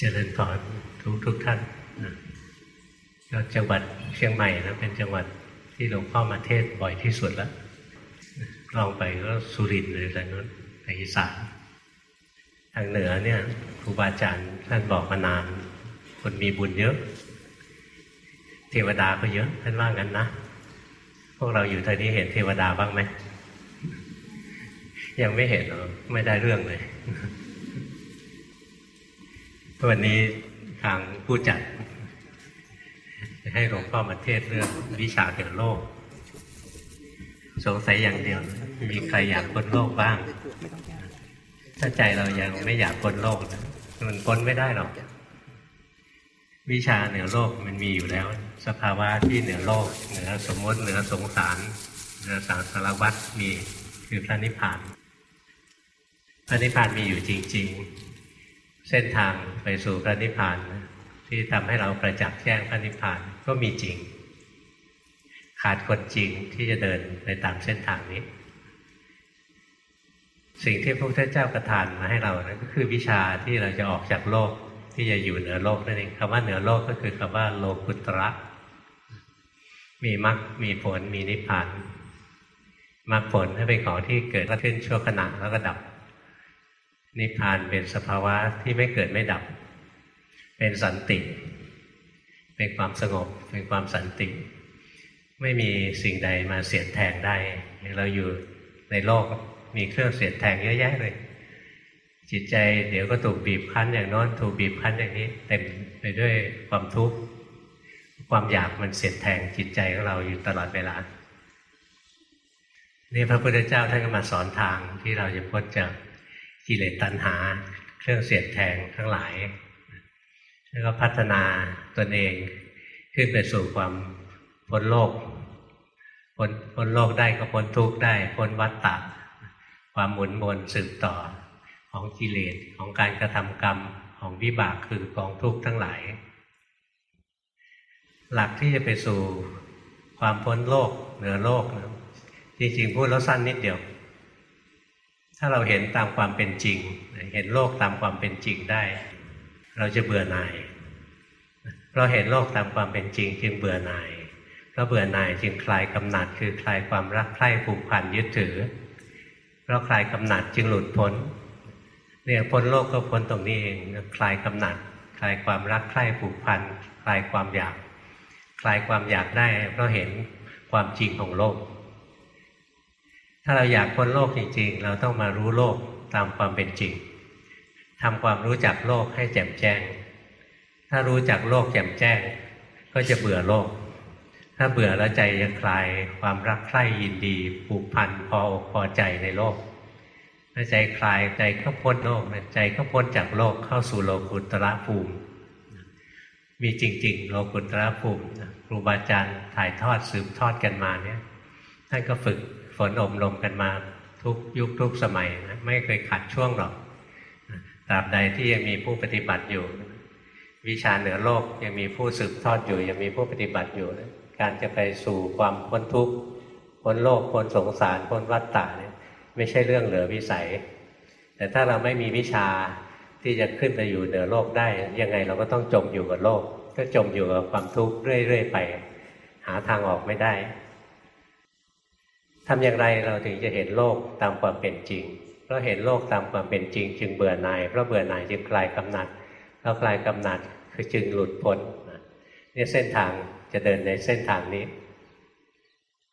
เจริญพรทุกทุกท่านก็จังหวัดเชียงใหม่นะเป็นจังหวัดที่หลวงพ่อมาเทศบ่อยที่สุดแล้วลองไปก็สุรินทร์หรืออะไรนั้นไปอีสานทางเหนือเนี่ยครูบาอาจารย์ท่านบอกมานาน คนมีบุญเยอะ เทวดาก็เยอะท่านว่างั้นนะ พวกเราอยู่ทางนี้เห็นเทวดาบ้างไหมยังไม่เห็นหรอไม่ได้เรื่องเลย วันนี้ทางผู้จัด จะให้หลวงพ่อมาเทศเรื่องวิชาเกี่ยวโลก สงสัยอย่างเดียว มีใครอยากพ้นโลกบ้าง ถ้าใจเรายังไม่อยากพ้นโลกนะมันพ้นไม่ได้หรอก วิชาเหนือโลกมันมีอยู่แล้ว สภาวะที่เหนือโลกเหนือสมมติเหนือสงสารเหนือสารสารวัตรมีคือพระนิพพานพระนิพพานมีอยู่จริง ๆ เส้นทางไปสู่พระนิพพาน ที่ทำให้เราประจักษ์แจ้งพระนิพพานก็มีจริง ขาดคนจริงที่จะเดินไปตามเส้นทางนี้ สิ่งที่พระพุทธเจ้าประทานมาให้เรานะก็คือวิชาที่เราจะออกจากโลกที่จะอยู่เหนือโลกนั่นเองคำว่าเหนือโลกก็คือคำว่าโลกุตระ มีมรรคมีผลมีนิพพานมรรคผลให้เป็นของที่เกิดขึ้นชั่วขณะแล้วก็ดับ นิพพานเป็นสภาวะที่ไม่เกิดไม่ดับ เป็นสันติ เป็นความสงบ เป็นความสันติ ไม่มีสิ่งใดมาเสียดแทงได้เราอยู่ในโลกมีเครื่องเสียดแทงเยอะแยะเลย จิตใจเดี๋ยวก็ถูกบีบคั้นอย่างน้นถูกบีบคั้นอย่างนี้ เต็มไปด้วยความทุกข์ความอยากมันเสียดแทงจิตใจของเราอยู่ตลอดเวลานี่พระพุทธเจ้าท่านก็มาสอนทางที่เราจะพ้นจาก กิเลสตัณหา เครื่องเสียดแทงทั้งหลาย แล้วก็พัฒนาตนเองขึ้นไปสู่ความพ้นโลกพ้นพ้นโลกได้ก็พ้นทุกข์ได้พ้นวัฏฏะความหมุนวนสืบต่อของกิเลสของการกระทำกรรมของวิบากคือกองทุกข์ทั้งหลาย หลักที่จะไปสู่ความพ้นโลกเหนือโลกนะจริงๆพูดแล้วสั้นนิดเดียว ถ้าเราเห็นตามความเป็นจริง เห็นโลกตามความเป็นจริงได้ เราจะเบื่อหน่ายเราเห็นโลกตามความเป็นจริง จึงเบื่อหน่ายเพราะเบื่อหน่ายจึงคลายกำหนัดคือคลายความรักใคร่ผูกพันยึดถือ เพราะคลายกำหนัดจึงหลุดพ้นเนี่ยพ้นโลกก็พ้นตรงนี้เองคลายกำหนัดคลายความรักใคร่ผูกพันคลายความอยาก คลายความอยากได้เพราะเห็นความจริงของโลก ถ้าเราอยากพ้นโลกจริงๆ เราต้องมารู้โลกตามความเป็นจริงทำความรู้จักโลกให้แจ่มแจ้ง ถ้ารู้จักโลกแจ่มแจ้ง ก็จะเบื่อโลก ถ้าเบื่อแล้วใจจะคลายความรักใคร่ยินดีผูกพันพอพอใจในโลกถ้าใจคลายใจก็พ้นโลกใจก็พ้นจากโลกเข้าสู่โลกุตระภูมิ มีจริง ๆ โลกุตระภูมิครูบาอาจารย์ถ่ายทอดสืบทอดกันมาเนี่ยท่านก็ฝึก ฝนอบรมกันมาทุกยุคทุกสมัยนะไม่เคยขัดช่วงหรอกตราบใดที่ยังมีผู้ปฏิบัติอยู่ วิชาเหนือโลกยังมีผู้สืบทอดอยู่ยังมีผู้ปฏิบัติอยู่นะการจะไปสู่ความพ้นทุกข์พ้นโลกพ้นสงสารพ้นวัฏฏะเนี่ยไม่ใช่เรื่องเหลือวิสัย แต่ถ้าเราไม่มีวิชาที่จะขึ้นไปอยู่เหนือโลกได้ ยังไงเราก็ต้องจมอยู่กับโลก ก็จมอยู่กับความทุกข์เรื่อยๆไป หาทางออกไม่ได้ ทำอย่างไรเราถึงจะเห็นโลกตามความเป็นจริง เพราะเห็นโลกตามความเป็นจริง จึงเบื่อหน่าย เพราะเบื่อหน่ายจึงคลายกำหนัดแล้วคลายกำหนัดคือจึงหลุดพ้นนี่เส้นทางจะเดินในเส้นทางนี้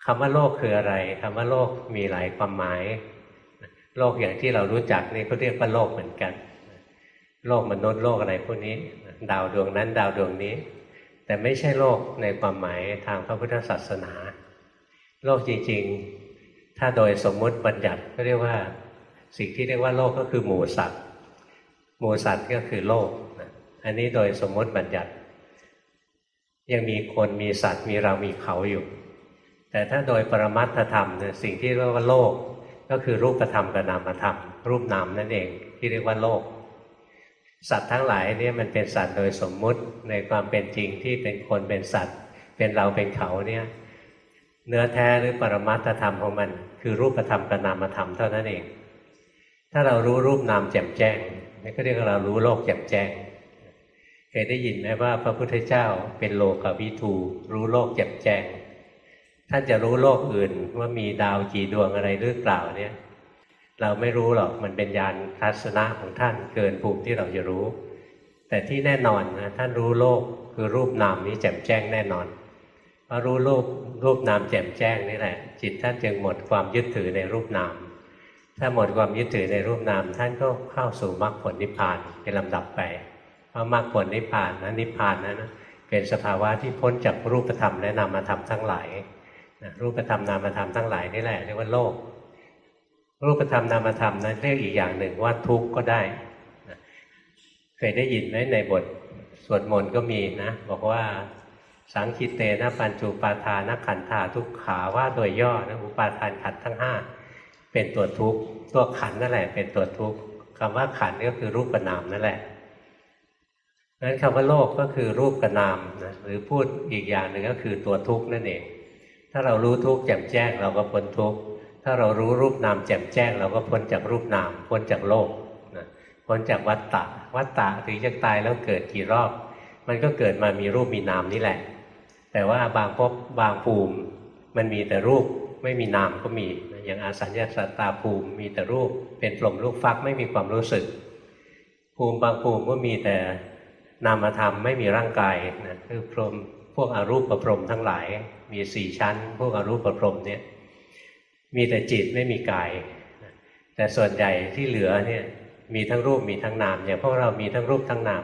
คำว่าโลกคืออะไรคำว่าโลกมีหลายความหมาย โลกอย่างที่เรารู้จักนี่เขาเรียกว่าโลกเหมือนกัน โลกมนุษย์โลกอะไรพวกนี้ ดาวดวงนั้น ดาวดวงนี้ แต่ไม่ใช่โลกในความหมายทางพระพุทธศาสนา โลกจริง ถ้าโดยสมมุติบัญญัติก็เรียกว่า สิ่งที่เรียกว่าโลกก็คือหมูสัตว์หมูสัตว์ก็คือโลกอันนี้โดยสมมติบัญญัติ ยังมีคนมีสัตว์มีเรามีเขาอยู่ แต่ถ้าโดยปรมัตถธรรมเนี่ยสิ่งที่เรียกว่าโลก ก็คือรูปธรรมกับนามธรรม รูปนามนั่นเองที่เรียกว่าโลก สัตว์ทั้งหลายเนี่ยมันเป็นสัตว์โดยสมมุติในความเป็นจริงที่เป็นคนเป็นสัตว์ เป็นเราเป็นเขาเนี่ย เนื้อแท้หรือปรมัตธรรมของมัน คือรูปธรรมกับนามธรรมเท่านั้นเอง ถ้าเรารู้รูปนามแจ่มแจ้งนี่ก็เรียกว่าเรารู้โลกแจ่มแจ้งเคยได้ยินไหมว่าพระพุทธเจ้าเป็นโลกวิทูรู้โลกแจ่มแจ้ง ท่านจะรู้โลกอื่นว่ามีดาวกี่ดวงอะไรหรือเปล่าเนี่ย เราไม่รู้หรอกมันเป็นญาณทัศนะของท่านเกินภูมิที่เราจะรู้ แต่ที่แน่นอนนะท่านรู้โลกคือรูปนามนี้แจ่มแจ้งแน่นอน พราะรู้รูปรูปนามแจ่มแจ้งนี่แหละ จิตท่านจึงหมดความยึดถือในรูปนาม ถ้าหมดความยึดถือในรูปนาม ท่านก็เข้าสู่มรรคผลนิพพานเป็นลำดับไปเพราะมรรคผลนิพพานนะนิพพานนั้นะเป็นสภาวะที่พ้นจากรูปธรรมและนามธรรมทั้งหลายรูปธรรมนามธรรมทั้งหลายนี่แหละเรียกว่าโลก รูปธรรมนามธรรมนั้นเรียกอีกอย่างหนึ่งว่าทุกข์ก็ได้เคยได้ยินไหมในบทสวดมนต์ก็มีนะ บอกว่า สังคิเตนะปัญจุปาทานขันธาทุกขาว่าโดยย่อนะอุปาทานขันทั้งห้าเป็นตัวทุกข์ตัวขันนั่นแหละ เป็นตัวทุกข์คำว่าขันก็คือรูปนามนั่นแหละนั้นคำว่าโลกก็คือรูปกับนามนะหรือพูดอีกอย่างหนึ่งก็คือตัวทุกข์นั่นเอง ถ้าเรารู้ทุกข์แจ่มแจ้งเราก็พ้นทุกข์ถ้าเรารู้รูปนามแจ่มแจ้ง เราก็พ้นจากรูปนาม พ้นจากโลกนะพ้นจากวัฏฏะวัฏฏะถึงจะตายแล้วเกิดกี่รอบ มันก็เกิดมามีรูปมีนามนี่แหละ แต่ว่าบางภพบางภูมิมันมีแต่รูปไม่มีนามก็มี อย่างอาสัญญาสตาภูมิมีแต่รูปเป็นปลมลูกฟักไม่มีความรู้สึก ภูมิบางภูมิก็มีแต่นามธรรมไม่มีร่างกายนะคือพรหมพวกอรูปประพรมทั้งหลาย มีสี่ชั้น พวกอรูปประพรมเนี่ยมีแต่จิตไม่มีกาย แต่ส่วนใหญ่ที่เหลือเนี่ยมีทั้งรูปมีทั้งนามอย่างพวกเรามีทั้งรูปทั้งนาม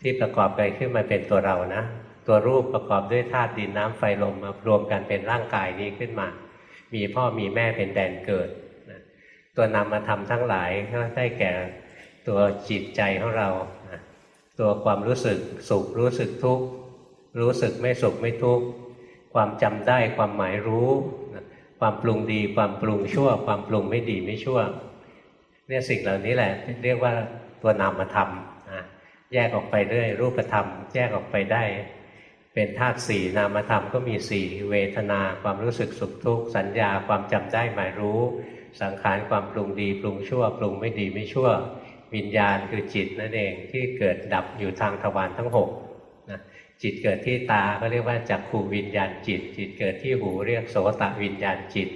ที่ประกอบกันขึ้นมาเป็นตัวเรานะ ตัวรูปประกอบด้วยธาตุดินน้ำไฟลมมารวมกันเป็นร่างกายนี้ขึ้นมา มีพ่อมีแม่เป็นแดนเกิดตัวนามธรรมทั้งหลายก็ได้แก่ตัวจิตใจของเราตัวความรู้สึกสุขรู้สึกทุกข์รู้สึกไม่สุขไม่ทุกข์ความจำได้ความหมายรู้ความปรุงดีความปรุงชั่ว ความปรุงไม่ดีไม่ชั่วเนี่ยสิ่งเหล่านี้แหละเรียกว่าตัวนามธรรมนะแยกออกไปเรื่อยรูปธรรม แยกออกไปได้ เป็นธาตุสี่นามธรรมก็มีสี่เวทนาความรู้สึกสุขทุกข์สัญญาความจำได้หมายรู้ สังขารความปรุงดีปรุงชั่ว ปรุงไม่ดีไม่ชั่ว วิญญาณคือจิตนั่นเองที่เกิดดับอยู่ทางทวารทั้งหกนะจิตเกิดที่ตาก็เรียกว่าจักขูวิญญาณจิต จิตเกิดที่หูเรียกโสตวิญญาณจิต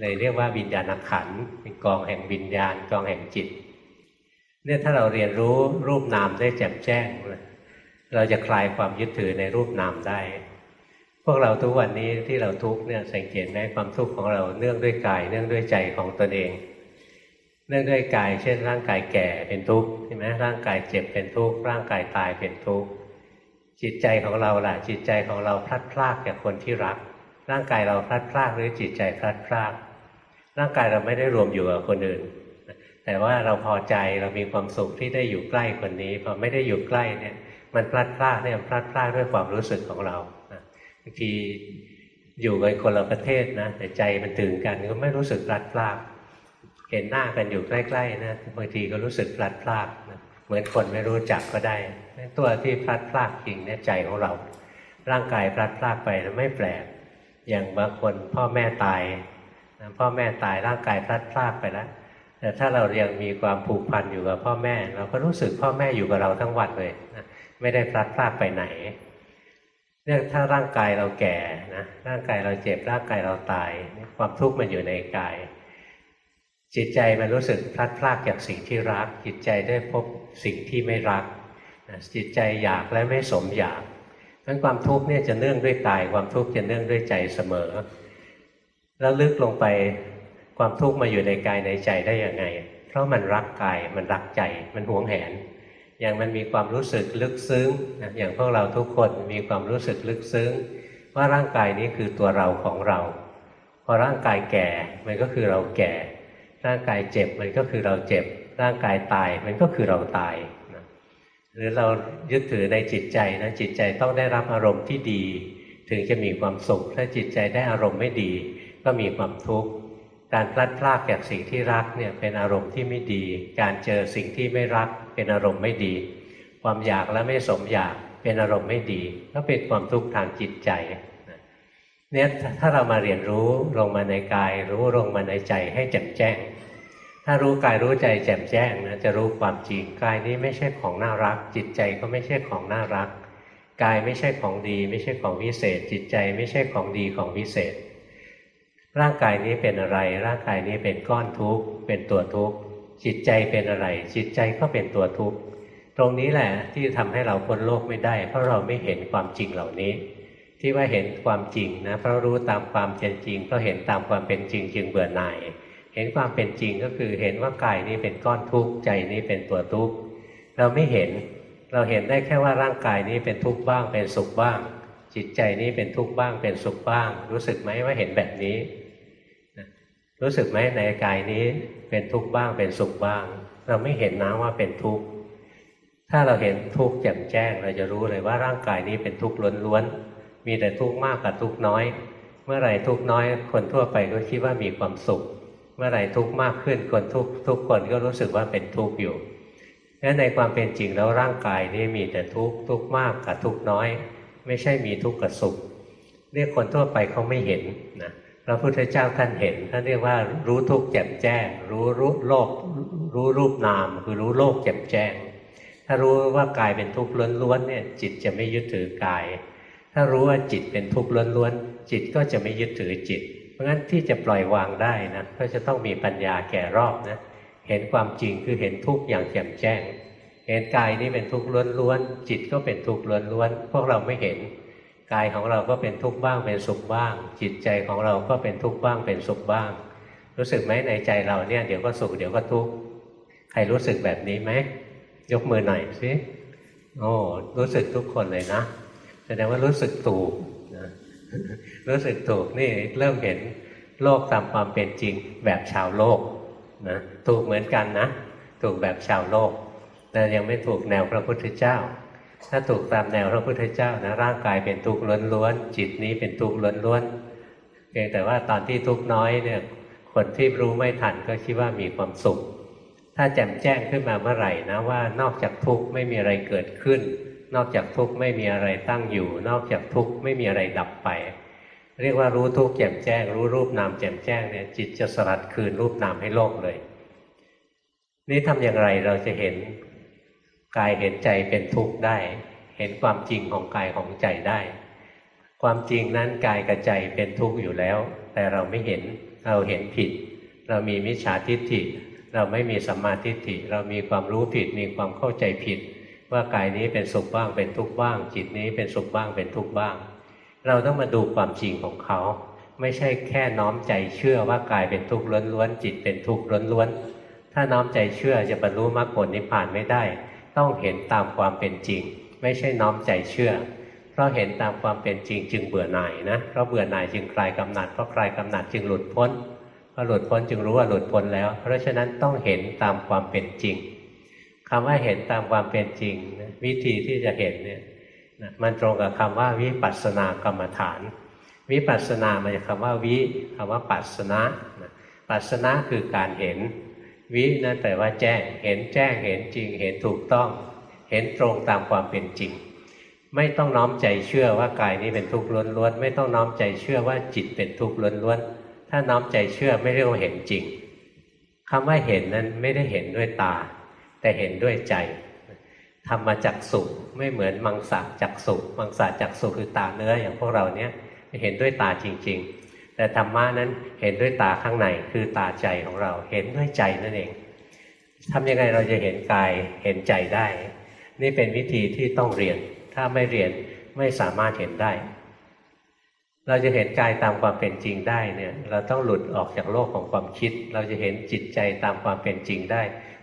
เลยเรียกว่าวิญญาณขันเป็นกองแห่งวิญญาณกองแห่งจิตเนี่ยถ้าเราเรียนรู้รูปนามได้แจ่มแจ้ง เราจะคลายความยึดถือในรูปนามได้ พวกเราทุกวันนี้ที่เราทุกเนี่ยสังเกตไหมความทุกข์ของเราเนื่องด้วยกาย เนื่องด้วยใจของตนเอง เนื่องด้วยกาย เช่น ร่างกายแก่เป็นทุกข์ใช่ไหมร่างกายเจ็บเป็นทุกข์ร่างกายตายเป็นทุกข์จิตใจของเราล่ะจิตใจของเราพลัดพรากจากคนที่รัก ร่างกายเราพลัดพรากหรือจิตใจพลัดพราก ร่างกายเราไม่ได้รวมอยู่กับคนอื่น แต่ว่าเราพอใจเรามีความสุขที่ได้อยู่ใกล้คนนี้พอไม่ได้อยู่ใกล้เนี่ย มันพลัดพรากเนี่ยพลัดพรากด้วยความรู้สึกของเราบางทีอยู่กันคนละประเทศนะแต่ใจมันถึงกันก็ไม่รู้สึกพลัดพรากเห็นหน้ากันอยู่ใกล้ๆนะบางทีก็รู้สึกพลัดพรากนะเหมือนคนไม่รู้จักก็ได้ ตัวที่พลัดพรากจริงเนี่ยใจของเรา ร่างกายพลัดพรากไปนะไม่แปลกอย่างบางคนพ่อแม่ตายนะพ่อแม่ตายร่างกายพลัดพรากไปแล้ว แต่ถ้าเรายังมีความผูกพันอยู่กับพ่อแม่ เราก็รู้สึกพ่อแม่อยู่กับเราทั้งวันเลยนะ ไม่ได้พลัดพรากไปไหนเนี่ยถ้าร่างกายเราแก่นะร่างกายเราเจ็บร่างกายเราตาย ความทุกข์มันอยู่ในกาย จิตใจมันรู้สึกพลัดพรากจากสิ่งที่รัก จิตใจได้พบสิ่งที่ไม่รักจิตใจอยากและไม่สมอยากนั้นความทุกข์เนี่ยจะเนื่องด้วยกาย ความทุกข์จะเนื่องด้วยใจเสมอ แล้วลึกลงไปความทุกข์มาอยู่ในกายในใจได้ยังไง เพราะมันรักกายมันรักใจมันหวงแหน อย่างมันมีความรู้สึกลึกซึ้งอย่างพวกเราทุกคนมีความรู้สึกลึกซึ้ง ว่าร่างกายนี้คือตัวเราของเรา พอร่างกายแก่มันก็คือเราแก่ ร่างกายเจ็บมันก็คือเราเจ็บ ร่างกายตายมันก็คือเราตายนะหรือเรายึดถือในจิตใจนะจิตใจต้องได้รับอารมณ์ที่ดี ถึงจะมีความสุข ถ้าจิตใจได้อารมณ์ไม่ดี ก็มีความทุกข์การพลัดพรากจากสิ่งที่รักเนี่ยเป็นอารมณ์ที่ไม่ดี การเจอสิ่งที่ไม่รัก เป็นอารมณ์ไม่ดี ความอยากและไม่สมอยากเป็นอารมณ์ไม่ดีก็เป็นความทุกข์ทางจิตใจเนี่ยถ้าเรามาเรียนรู้ลงมาในกาย รู้ลงมาในใจให้แจ่มแจ้ง ถ้ารู้กายรู้ใจแจ่มแจ้งนะจะรู้ความจริงกายนี้ไม่ใช่ของน่ารัก จิตใจก็ไม่ใช่ของน่ารักกายไม่ใช่ของดี ไม่ใช่ของวิเศษ จิตใจไม่ใช่ของดีของวิเศษ ร่างกายนี้เป็นอะไร ร่างกายนี้เป็นก้อนทุกข์เป็นตัวทุกข์ จิตใจเป็นอะไร จิตใจก็เป็นตัวทุกข์ตรงนี้แหละที่ทำให้เราพ้นโลกไม่ได้ เพราะเราไม่เห็นความจริงเหล่านี้ ที่ว่าเห็นความจริงนะเพราะรู้ตามความเป็นจริงเพราะเห็นตามความเป็นจริงจึงเบื่อหน่าย เห็นความเป็นจริงก็คือเห็นว่ากายนี้เป็นก้อนทุกข์ใจนี้เป็นตัวทุกข์เราไม่เห็นเราเห็นได้แค่ว่าร่างกายนี้เป็นทุกข์บ้างเป็นสุขบ้าง จิตใจนี้เป็นทุกข์บ้างเป็นสุขบ้าง รู้สึกไหมว่าเห็นแบบนี้ รู้สึกไหมในกายนี้เป็นทุกข์บ้างเป็นสุขบ้าง เราไม่เห็นนะว่าเป็นทุกข์ถ้าเราเห็นทุกข์แจ่มแจ้ง เราจะรู้เลยว่าร่างกายนี้เป็นทุกข์ล้วนๆมีแต่ทุกข์มากกับทุกข์น้อย เมื่อไหร่ทุกข์น้อย คนทั่วไปก็คิดว่ามีความสุข เมื่อไหร่ทุกข์มากขึ้นคนทุกทุกคนก็รู้สึกว่าเป็นทุกข์อยู่งั้นในความเป็นจริงแล้วร่างกายนี้มีแต่ทุกข์ทุกข์มากกับทุกข์น้อย ไม่ใช่มีทุกข์กับสุขเรียกคนทั่วไปเขาไม่เห็นนะ พระพุทธเจ้าท่านเห็นท่านเรียกว่ารู้ทุกข์แจ่มแจ้ง รู้รู้โลกรู้รูปนาม คือรู้โลกแจ่มแจ้ง ถ้ารู้ว่ากายเป็นทุกข์ล้วนๆเนี่ยจิตจะไม่ยึดถือกาย ถ้ารู้ว่าจิตเป็นทุกข์ล้วนๆจิตก็จะไม่ยึดถือจิต เพราะงั้นที่จะปล่อยวางได้นะก็จะต้องมีปัญญาแก่รอบนะเห็นความจริงคือเห็นทุกข์อย่างแจ่มแจ้ง เห็นกายนี้เป็นทุกข์ล้วนๆจิตก็เป็นทุกข์ล้วนๆพวกเราไม่เห็น กายของเราก็เป็นทุกข์บ้างเป็นสุขบ้าง จิตใจของเราก็เป็นทุกข์บ้างเป็นสุขบ้าง รู้สึกไหมในใจเราเนี่ยเดี๋ยวก็สุขเดี๋ยวก็ทุกข์ใครรู้สึกแบบนี้ไหมยกมือหน่อยสิโอ้รู้สึกทุกคนเลยนะแสดงว่ารู้สึกถูกนะรู้สึกถูกนี่เริ่มเห็นโลกตามความเป็นจริงแบบชาวโลกนะถูกเหมือนกันนะ ถูกแบบชาวโลก แต่ยังไม่ถูกแนวพระพุทธเจ้า ถ้าถูกตามแนวพระพุทธเจ้านะร่างกายเป็นทุกข์ล้วนๆจิตนี้เป็นทุกข์ล้วนๆเพียงแต่ว่าตอนที่ทุกข์น้อยเนี่ยคนที่รู้ไม่ทันก็คิดว่ามีความสุข ถ้าแจ่มแจ้งขึ้นมาเมื่อไหร่นะว่านอกจากทุกข์ไม่มีอะไรเกิดขึ้น นอกจากทุกข์ไม่มีอะไรตั้งอยู่ นอกจากทุกข์ไม่มีอะไรดับไป เรียกว่ารู้ทุกข์แจ่มแจ้ง รู้รูปนามแจ่มแจ้งเนี่ยจิตจะสลัดคืนรูปนามให้โลกเลย นี่ทำอย่างไรเราจะเห็น กายเห็นใจเป็นทุกข์ได้ เห็นความจริงของกายของใจได้ ความจริงนั้นกายกับใจเป็นทุกข์อยู่แล้ว แต่เราไม่เห็นเราเห็นผิด เรามีมิจฉาทิฏฐิ เราไม่มีสัมมาทิฏฐิ เรามีความรู้ผิดมีความเข้าใจผิด ว่ากายนี้เป็นสุขบ้างเป็นทุกข์บ้าง จิตนี้เป็นสุขบ้างเป็นทุกข์บ้าง เราต้องมาดูความจริงของเขาไม่ใช่แค่น้อมใจเชื่อว่ากายเป็นทุกข์ล้วนๆจิตเป็นทุกข์ล้วนๆถ้าน้อมใจเชื่อจะบรรลุมรรคผลนิพพานไม่ได้ ต้องเห็นตามความเป็นจริง ไม่ใช่น้อมใจเชื่อ เพราะเห็นตามความเป็นจริงจึงเบื่อหน่ายนะเพราะเบื่อหน่ายจึงคลายกำหนัดเพราะคลายกำหนัดจึงหลุดพ้นพอหลุดพ้นจึงรู้ว่าหลุดพ้นแล้ว เพราะฉะนั้นต้องเห็นตามความเป็นจริงคำว่าเห็นตามความเป็นจริงวิธีที่จะเห็นเนี่ยมันตรงกับคำว่าวิปัสสนากรรมฐาน วิปัสสนามาจากคำว่าวิคำว่าปัสสนะปัสสนะคือการเห็น วินั่นแปลว่าแจ้ง เห็นแจ้งเห็นจริง เห็นถูกต้อง เห็นตรงตามความเป็นจริง ไม่ต้องน้อมใจเชื่อว่ากายนี้เป็นทุกข์ล้วนๆไม่ต้องน้อมใจเชื่อว่าจิตเป็นทุกข์ล้วนๆถ้าน้อมใจเชื่อไม่เรียกว่าเห็นจริงคำว่าเห็นนั้นไม่ได้เห็นด้วยตา แต่เห็นด้วยใจทำมาจากสุไม่เหมือนมังสะจักสุมังสะจักสุคือตาเนื้ออย่างพวกเราเนี้ยเห็นด้วยตาจริง ๆ แต่ธรรมะนั้นเห็นด้วยตาข้างในคือตาใจของเราเห็นด้วยใจนั่นเองทำยังไงเราจะเห็นกายเห็นใจได้ นี่เป็นวิธีที่ต้องเรียน ถ้าไม่เรียนไม่สามารถเห็นได้ เราจะเห็นกายตามความเป็นจริงได้เนี่ยเราต้องหลุดออกจากโลกของความคิด เราจะเห็นจิตใจตามความเป็นจริงได้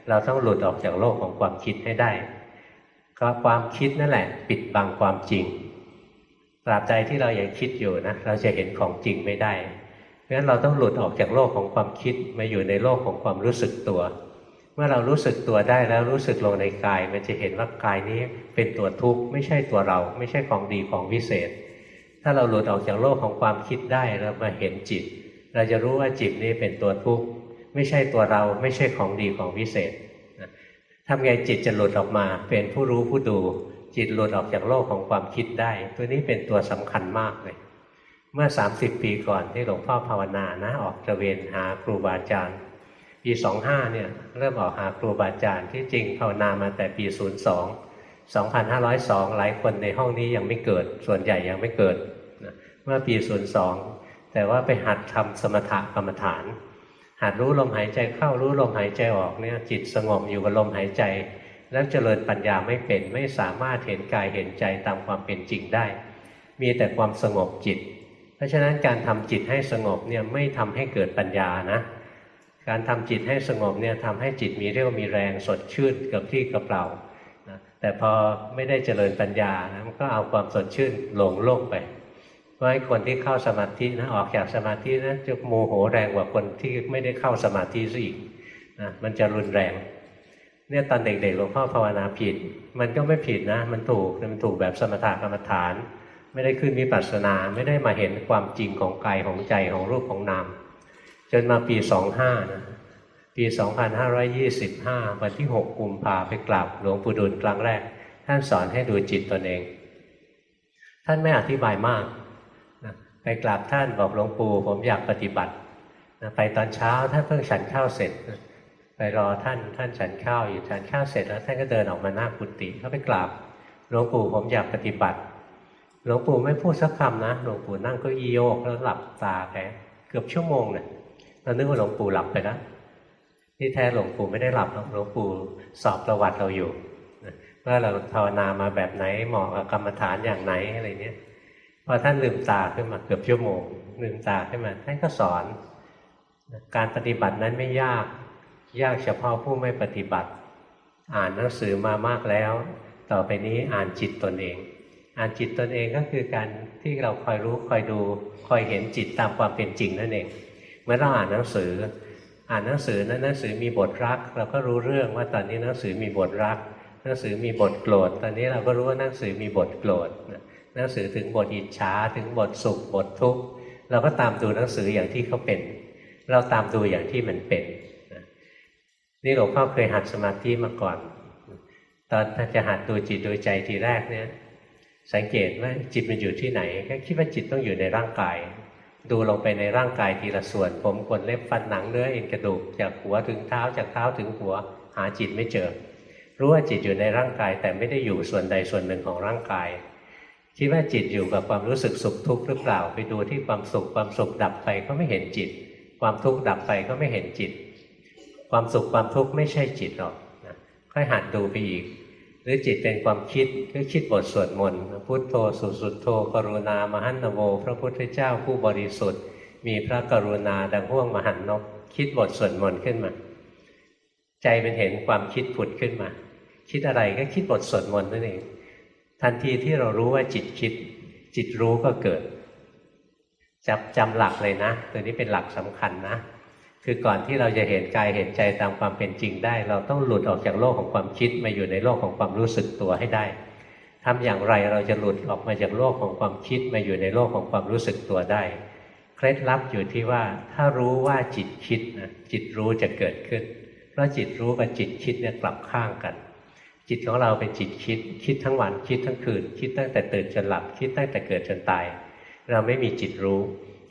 เราต้องหลุดออกจากโลกของความคิดให้ได้ก็ความคิดนั่นแหละ ปิดบังความจริง ราบใดที่เรายังคิดอยู่นะเราจะเห็นของจริงไม่ได้เพราะฉะนั้นเราต้องหลุดออกจากโลกของความคิดมาอยู่ในโลกของความรู้สึกตัว เมื่อเรารู้สึกตัวได้แล้วรู้สึกลงในกาย มันจะเห็นว่ากายนี้เป็นตัวทุกข์ไม่ใช่ตัวเรา ไม่ใช่ของดีของวิเศษ ถ้าเราหลุดออกจากโลกของความคิดได้เรามาเห็นจิต เราจะรู้ว่าจิตนี้เป็นตัวทุกข์ไม่ใช่ตัวเราไม่ใช่ของดีของวิเศษทำไงจิตจะหลุดออกมาเป็นผู้รู้ผู้ดู จิตหลุดออกจากโลกของความคิดได้ ตัวนี้เป็นตัวสำคัญมากเลย เมื่อ 30 ปีก่อนที่หลวงพ่อภาวนานะออกตระเวนหาครูบาอาจารย์ ปีสองห้าเนี่ยเริ่มออกหาครูบาอาจารย์ที่จริงภาวนามาแต่ปีศูนย์สองสองพันห้าร้อยสองหลายคนในห้องนี้ยังไม่เกิด ส่วนใหญ่ยังไม่เกิดนะเมื่อปีศูนย์สองแต่ว่าไปหัดทำสมถกรรมฐานหัดรู้ลมหายใจเข้ารู้ลมหายใจออกเนี่ยจิตสงบอยู่กับลมหายใจ แล้วเจริญปัญญาไม่เป็นไม่สามารถเห็นกายเห็นใจตามความเป็นจริงได้ มีแต่ความสงบจิต เพราะฉะนั้นการทำจิตให้สงบเนี่ยไม่ทำให้เกิดปัญญานะ การทำจิตให้สงบเนี่ยทำให้จิตมีเรี่ยวมีแรงสดชื่นกับที่กระเปล่านะแต่พอไม่ได้เจริญปัญญานะมันก็เอาความสดชื่นหลงโลกไปเพราะให้คนที่เข้าสมาธินะออกจากสมาธินะจะโมโหแรงกว่าคนที่ไม่ได้เข้าสมาธิซะอีกนะมันจะรุนแรง เนี่ยตอนเด็กๆหลวงพ่อภาวนาผิด มันก็ไม่ผิดนะ มันถูกมันถูกแบบสมถะกรรมฐาน ไม่ได้ขึ้นวิปัสสนาไม่ได้มาเห็นความจริงของกายของใจของรูปของนามจนมาปี25นะปี 2525 วันที่ 6 กุมภาไปกราบหลวงปู่ดูลครั้งแรก ท่านสอนให้ดูจิตตนเอง ท่านไม่อธิบายมากนะไปกราบท่านบอกหลวงปู่ผมอยากปฏิบัตินะไปตอนเช้าท่านเพิ่งฉันข้าวเสร็จนะ ไปรอท่านท่านฉันข้าวอยู่ฉันข้าวเสร็จแล้วท่านก็เดินออกมาหน้ากุฏิเขาไปกราบหลวงปู่ผมอยากปฏิบัติ หลวงปู่ไม่พูดสักคำนะหลวงปู่นั่งก็อีโยกแล้วหลับตาแกเกือบชั่วโมงเนี่ยเรานึกว่าหลวงปู่หลับไปแล้วที่แท้หลวงปู่ไม่ได้หลับหลวงปู่สอบประวัติเราอยู่ว่าเราภาวนามาแบบไหนเหมาะกับกรรมฐานอย่างไหนอะไรเนี้ยพอท่านลืมตาขึ้นมาเกือบชั่วโมงลืมตาขึ้นมาท่านก็สอน การปฏิบัตินั้นไม่ยาก ยากเฉพาะผู้ไม่ปฏิบัติ อ่านหนังสือมามากแล้ว ต่อไปนี้อ่านจิตตนเอง อ่านจิตตนเองก็คือการที่เราคอยรู้คอยดูคอยเห็นจิตตามความเป็นจริงนั่นเองเมื่อเราอ่านหนังสือ อ่านหนังสือนั้นหนังสือมีบทรัก เราก็รู้เรื่องว่าตอนนี้หนังสือมีบทรัก หนังสือมีบทโกรธ ตอนนี้เราก็รู้ว่าหนังสือมีบทโกรธหนังสือถึงบทอิจฉาถึงบทสุขบททุกข์เราก็ตามดูหนังสืออย่างที่เขาเป็น เราตามดูอย่างที่มันเป็น นี่หลวงพ่อเคยหัดสมาธิมาก่อน ตอนจะหัดดูจิตดูใจทีแรกเนี่ย สังเกตว่าจิตมันอยู่ที่ไหนก็คิดว่าจิตต้องอยู่ในร่างกาย ดูลงไปในร่างกายทีละส่วน ผมขนเล็บฟันหนังเนื้อเอ็นกระดูกจากหัวถึงเท้าจากเท้าถึงหัว หาจิตไม่เจอ รู้ว่าจิตอยู่ในร่างกาย แต่ไม่ได้อยู่ส่วนใดส่วนหนึ่งของร่างกายคิดว่าจิตอยู่กับความรู้สึกสุขทุกข์หรือเปล่า ไปดูที่ความสุขความสุขดับไปก็ไม่เห็นจิต ความทุกข์ดับไปก็ไม่เห็นจิต ความสุขความทุกข์ไม่ใช่จิตหรอกนะค่อยหัดดูไปอีก หรือจิตเป็นความคิดก็คิดบทสวดมนต์พุทโธสุสุทโธกรุณามหันตโว พระพุทธเจ้าผู้บริสุทธิ์ มีพระกรุณาดังห่วงมหันนก คิดบทสวดมนต์ขึ้นมา ใจเป็นเห็นความคิดผุดขึ้นมา คิดอะไรก็คิดบทสวดมนต์นั่นเองทันทีที่เรารู้ว่าจิตคิด จิตรู้ก็เกิดจำจำหลักเลยนะ ตัวนี้เป็นหลักสำคัญนะ คือก่อนที่เราจะเห็นกายเห็นใจตามความเป็นจริงได้ เราต้องหลุดออกจากโลกของความคิดมาอยู่ในโลกของความรู้สึกตัวให้ได้ทำอย่างไรเราจะหลุดออกมาจากโลกของความคิดมาอยู่ในโลกของความรู้สึกตัวได้ เคล็ดลับอยู่ที่ว่าถ้ารู้ว่าจิตคิดนะจิตรู้จะเกิดขึ้น เพราะจิตรู้กับจิตคิดเนี่ยกลับข้างกัน จิตของเราเป็นจิตคิด คิดทั้งวันคิดทั้งคืน คิดตั้งแต่ตื่นจนหลับคิดตั้งแต่เกิดจนตาย เราไม่มีจิตรู้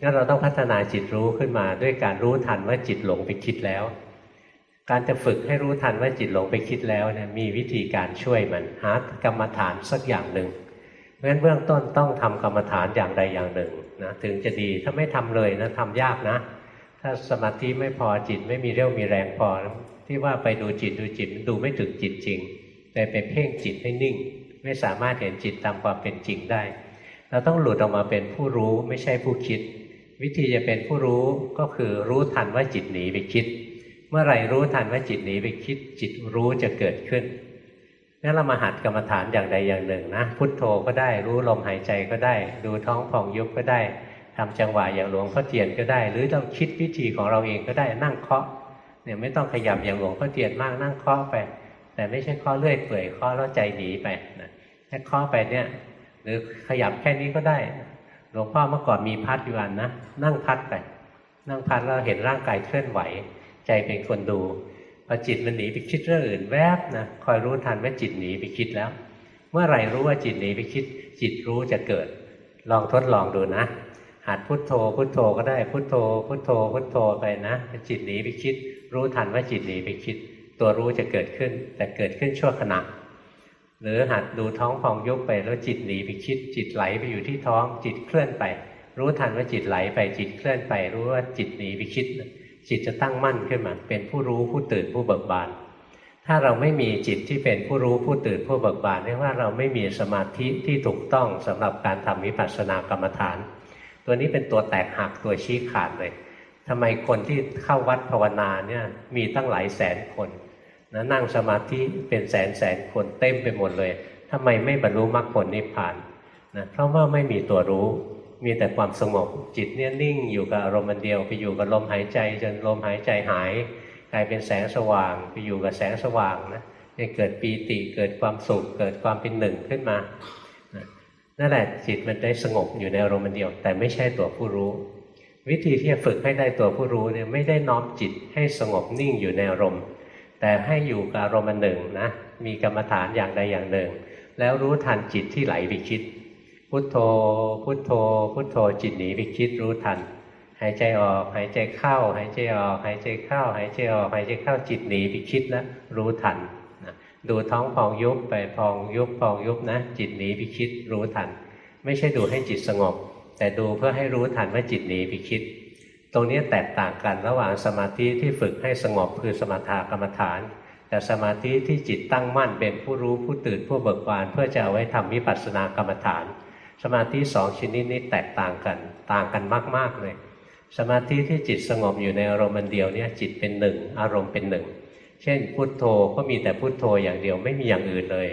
งั้นเราต้องพัฒนาจิตรู้ขึ้นมาด้วยการรู้ทันว่าจิตหลงไปคิดแล้ว การจะฝึกให้รู้ทันว่าจิตหลงไปคิดแล้วเนี่ยมีวิธีการช่วยมันหากรรมฐานสักอย่างหนึ่งเพราะฉะนั้นเบื้องต้นต้องทำกรรมฐานอย่างใดอย่างหนึ่งนะถึงจะดีถ้าไม่ทำเลยนะทำยากนะ ถ้าสมาธิไม่พอจิตไม่มีเรี่ยวมีแรงพอที่ว่าไปดูจิตดูจิตดูไม่ถึงจิตจริง แต่ไปเพ่งจิตให้นิ่ง ไม่สามารถเห็นจิตตามความเป็นจริงได้ เราต้องหลุดออกมาเป็นผู้รู้ไม่ใช่ผู้คิด วิธีจะเป็นผู้รู้ก็คือรู้ทันว่าจิตหนีไปคิด เมื่อไหร่รู้ทันว่าจิตหนีไปคิด จิตรู้จะเกิดขึ้นงั้นเรามาหัดกรรมฐานอย่างใดอย่างหนึ่งนะพุทโธก็ได้รู้ลมหายใจก็ได้ ดูท้องผ่องยุบก็ได้ทำจังหวะอย่างหลวงพ่อเทียนก็ได้ หรือเราคิดวิธีของเราเองก็ได้นั่งเคาะเนี่ยไม่ต้องขยับอย่างหลวงพ่อเทียนมากนั่งเคาะไป แต่ไม่ใช่เคาะเลื่อยเปื่อยเคาะแล้วใจหนีไปนะแค่เคาะไปเนี่ย หรือขยับแค่นี้ก็ได้ หลวงพ่อเมื่อก่อนมีพัดอยู่อันนะนั่งพัดไปนั่งพัดแล้วเห็นร่างกายเคลื่อนไหว ใจเป็นคนดูพอจิตมันหนีไปคิดเรื่องอื่นแวบนะคอยรู้ทันว่าจิตหนีไปคิดแล้ว เมื่อไหร่รู้ว่าจิตหนีไปคิด จิตรู้จะเกิด ลองทดลองดูนะหัดพุทโธพุทโธก็ได้พุทโธ พุทโธพุทโธไปนะจิตหนีไปคิด รู้ทันว่าจิตหนีไปคิด ตัวรู้จะเกิดขึ้น แต่เกิดขึ้นชั่วขณะ หรือหัดดูท้องพองยุบไปแล้วจิตหนีไปคิด จิตไหลไปอยู่ที่ท้อง จิตเคลื่อนไป รู้ทันว่าจิตไหลไปจิตเคลื่อนไป รู้ว่าจิตหนีไปคิด จิตจะตั้งมั่นขึ้นมา เป็นผู้รู้ผู้ตื่นผู้เบิกบานถ้าเราไม่มีจิตที่เป็นผู้รู้ผู้ตื่นผู้เบิกบานเรียกว่าเราไม่มีสมาธิที่ถูกต้องสำหรับการทำวิปัสสนากรรมฐาน ตัวนี้เป็นตัวแตกหักตัวชี้ขาดเลยทำไมคนที่เข้าวัดภาวนาเนี่ยมีตั้งหลายแสนคน นะนั่งสมาธิเป็นแสนแสนคนเต็มไปหมดเลยทำไมไม่บรรลุมรรคผลนิพพานนะเพราะว่าไม่มีตัวรู้มีแต่ความสงบจิตเนี่ยนิ่งอยู่กับอารมณ์เดียวไปอยู่กับลมหายใจ จนลมหายใจหายกลายเป็นแสงสว่างไปอยู่กับแสงสว่างนะจะเกิดปีติเกิดความสุขเกิดความเป็นหนึ่งขึ้นมานั่นแหละจิตมันได้สงบอยู่ในอารมณ์เดียว แต่ไม่ใช่ตัวผู้รู้ วิธีที่จะฝึกให้ได้ตัวผู้รู้เนี่ยไม่ได้น้อมจิตให้สงบนิ่งอยู่ในอารมณ์ แต่ให้อยู่กับอารมณ์หนึ่งนะมีกรรมฐานอย่างใดอย่างหนึ่ง แล้วรู้ทันจิตที่ไหลไปคิด พุทโธ พุทโธ พุทโธจิตหนีไปคิดรู้ทัน หายใจออกหายใจเข้า หายใจออกหายใจเข้า หายใจออกหายใจเข้าจิตหนีไปคิดแล้วรู้ทันนะดูท้องพองยุบไปพองยุบพองยุบนะ จิตหนีไปคิดรู้ทัน ไม่ใช่ดูให้จิตสงบ แต่ดูเพื่อให้รู้ทันว่าจิตหนีไปคิด ตรงนี้แตกต่างกันระหว่างสมาธิที่ฝึกให้สงบคือสมถกรรมฐาน แต่สมาธิที่จิตตั้งมั่นเป็นผู้รู้ผู้ตื่นผู้เบิกบานเพื่อจะเอาไว้ทำวิปัสสนากรรมฐาน สมาธิสองชนิดนี้แตกต่างกัน ต่างกันมากๆเลยสมาธิที่จิตสงบอยู่ในอารมณ์เดียวเนี่ยจิตเป็นหนึ่งอารมณ์เป็นหนึ่ง เช่นพุทโธก็มีแต่พุทโธอย่างเดียวไม่มีอย่างอื่นเลย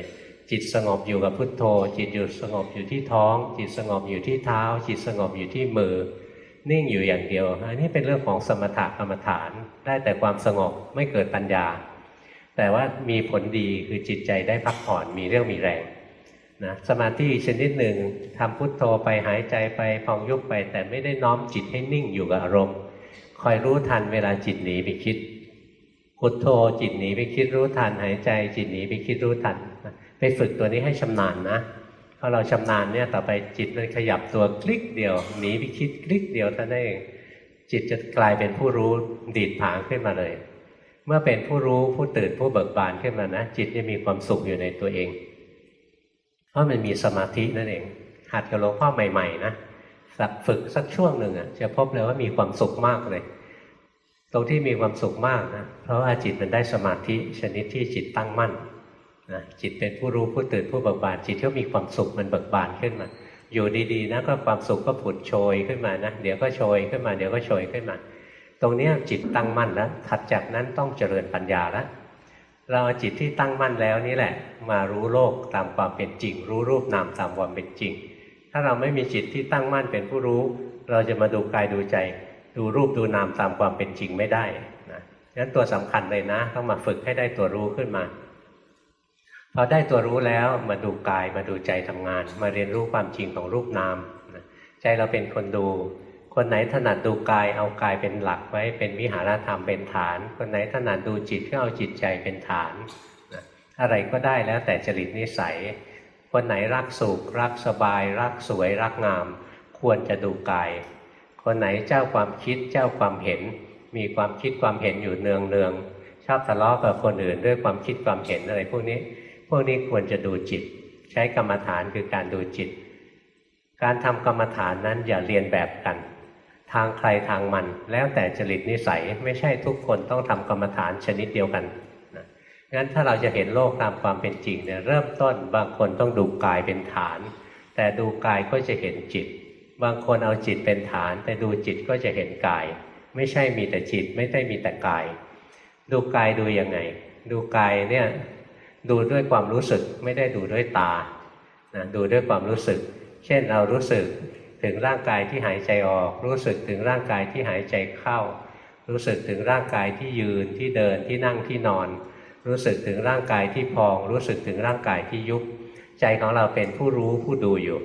จิตสงบอยู่กับพุทโธ จิตอยู่สงบอยู่ที่ท้อง จิตสงบอยู่ที่เท้า จิตสงบอยู่ที่มือ นิ่งอยู่อย่างเดียวอันนี้เป็นเรื่องของสมถกรรมฐาน ได้แต่ความสงบไม่เกิดปัญญา แต่ว่ามีผลดีคือจิตใจได้พักผ่อนมีเรื่องมีแรงนะสมาธิชนิดหนึ่งทำพุทโธไปหายใจไปพองยุบไป แต่ไม่ได้น้อมจิตให้นิ่งอยู่กับอารมณ์ คอยรู้ทันเวลาจิตหนีไปคิด พุทโธจิตหนีไปคิดรู้ทันหายใจ จิตหนีไปคิดรู้ทัน ไปฝึกตัวนี้ให้ชำนาญนะ พอเราชำนาญเนี่ยต่อไปจิตมันขยับตัวคลิกเดียวหนีไปคิดคลิกเดียวเท่านั้นเองจิตจะกลายเป็นผู้รู้ดีดผางขึ้นมาเลย เมื่อเป็นผู้รู้ผู้ตื่นผู้เบิกบานขึ้นมานะ จิตจะมีความสุขอยู่ในตัวเอง เพราะมันมีสมาธินั่นเอง หัดกับหลวงพ่อใหม่ๆนะสักฝึกสักช่วงหนึ่งอะจะพบเลยว่ามีความสุขมากเลย ตรงที่มีความสุขมากนะเพราะว่าจิตมันได้สมาธิชนิดที่จิตตั้งมั่น นะจิตเป็นผู้รู้ผู้ตื่นผู้เบิกบานจิตก็มีความสุขมันเบิกบานขึ้นมา อยู่ดีๆนะก็ความสุขก็ผุดโชยขึ้นมานะเดี๋ยวก็โชยขึ้นมาเดี๋ยวก็โชยขึ้นมา ตรงนี้จิตตั้งมั่นแล้วถัดจากนั้นต้องเจริญปัญญาแล้วเราจิตที่ตั้งมั่นแล้วนี่แหละ มารู้โลกตามความเป็นจริง รู้รูปนามตามความเป็นจริง ถ้าเราไม่มีจิตที่ตั้งมั่นเป็นผู้รู้ เราจะมาดูกายดูใจ ดูรูปดูนามตามความเป็นจริงไม่ได้นะงั้นตัวสำคัญเลยนะ ต้องมาฝึกให้ได้ตัวรู้ขึ้นมา พอได้ตัวรู้แล้วมาดูกายมาดูใจทำงาน มาเรียนรู้ความจริงของรูปนามใจเราเป็นคนดู คนไหนถนัดดูกายเอากายเป็นหลักไว้เป็นวิหารธรรมเป็นฐาน คนไหนถนัดดูจิตก็เอาจิตใจเป็นฐาน อะไรก็ได้แล้วแต่จริตนิสัย คนไหนรักสุขรักสบาย รักสวยรักงาม ควรจะดูกาย คนไหนเจ้าความคิดเจ้าความเห็น มีความคิดความเห็นอยู่เนืองเนืองชอบทะเลาะกับคนอื่นด้วยความคิดความเห็นอะไรพวกนี้ พวกนี้ควรจะดูจิต ใช้กรรมฐานคือการดูจิต การทำกรรมฐานนั้นอย่าเรียนแบบกัน ทางใครทางมัน แล้วแต่จริตนิสัยไม่ใช่ทุกคนต้องทำกรรมฐานชนิดเดียวกันนะงั้นถ้าเราจะเห็นโลกตามความเป็นจริงเนี่ยเริ่มต้นบางคนต้องดูกายเป็นฐาน แต่ดูกายก็จะเห็นจิต บางคนเอาจิตเป็นฐาน แต่ดูจิตก็จะเห็นกาย ไม่ใช่มีแต่จิตไม่ได้มีแต่กาย ดูกายดูยังไง ดูกายเนี่ย ดูด้วยความรู้สึกไม่ได้ดูด้วยตานะดูด้วยความรู้สึก เช่นเรารู้สึกถึงร่างกายที่หายใจออก รู้สึกถึงร่างกายที่หายใจเข้า รู้สึกถึงร่างกายที่ยืนที่เดินที่นั่งที่นอน รู้สึกถึงร่างกายที่พอง รู้สึกถึงร่างกายที่ยุบใจของเราเป็นผู้รู้ผู้ดูอยู่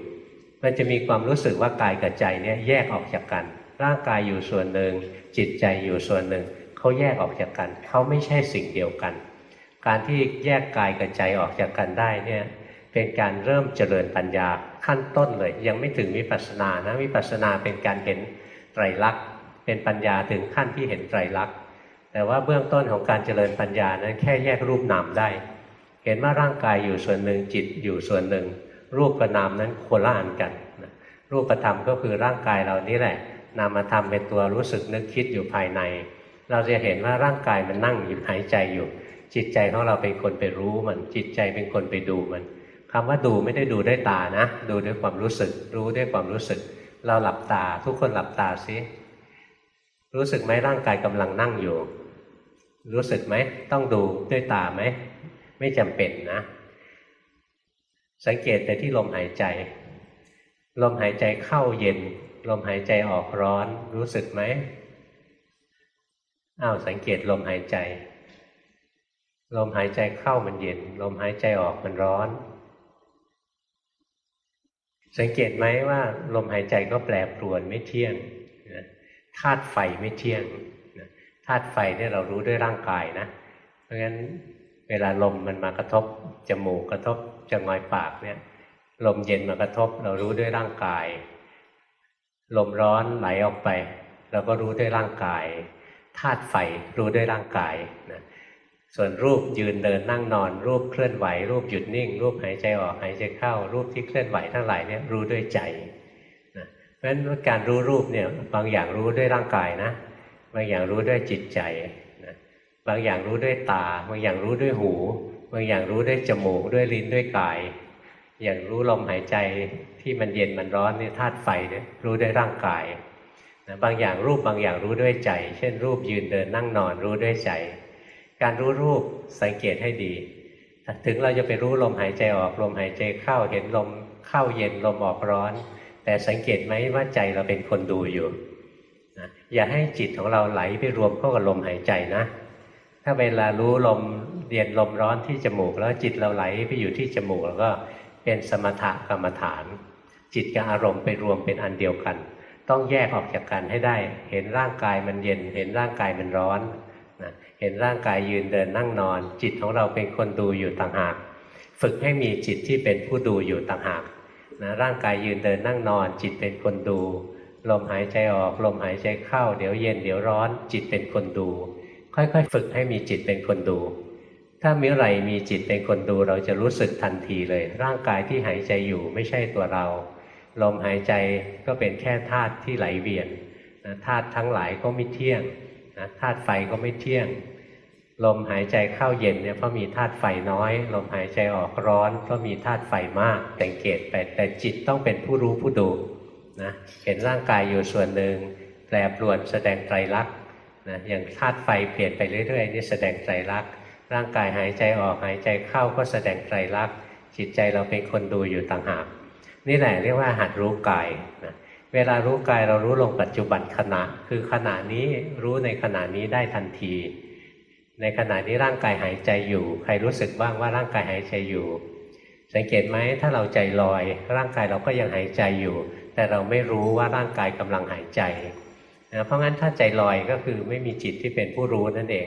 มันจะมีความรู้สึกว่ากายกับใจเนี่ยแยกออกจากกัน ร่างกายอยู่ส่วนหนึ่งจิตใจอยู่ส่วนหนึ่งเขาแยกออกจากกันเขาไม่ใช่สิ่งเดียวกัน การที่แยกกายกับใจออกจากกันได้เนี่ยเป็นการเริ่มเจริญปัญญาขั้นต้นเลย ยังไม่ถึงวิปัสสนานะวิปัสสนาเป็นการเห็นไตรลักษณ์เป็นปัญญาถึงขั้นที่เห็นไตรลักษณ์แต่ว่าเบื้องต้นของการเจริญปัญญานั้นแค่แยกรูปนามได้ เห็นว่าร่างกายอยู่ส่วนหนึ่งจิตอยู่ส่วนหนึ่ง รูปกับนามนั้นคนละอันกัน รูปธรรมก็คือร่างกายเรานี่แหละ นามธรรมเป็นตัวรู้สึกนึกคิดอยู่ภายใน เราจะเห็นว่าร่างกายมันนั่งอยู่หายใจอยู่ จิตใจของเราเป็นคนไปรู้มัน จิตใจเป็นคนไปดูมันคำว่าดูไม่ได้ดูด้วยตานะ ดูด้วยความรู้สึก รู้ด้วยความรู้สึก เราหลับตา ทุกคนหลับตาสิรู้สึกไหมร่างกายกำลังนั่งอยู่ รู้สึกไหมต้องดูด้วยตาไหมไม่จำเป็นนะ สังเกตแต่ที่ลมหายใจ ลมหายใจเข้าเย็น ลมหายใจออกร้อน รู้สึกไหมอ้าวสังเกตลมหายใจ ลมหายใจเข้ามันเย็น ลมหายใจออกมันร้อน สังเกตไหมว่า ลมหายใจก็แปรปรวนไม่เที่ยงธาตุไฟไม่เที่ยงธาตุไฟเนี่ยเรารู้ด้วยร่างกายนะ เพราะฉะนั้นเวลาลมมันมากระทบจมูกกระทบจงอยปากเนี่ย ลมเย็นมากระทบ เรารู้ด้วยร่างกาย ลมร้อนไหลออกไป เราก็รู้ด้วยร่างกายธาตุไฟรู้ด้วยร่างกายนะ ส่วนรูปยืนเดินนั่งนอน รูปเคลื่อนไหว รูปหยุดนิ่ง รูปหายใจออกหายใจเข้า รูปที่เคลื่อนไหวทั้งหลายเนี่ยรู้ด้วยใจนะเพราะฉะนั้นการรู้รูปเนี่ยบางอย่างรู้ด้วยร่างกายนะ บางอย่างรู้ด้วยจิตใจนะบางอย่างรู้ด้วยตา บางอย่างรู้ด้วยหู บางอย่างรู้ด้วยจมูกด้วยลิ้นด้วยกาย อย่างรู้ลมหายใจที่มันเย็นมันร้อนนี่ธาตุไฟเนี่ยรู้ด้วยร่างกายนะบางอย่างรูปบางอย่างรู้ด้วยใจ เช่น รูปยืนเดินนั่งนอนรู้ด้วยใจ การรู้รูปสังเกตให้ดี ถึงเราจะไปรู้ลมหายใจออกลมหายใจเข้าเห็นลมเข้าเย็นลมออกร้อน แต่สังเกตไหมว่าใจเราเป็นคนดูอยู่นะอย่าให้จิตของเราไหลไปรวมเข้ากับลมหายใจนะ ถ้าเวลารู้ลมเย็นลมร้อนที่จมูก แล้วจิตเราไหลไปอยู่ที่จมูก แล้วก็เป็นสมถกรรมฐาน จิตกับอารมณ์ไปรวมเป็นอันเดียวกัน ต้องแยกออกจากกันให้ได้ เห็นร่างกายมันเย็น เห็นร่างกายมันร้อน นะเห็นร่างกายยืนเดินนั่งนอน จิตของเราเป็นคนดูอยู่ต่างหาก ฝึกให้มีจิตที่เป็นผู้ดูอยู่ต่างหากนะร่างกายยืนเดินนั่งนอน จิตเป็นคนดู ลมหายใจออก ลมหายใจเข้า เดี๋ยวเย็นเดี๋ยวร้อน จิตเป็นคนดู ค่อยๆ ฝึกให้มีจิตเป็นคนดู ถ้าเมื่อไหร่มีจิตเป็นคนดูเราจะรู้สึกทันทีเลย ร่างกายที่หายใจอยู่ไม่ใช่ตัวเรา ลมหายใจก็เป็นแค่ธาตุที่ไหลเวียนธาตุทั้งหลายก็ไม่เที่ยง ธาตุไฟก็ไม่เที่ยง ลมหายใจเข้าเย็นเนี่ยเพราะมีธาตุไฟน้อย ลมหายใจออกร้อนเพราะมีธาตุไฟมากแต่งเกตไปแต่จิตต้องเป็นผู้รู้ผู้ดูนะเห็นร่างกายอยู่ส่วนหนึ่งแปรปรวนแสดงไตรลักษณ์นะอย่างธาตุไฟเปลี่ยนไปเรื่อยๆนี่แสดงไตรลักษณ์ร่างกายหายใจออกหายใจเข้าก็แสดงไตรลักษณ์จิตใจเราเป็นคนดูอยู่ต่างหากนี่แหละเรียกว่าหัดรู้กายนะ เวลารู้กายเรารู้ลงปัจจุบันขณะ คือขณะนี้รู้ในขณะนี้ได้ทันที ในขณะนี้ร่างกายหายใจอยู่ ใครรู้สึกบ้างว่าร่างกายหายใจอยู่ สังเกตไหมถ้าเราใจลอย ร่างกายเราก็ยังหายใจอยู่ แต่เราไม่รู้ว่าร่างกายกำลังหายใจนะเพราะงั้นถ้าใจลอยก็คือไม่มีจิตที่เป็นผู้รู้นั่นเอง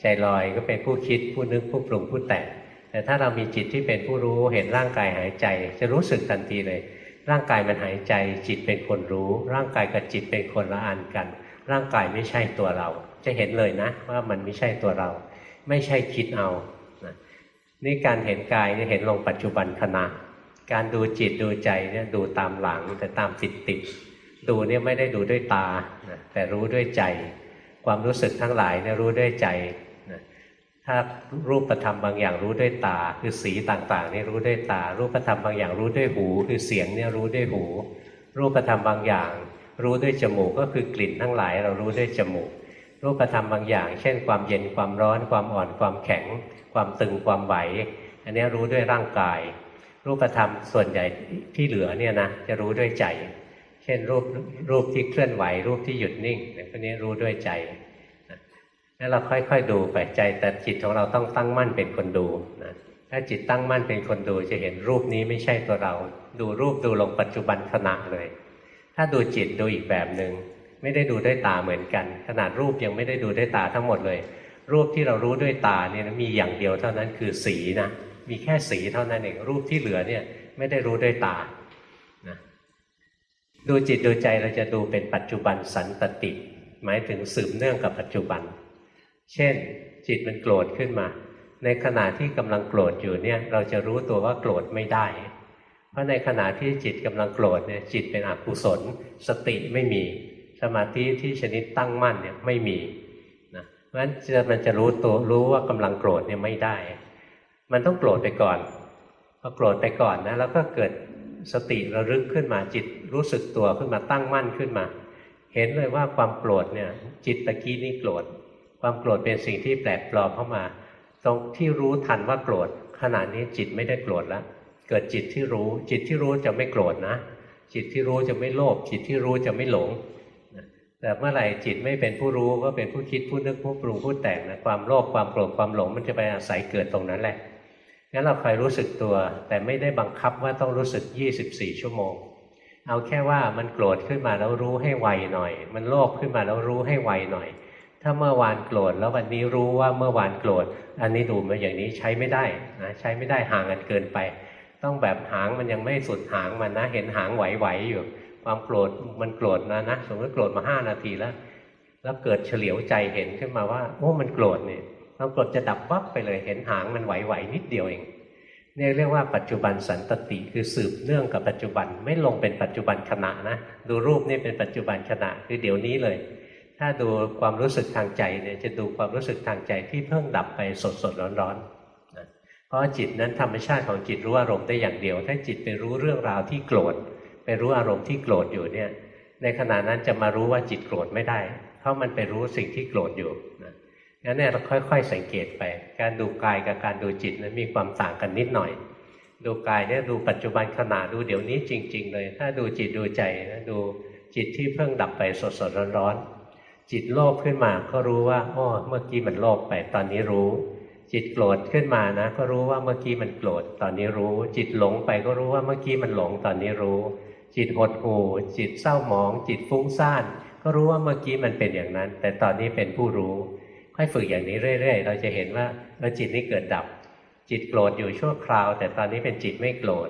ใจลอยก็เป็นผู้คิดผู้นึกผู้ปรุงผู้แต่งแต่ถ้าเรามีจิตที่เป็นผู้รู้เห็นร่างกายหายใจ จะรู้สึกทันทีเลย ร่างกายมันหายใจจิตเป็นคนรู้ ร่างกายกับจิตเป็นคนละอันกัน ร่างกายไม่ใช่ตัวเรา จะเห็นเลยนะ ว่ามันไม่ใช่ตัวเรา ไม่ใช่คิดเอานะนี่การเห็นกายเนี่ยเห็นลงปัจจุบันขณะ การดูจิตดูใจเนี่ยดูตามหลังแต่ตามติดติดดูเนี่ยไม่ได้ดูด้วยตาแต่รู้ด้วยใจ ความรู้สึกทั้งหลายเนี่ยรู้ด้วยใจ ถ้ารูปธรรมบางอย่างรู้ด้วยตา คือสีต่างๆนี่รู้ด้วยตา รูปธรรมบางอย่างรู้ด้วยหู คือเสียงเนี่ยรู้ด้วยหู รูปธรรมบางอย่าง รู้ด้วยจมูกก็คือกลิ่นทั้งหลาย เรารู้ด้วยจมูก รูปธรรมบางอย่าง เช่น ความเย็นความร้อน ความอ่อนความแข็ง ความตึงความไหว อันนี้รู้ด้วยร่างกาย รูปธรรมส่วนใหญ่ที่เหลือเนี่ยนะจะรู้ด้วยใจ เช่นรูปรูปที่เคลื่อนไหว รูปที่หยุดนิ่งพวกนี้รู้ด้วยใจ แล้วเราค่อยๆดูไปใจแต่จิตของเราต้องตั้งมั่นเป็นคนดูนะถ้าจิตตั้งมั่นเป็นคนดูจะเห็นรูปนี้ไม่ใช่ตัวเรา ดูรูปดูลงปัจจุบันขณะเลย ถ้าดูจิตดูอีกแบบหนึง่งไม่ได้ดูด้วยตาเหมือนกัน ขนาดรูปยังไม่ได้ดูด้วยตาทั้งหมดเลย รูปที่เรารู้ด้วยตาเนี่ยมีอย่างเดียวเท่านั้นคือสีนะมีแค่สีเท่านั้นเองรูปที่เหลือเนี่ยไม่ได้รู้ด้วยตานะดูจิตดูใจเราจะดูเป็นปัจจุบันสันตติ หมายถึงสืบเนื่องกับปัจจุบัน เช่น จิตมันโกรธขึ้นมา ในขณะที่กำลังโกรธอยู่เนี่ย เราจะรู้ตัวว่าโกรธไม่ได้ เพราะในขณะที่จิตกำลังโกรธเนี่ยจิตเป็นอกุศล สติไม่มี สมาธิที่ชนิดตั้งมั่นเนี่ยไม่มีนะเพราะฉะนั้นมันจะรู้ตัวรู้ว่ากำลังโกรธเนี่ยไม่ได้ มันต้องโกรธไปก่อนพอโกรธไปก่อนนะแล้วก็เกิดสติระลึกขึ้นมาจิตรู้สึกตัวขึ้นมาตั้งมั่นขึ้นมา เห็นเลยว่าความโกรธเนี่ย จิตตะกี้นี่โกรธ ความโกรธเป็นสิ่งที่แปลกปลอมเข้ามา ตรงที่รู้ทันว่าโกรธขณะนี้จิตไม่ได้โกรธแล้วเกิดจิตที่รู้ จิตที่รู้จะไม่โกรธนะ จิตที่รู้จะไม่โลภจิตที่รู้จะไม่หลงแต่เมื่อไหร่จิตไม่เป็นผู้รู้ก็เป็นผู้คิดผู้นึกผู้ปรุงผู้แต่งนะความโลภความโกรธความหลงมันจะไปอาศัยเกิดตรงนั้นแหละงั้นเราคอยรู้สึกตัว แต่ไม่ได้บังคับว่าต้องรู้สึก 24 ชั่วโมง เอาแค่ว่ามันโกรธขึ้นมาแล้วรู้ให้ไวหน่อย มันโลภขึ้นมาแล้วรู้ให้ไวหน่อย ถ้าเมื่อวานโกรธแล้ววันนี้รู้ว่าเมื่อวานโกรธ อันนี้ดูมาอย่างนี้ใช้ไม่ได้นะใช้ไม่ได้ห่างกันเกินไป ต้องแบบหางมันยังไม่สุดหางมันนะ เห็นหางไหวๆอยู่ ความโกรธมันโกรธนะนะสมมติโกรธมาห้านาทีแล้ว แล้วเกิดเฉลียวใจเห็นขึ้นมาว่า โอ้มันโกรธเนี่ยความโกรธจะดับวับไปเลยเห็นหางมันไหวๆนิดเดียวเองเนี่ยเรียกว่าปัจจุบันสันตติคือสืบเนื่องกับปัจจุบันไม่ลงเป็นปัจจุบันขณะนะดูรูปนี่เป็นปัจจุบันขณะคือเดี๋ยวนี้เลย ถ้าดูความรู้สึกทางใจเนี่ยจะดูความรู้สึกทางใจที่เพิ่งดับไปสดสดร้อนร้อนนะเพราะจิตนั้นธรรมชาติของจิตรู้อารมณ์ได้อย่างเดียว ถ้าจิตไปรู้เรื่องราวที่โกรธไปรู้อารมณ์ที่โกรธอยู่เนี่ย ในขณะนั้นจะมารู้ว่าจิตโกรธไม่ได้ เพราะมันไปรู้สิ่งที่โกรธอยู่นะงั้นเนี่ยเราค่อย ๆ สังเกตไป การดูกายกับการดูจิตนั้นมีความต่างกันนิดหน่อย ดูกายเนี่ยดูปัจจุบันขณะดูเดี๋ยวนี้จริง ๆ เลย ถ้าดูจิตดูใจนะดูจิตที่เพิ่งดับไปสดๆร้อนๆ จิตโลภขึ้นมาก็รู้ว่าอ๋อเมื่อกี้มันโลภไปตอนนี้รู้ จิตโกรธขึ้นมานะ ก็รู้ว่าเมื่อกี้มันโกรธตอนนี้รู้ จิตหลงไปก็รู้ว่าเมื่อกี้มันหลงตอนนี้รู้ จิตหดหู่ จิตเศร้าหมอง จิตฟุ้งซ่าน ก็รู้ว่าเมื่อกี้มันเป็นอย่างนั้น แต่ตอนนี้เป็นผู้รู้ ค่อยฝึกอย่างนี้เรื่อย ๆ เราจะเห็นว่าเออจิตนี้เกิดดับ จิตโกรธอยู่ชั่วคราว แต่ตอนนี้เป็นจิตไม่โกรธ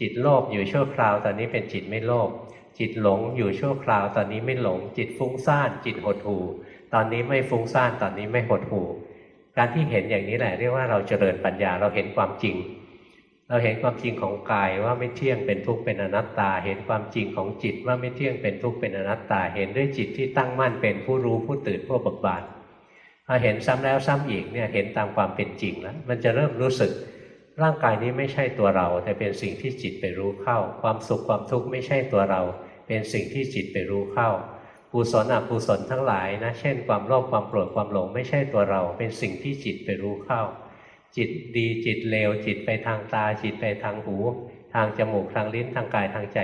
จิตโลภอยู่ชั่วคราว ตอนนี้เป็นจิตไม่โลภ จิตหลงอยู่ชั่วคราว ตอนนี้ไม่หลง จิตฟุ้งซ่าน จิตหดหู่ตอนนี้ไม่ฟุ้งซ่านตอนนี้ไม่หดหู่การที่เห็นอย่างนี้แหละเรียกว่าเราเจริญปัญญาเราเห็นความจริง เราเห็นความจริงของกายว่าไม่เที่ยงเป็นทุกข์เป็นอนัตตา เห็นความจริงของจิตว่าไม่เที่ยงเป็นทุกข์เป็นอนัตตา เห็นด้วยจิตที่ตั้งมั่นเป็นผู้รู้ผู้ตื่นผู้เบิกบานพอเห็นซ้ำแล้วซ้ำอีกเนี่ยเห็นตามความเป็นจริงแล้วมันจะเริ่มรู้สึก ร่างกายนี้ไม่ใช่ตัวเรา แต่เป็นสิ่งที่จิตไปรู้เข้า ความสุขความทุกข์ไม่ใช่ตัวเรา เป็นสิ่งที่จิตไปรู้เข้ากุศลอกุศลทั้งหลายนะ เช่น ความโลภความโกรธความหลงไม่ใช่ตัวเรา เป็นสิ่งที่จิตไปรู้เข้า จิตดีจิตเลวจิตไปทางตา จิตไปทางหู ทางจมูกทางลิ้นทางกายทางใจ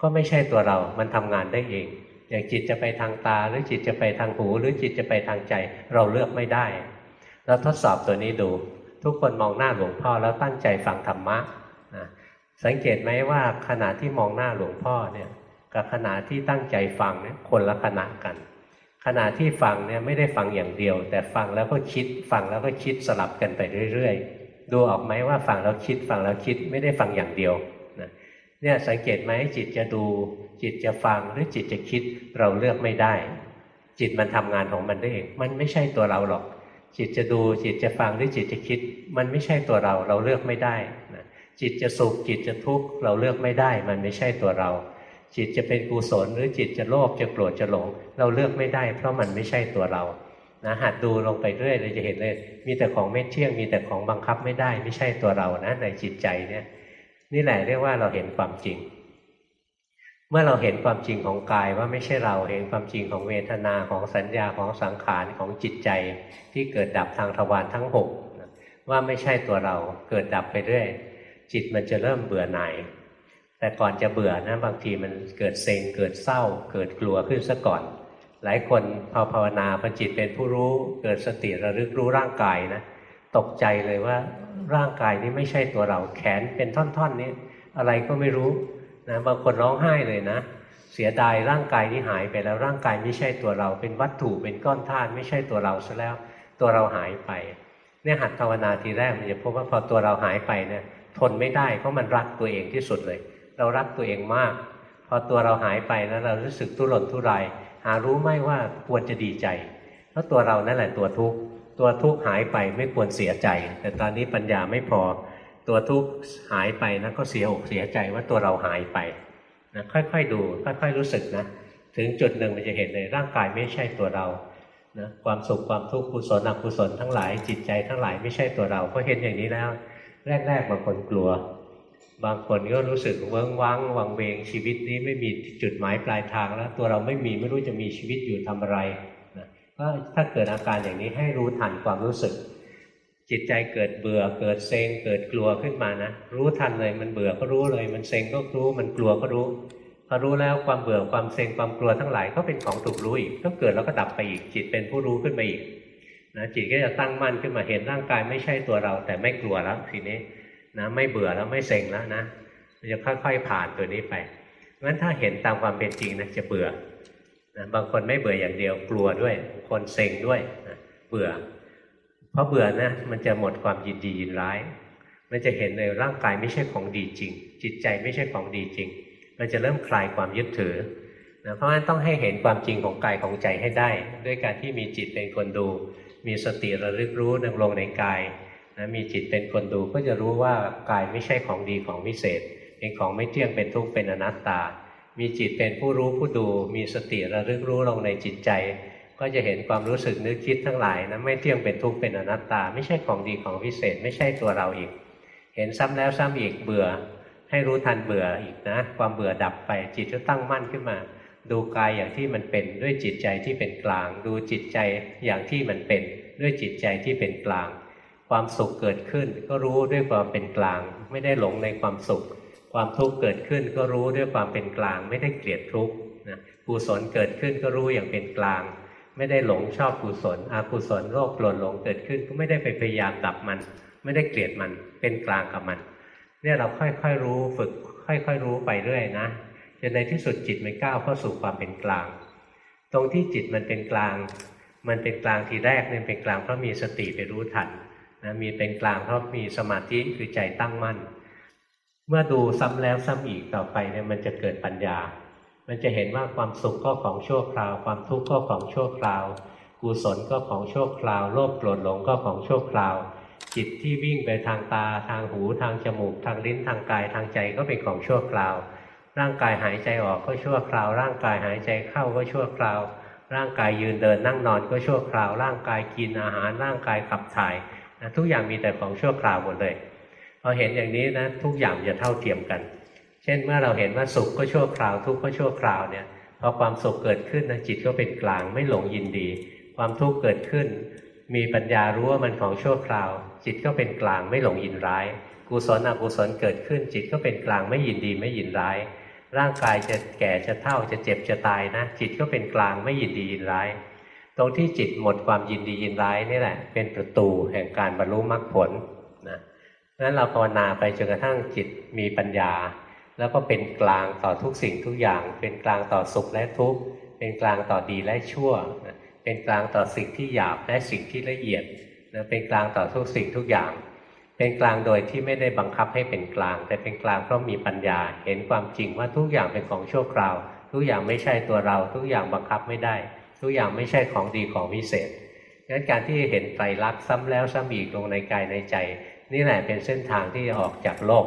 ก็ไม่ใช่ตัวเรา มันทำงานได้เอง อย่างจิตจะไปทางตาหรือจิตจะไปทางหู หรือจิตจะไปทางใจ เราเลือกไม่ได้เราทดสอบตัวนี้ดู ทุกคนมองหน้าหลวงพ่อแล้วตั้งใจฟังธรรมะนะสังเกตไหมว่าขณะที่มองหน้าหลวงพ่อเนี่ยกับขณะที่ตั้งใจฟังเนี่ยคนละขณะกัน ขณะที่ฟังเนี่ยไม่ได้ฟังอย่างเดียว แต่ฟังแล้วก็คิดฟังแล้วก็คิดสลับกันไปเรื่อยๆ ดูออกไหมว่าฟังแล้วคิดฟังแล้วคิดไม่ได้ฟังอย่างเดียวเนี่ยสังเกตไหมจิตจะดูจิตจะฟังหรือจิตจะคิดเราเลือกไม่ได้ จิตมันทำงานของมันได้เองมันไม่ใช่ตัวเราหรอก จิตจะดูจิตจะฟังหรือจิตจะคิด มันไม่ใช่ตัวเราเราเลือกไม่ได้นะจิตจะสุขจิตจะทุกข์เราเลือกไม่ได้ มันไม่ใช่ตัวเรา จิตจะเป็นกุศลหรือจิตจะโลภจะโกรธจะหลง เราเลือกไม่ได้ เพราะมันไม่ใช่ตัวเรานะหัดดูลงไปเรื่อยเราจะเห็นเลย มีแต่ของไม่เที่ยงมีแต่ของบังคับไม่ได้ ไม่ใช่ตัวเรานะในจิตใจเนี่ยนี่แหละเรียกว่าเราเห็นความจริง เมื่อเราเห็นความจริงของกายว่าไม่ใช่เราเห็นความจริงของเวทนาของสัญญาของสังขารของจิตใจที่เกิดดับทางทวารทั้งหกว่าไม่ใช่ตัวเราเกิดดับไปเรื่อยจิตมันจะเริ่มเบื่อหน่าย แต่ก่อนจะเบื่อนะบางทีมันเกิดเซ็งเกิดเศร้า เกิดกลัวขึ้นซะก่อน หลายคนพอภาวนาพอจิตเป็นผู้รู้ เกิดสติระลึกรู้ร่างกายนะตกใจเลยว่าร่างกายนี้ไม่ใช่ตัวเราแขนเป็นท่อนๆนี้ อะไรก็ไม่รู้ นะบางคนร้องไห้เลยนะ เสียดายร่างกายนี้หายไปแล้วร่างกายไม่ใช่ตัวเราเป็นวัตถุเป็นก้อนธาตุไม่ใช่ตัวเราซะแล้ว ตัวเราหายไปเนี่ยหัดภาวนาทีแรกมันจะพบว่าพอตัวเราหายไปเนี่ยทนไม่ได้เพราะมันรักตัวเองที่สุดเลย เรารักตัวเองมาก พอตัวเราหายไปนะเรารู้สึกทุรนทุรายหารู้ไหมว่าควรจะดีใจเพราะตัวเรานั่นแหละตัวทุกข์ตัวทุกข์หายไปไม่ควรเสียใจ แต่ตอนนี้ปัญญาไม่พอ ตัวทุกข์หายไปนะก็เสียอกเสียใจว่าตัวเราหายไปนะค่อยๆดูค่อยๆรู้สึกนะถึงจุดหนึ่งมันจะเห็นเลยร่างกายไม่ใช่ตัวเรานะความสุขความทุกข์กุศลอกุศลทั้งหลายจิตใจทั้งหลายไม่ใช่ตัวเราพอเห็นอย่างนี้แล้ว แรกๆบางคนกลัว บางคนก็รู้สึกเวิ้งว้างวังเวงชีวิตนี้ไม่มีจุดหมายปลายทางแล้ว ตัวเราไม่มีไม่รู้จะมีชีวิตอยู่ทำอะไรนะก็ถ้าเกิดอาการอย่างนี้ให้รู้ทันความรู้สึก จิตใจเกิดเบื่อเกิดเซ็งเกิดกลัวขึ้นมานะรู้ทันเลยมันเบื่อก็รู้เลย มันเซ็งก็รู้มันกลัวก็รู้พอรู้แล้วความเบื่อความเซ็งความกลัวทั้งหลายก็เป็นของถูกรู้อีกก็เกิดแล้วก็ดับไปอีกจิตเป็นผู้รู้ขึ้นมาอีกนะจิตก็จะตั้งมั่นขึ้นมาเห็นร่างกายไม่ใช่ตัวเรา แต่ไม่กลัวแล้วทีนี้นะไม่เบื่อแล้วไม่เซ็งแล้วนะมันจะค่อยๆผ่านตัวนี้ไปเพราะฉะนั้นถ้าเห็นตามความเป็นจริงนะจะเบื่อนะบางคนไม่เบื่ออย่างเดียวกลัวด้วย คนเซ็งด้วยนะเบื่อ เพราะเบื่อนะมันจะหมดความยินดียินร้าย มันจะเห็นในร่างกายไม่ใช่ของดีจริง จิตใจไม่ใช่ของดีจริง มันจะเริ่มคลายความยึดถือนะเพราะฉะนั้นต้องให้เห็นความจริงของกายของใจให้ได้ ด้วยการที่มีจิตเป็นคนดู มีสติระลึกรู้ดำรงในกายนะมีจิตเป็นคนดูก็จะรู้ว่ากายไม่ใช่ของดีของวิเศษ เป็นของไม่เที่ยงเป็นทุกข์เป็นอนัตตา มีจิตเป็นผู้รู้ผู้ดู มีสติระลึกรู้ลงในจิตใจ ก็จะเห็นความรู้สึกนึกคิดทั้งหลายนะไม่เที่ยงเป็นทุกข์เป็นอนัตตา ไม่ใช่ของดีของวิเศษ ไม่ใช่ตัวเราอีก เห็นซ้ำแล้วซ้ำอีกเบื่อ ให้รู้ทันเบื่ออีกนะ ความเบื่อดับไปจิตก็ตั้งมั่นขึ้นมา ดูกายอย่างที่มันเป็นด้วยจิตใจที่เป็นกลาง ดูจิตใจอย่างที่มันเป็น ด้วยจิตใจที่เป็นกลาง ความสุขเกิดขึ้น ก็รู้ด้วยความเป็นกลาง ไม่ได้หลงในความสุข ความทุกข์เกิดขึ้นก็รู้ด้วยความเป็นกลาง ไม่ได้เกลียดทุกข์นะกุศลเกิดขึ้นก็รู้อย่างเป็นกลาง ไม่ได้หลงชอบกุศลอกุศลโลภโกรธหลงเกิดขึ้นก็ไม่ได้ไปพยายามดับมัน ไม่ได้เกลียดมันเป็นกลางกับมัน เนี่ยเราค่อยๆรู้ฝึก ค่อยๆรู้ไปเรื่อยนะจนในที่สุดจิตมันก้าวเข้าสู่ความเป็นกลาง ตรงที่จิตมันเป็นกลาง มันเป็นกลางทีแรกเนี่ยเป็นกลางเพราะมีสติไปรู้ทันนะมีเป็นกลางเพราะมีสมาธิคือใจตั้งมั่น เมื่อดูซ้ำแล้วซ้ำอีกต่อไปเนี่ยมันจะเกิดปัญญา มันจะเห็นว่าความสุขก็ของชั่วคราว ความทุกข์ก็ของชั่วคราว กุศลก็ของชั่วคราว โลภโกรธหลงก็ของชั่วคราว จิตที่วิ่งไปทางตา ทางหู ทางจมูก ทางลิ้น ทางกาย ทางใจก็เป็นของชั่วคราว ร่างกายหายใจออกก็ชั่วคราว ร่างกายหายใจเข้าก็ชั่วคราว ร่างกายยืนเดินนั่งนอนก็ชั่วคราว ร่างกายกินอาหาร ร่างกายขับถ่ายนะทุกอย่างมีแต่ของชั่วคราวหมดเลย พอเห็นอย่างนี้นะทุกอย่างจะเท่าเทียมกัน เช่นเมื่อเราเห็นว่าสุขก็ชั่วคราวทุกข์ก็ชั่วคราวเนี่ยพอความสุขเกิดขึ้นนะจิตก็เป็นกลางไม่หลงยินดี ความทุกข์เกิดขึ้น มีปัญญารู้ว่ามันของชั่วคราว จิตก็เป็นกลางไม่หลงยินร้าย กุศลอกุศลเกิดขึ้น จิตก็เป็นกลางไม่ยินดีไม่ยินร้าย ร่างกายจะแก่จะเฒ่าจะเจ็บจะตายนะ จิตก็เป็นกลางไม่ยินดียินร้าย ตรงที่จิตหมดความยินดียินร้ายนี่แหละ เป็นประตูแห่งการบรรลุมรรคผลนะนั้นเราภาวนาไปจนกระทั่งจิตมีปัญญา แล้วก็เป็นกลางต่อทุกสิ่งทุกอย่าง เป็นกลางต่อสุขและทุกข์ เป็นกลางต่อดีและชั่ว เป็นกลางต่อสิ่งที่หยาบและสิ่งที่ละเอียดเป็นกลางต่อทุกสิ่งทุกอย่าง เป็นกลางโดยที่ไม่ได้บังคับให้เป็นกลาง แต่เป็นกลางเพราะมีปัญญา เห็นความจริงว่าทุกอย่างเป็นของชั่วคราว ทุกอย่างไม่ใช่ตัวเรา ทุกอย่างบังคับไม่ได้ ทุกอย่างไม่ใช่ของดีของวิเศษงั้นการที่เห็นไตรลักษณ์ซ้ำแล้วซ้ำอีกลงในกายในใจ นี่แหละเป็นเส้นทางที่จะออกจากโลก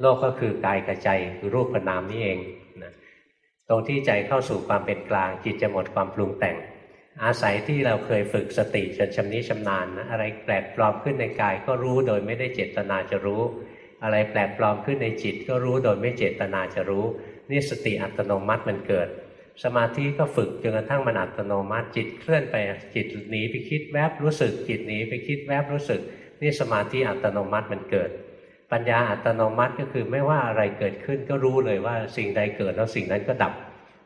โลกก็คือกายกับใจคือรูปกับนามนี่เองนะตรงที่ใจเข้าสู่ความเป็นกลางจิตจะหมดความปรุงแต่ง อาศัยที่เราเคยฝึกสติจนชำนิชำนาญนะอะไรแปลกปลอมขึ้นในกายก็รู้โดยไม่ได้เจตนาจะรู้ อะไรแปลกปลอมขึ้นในจิตก็รู้โดยไม่เจตนาจะรู้ นี่สติอัตโนมัติมันเกิด สมาธิก็ฝึกจนกระทั่งมันอัตโนมัติจิตเคลื่อนไปจิตหนีไปคิดแวบรู้สึกจิตหนีไปคิดแวบรู้สึก นี่สมาธิอัตโนมัติมันเกิด ปัญญาอัตโนมัติก็คือไม่ว่าอะไรเกิดขึ้นก็รู้เลยว่าสิ่งใดเกิดแล้วสิ่งนั้นก็ดับ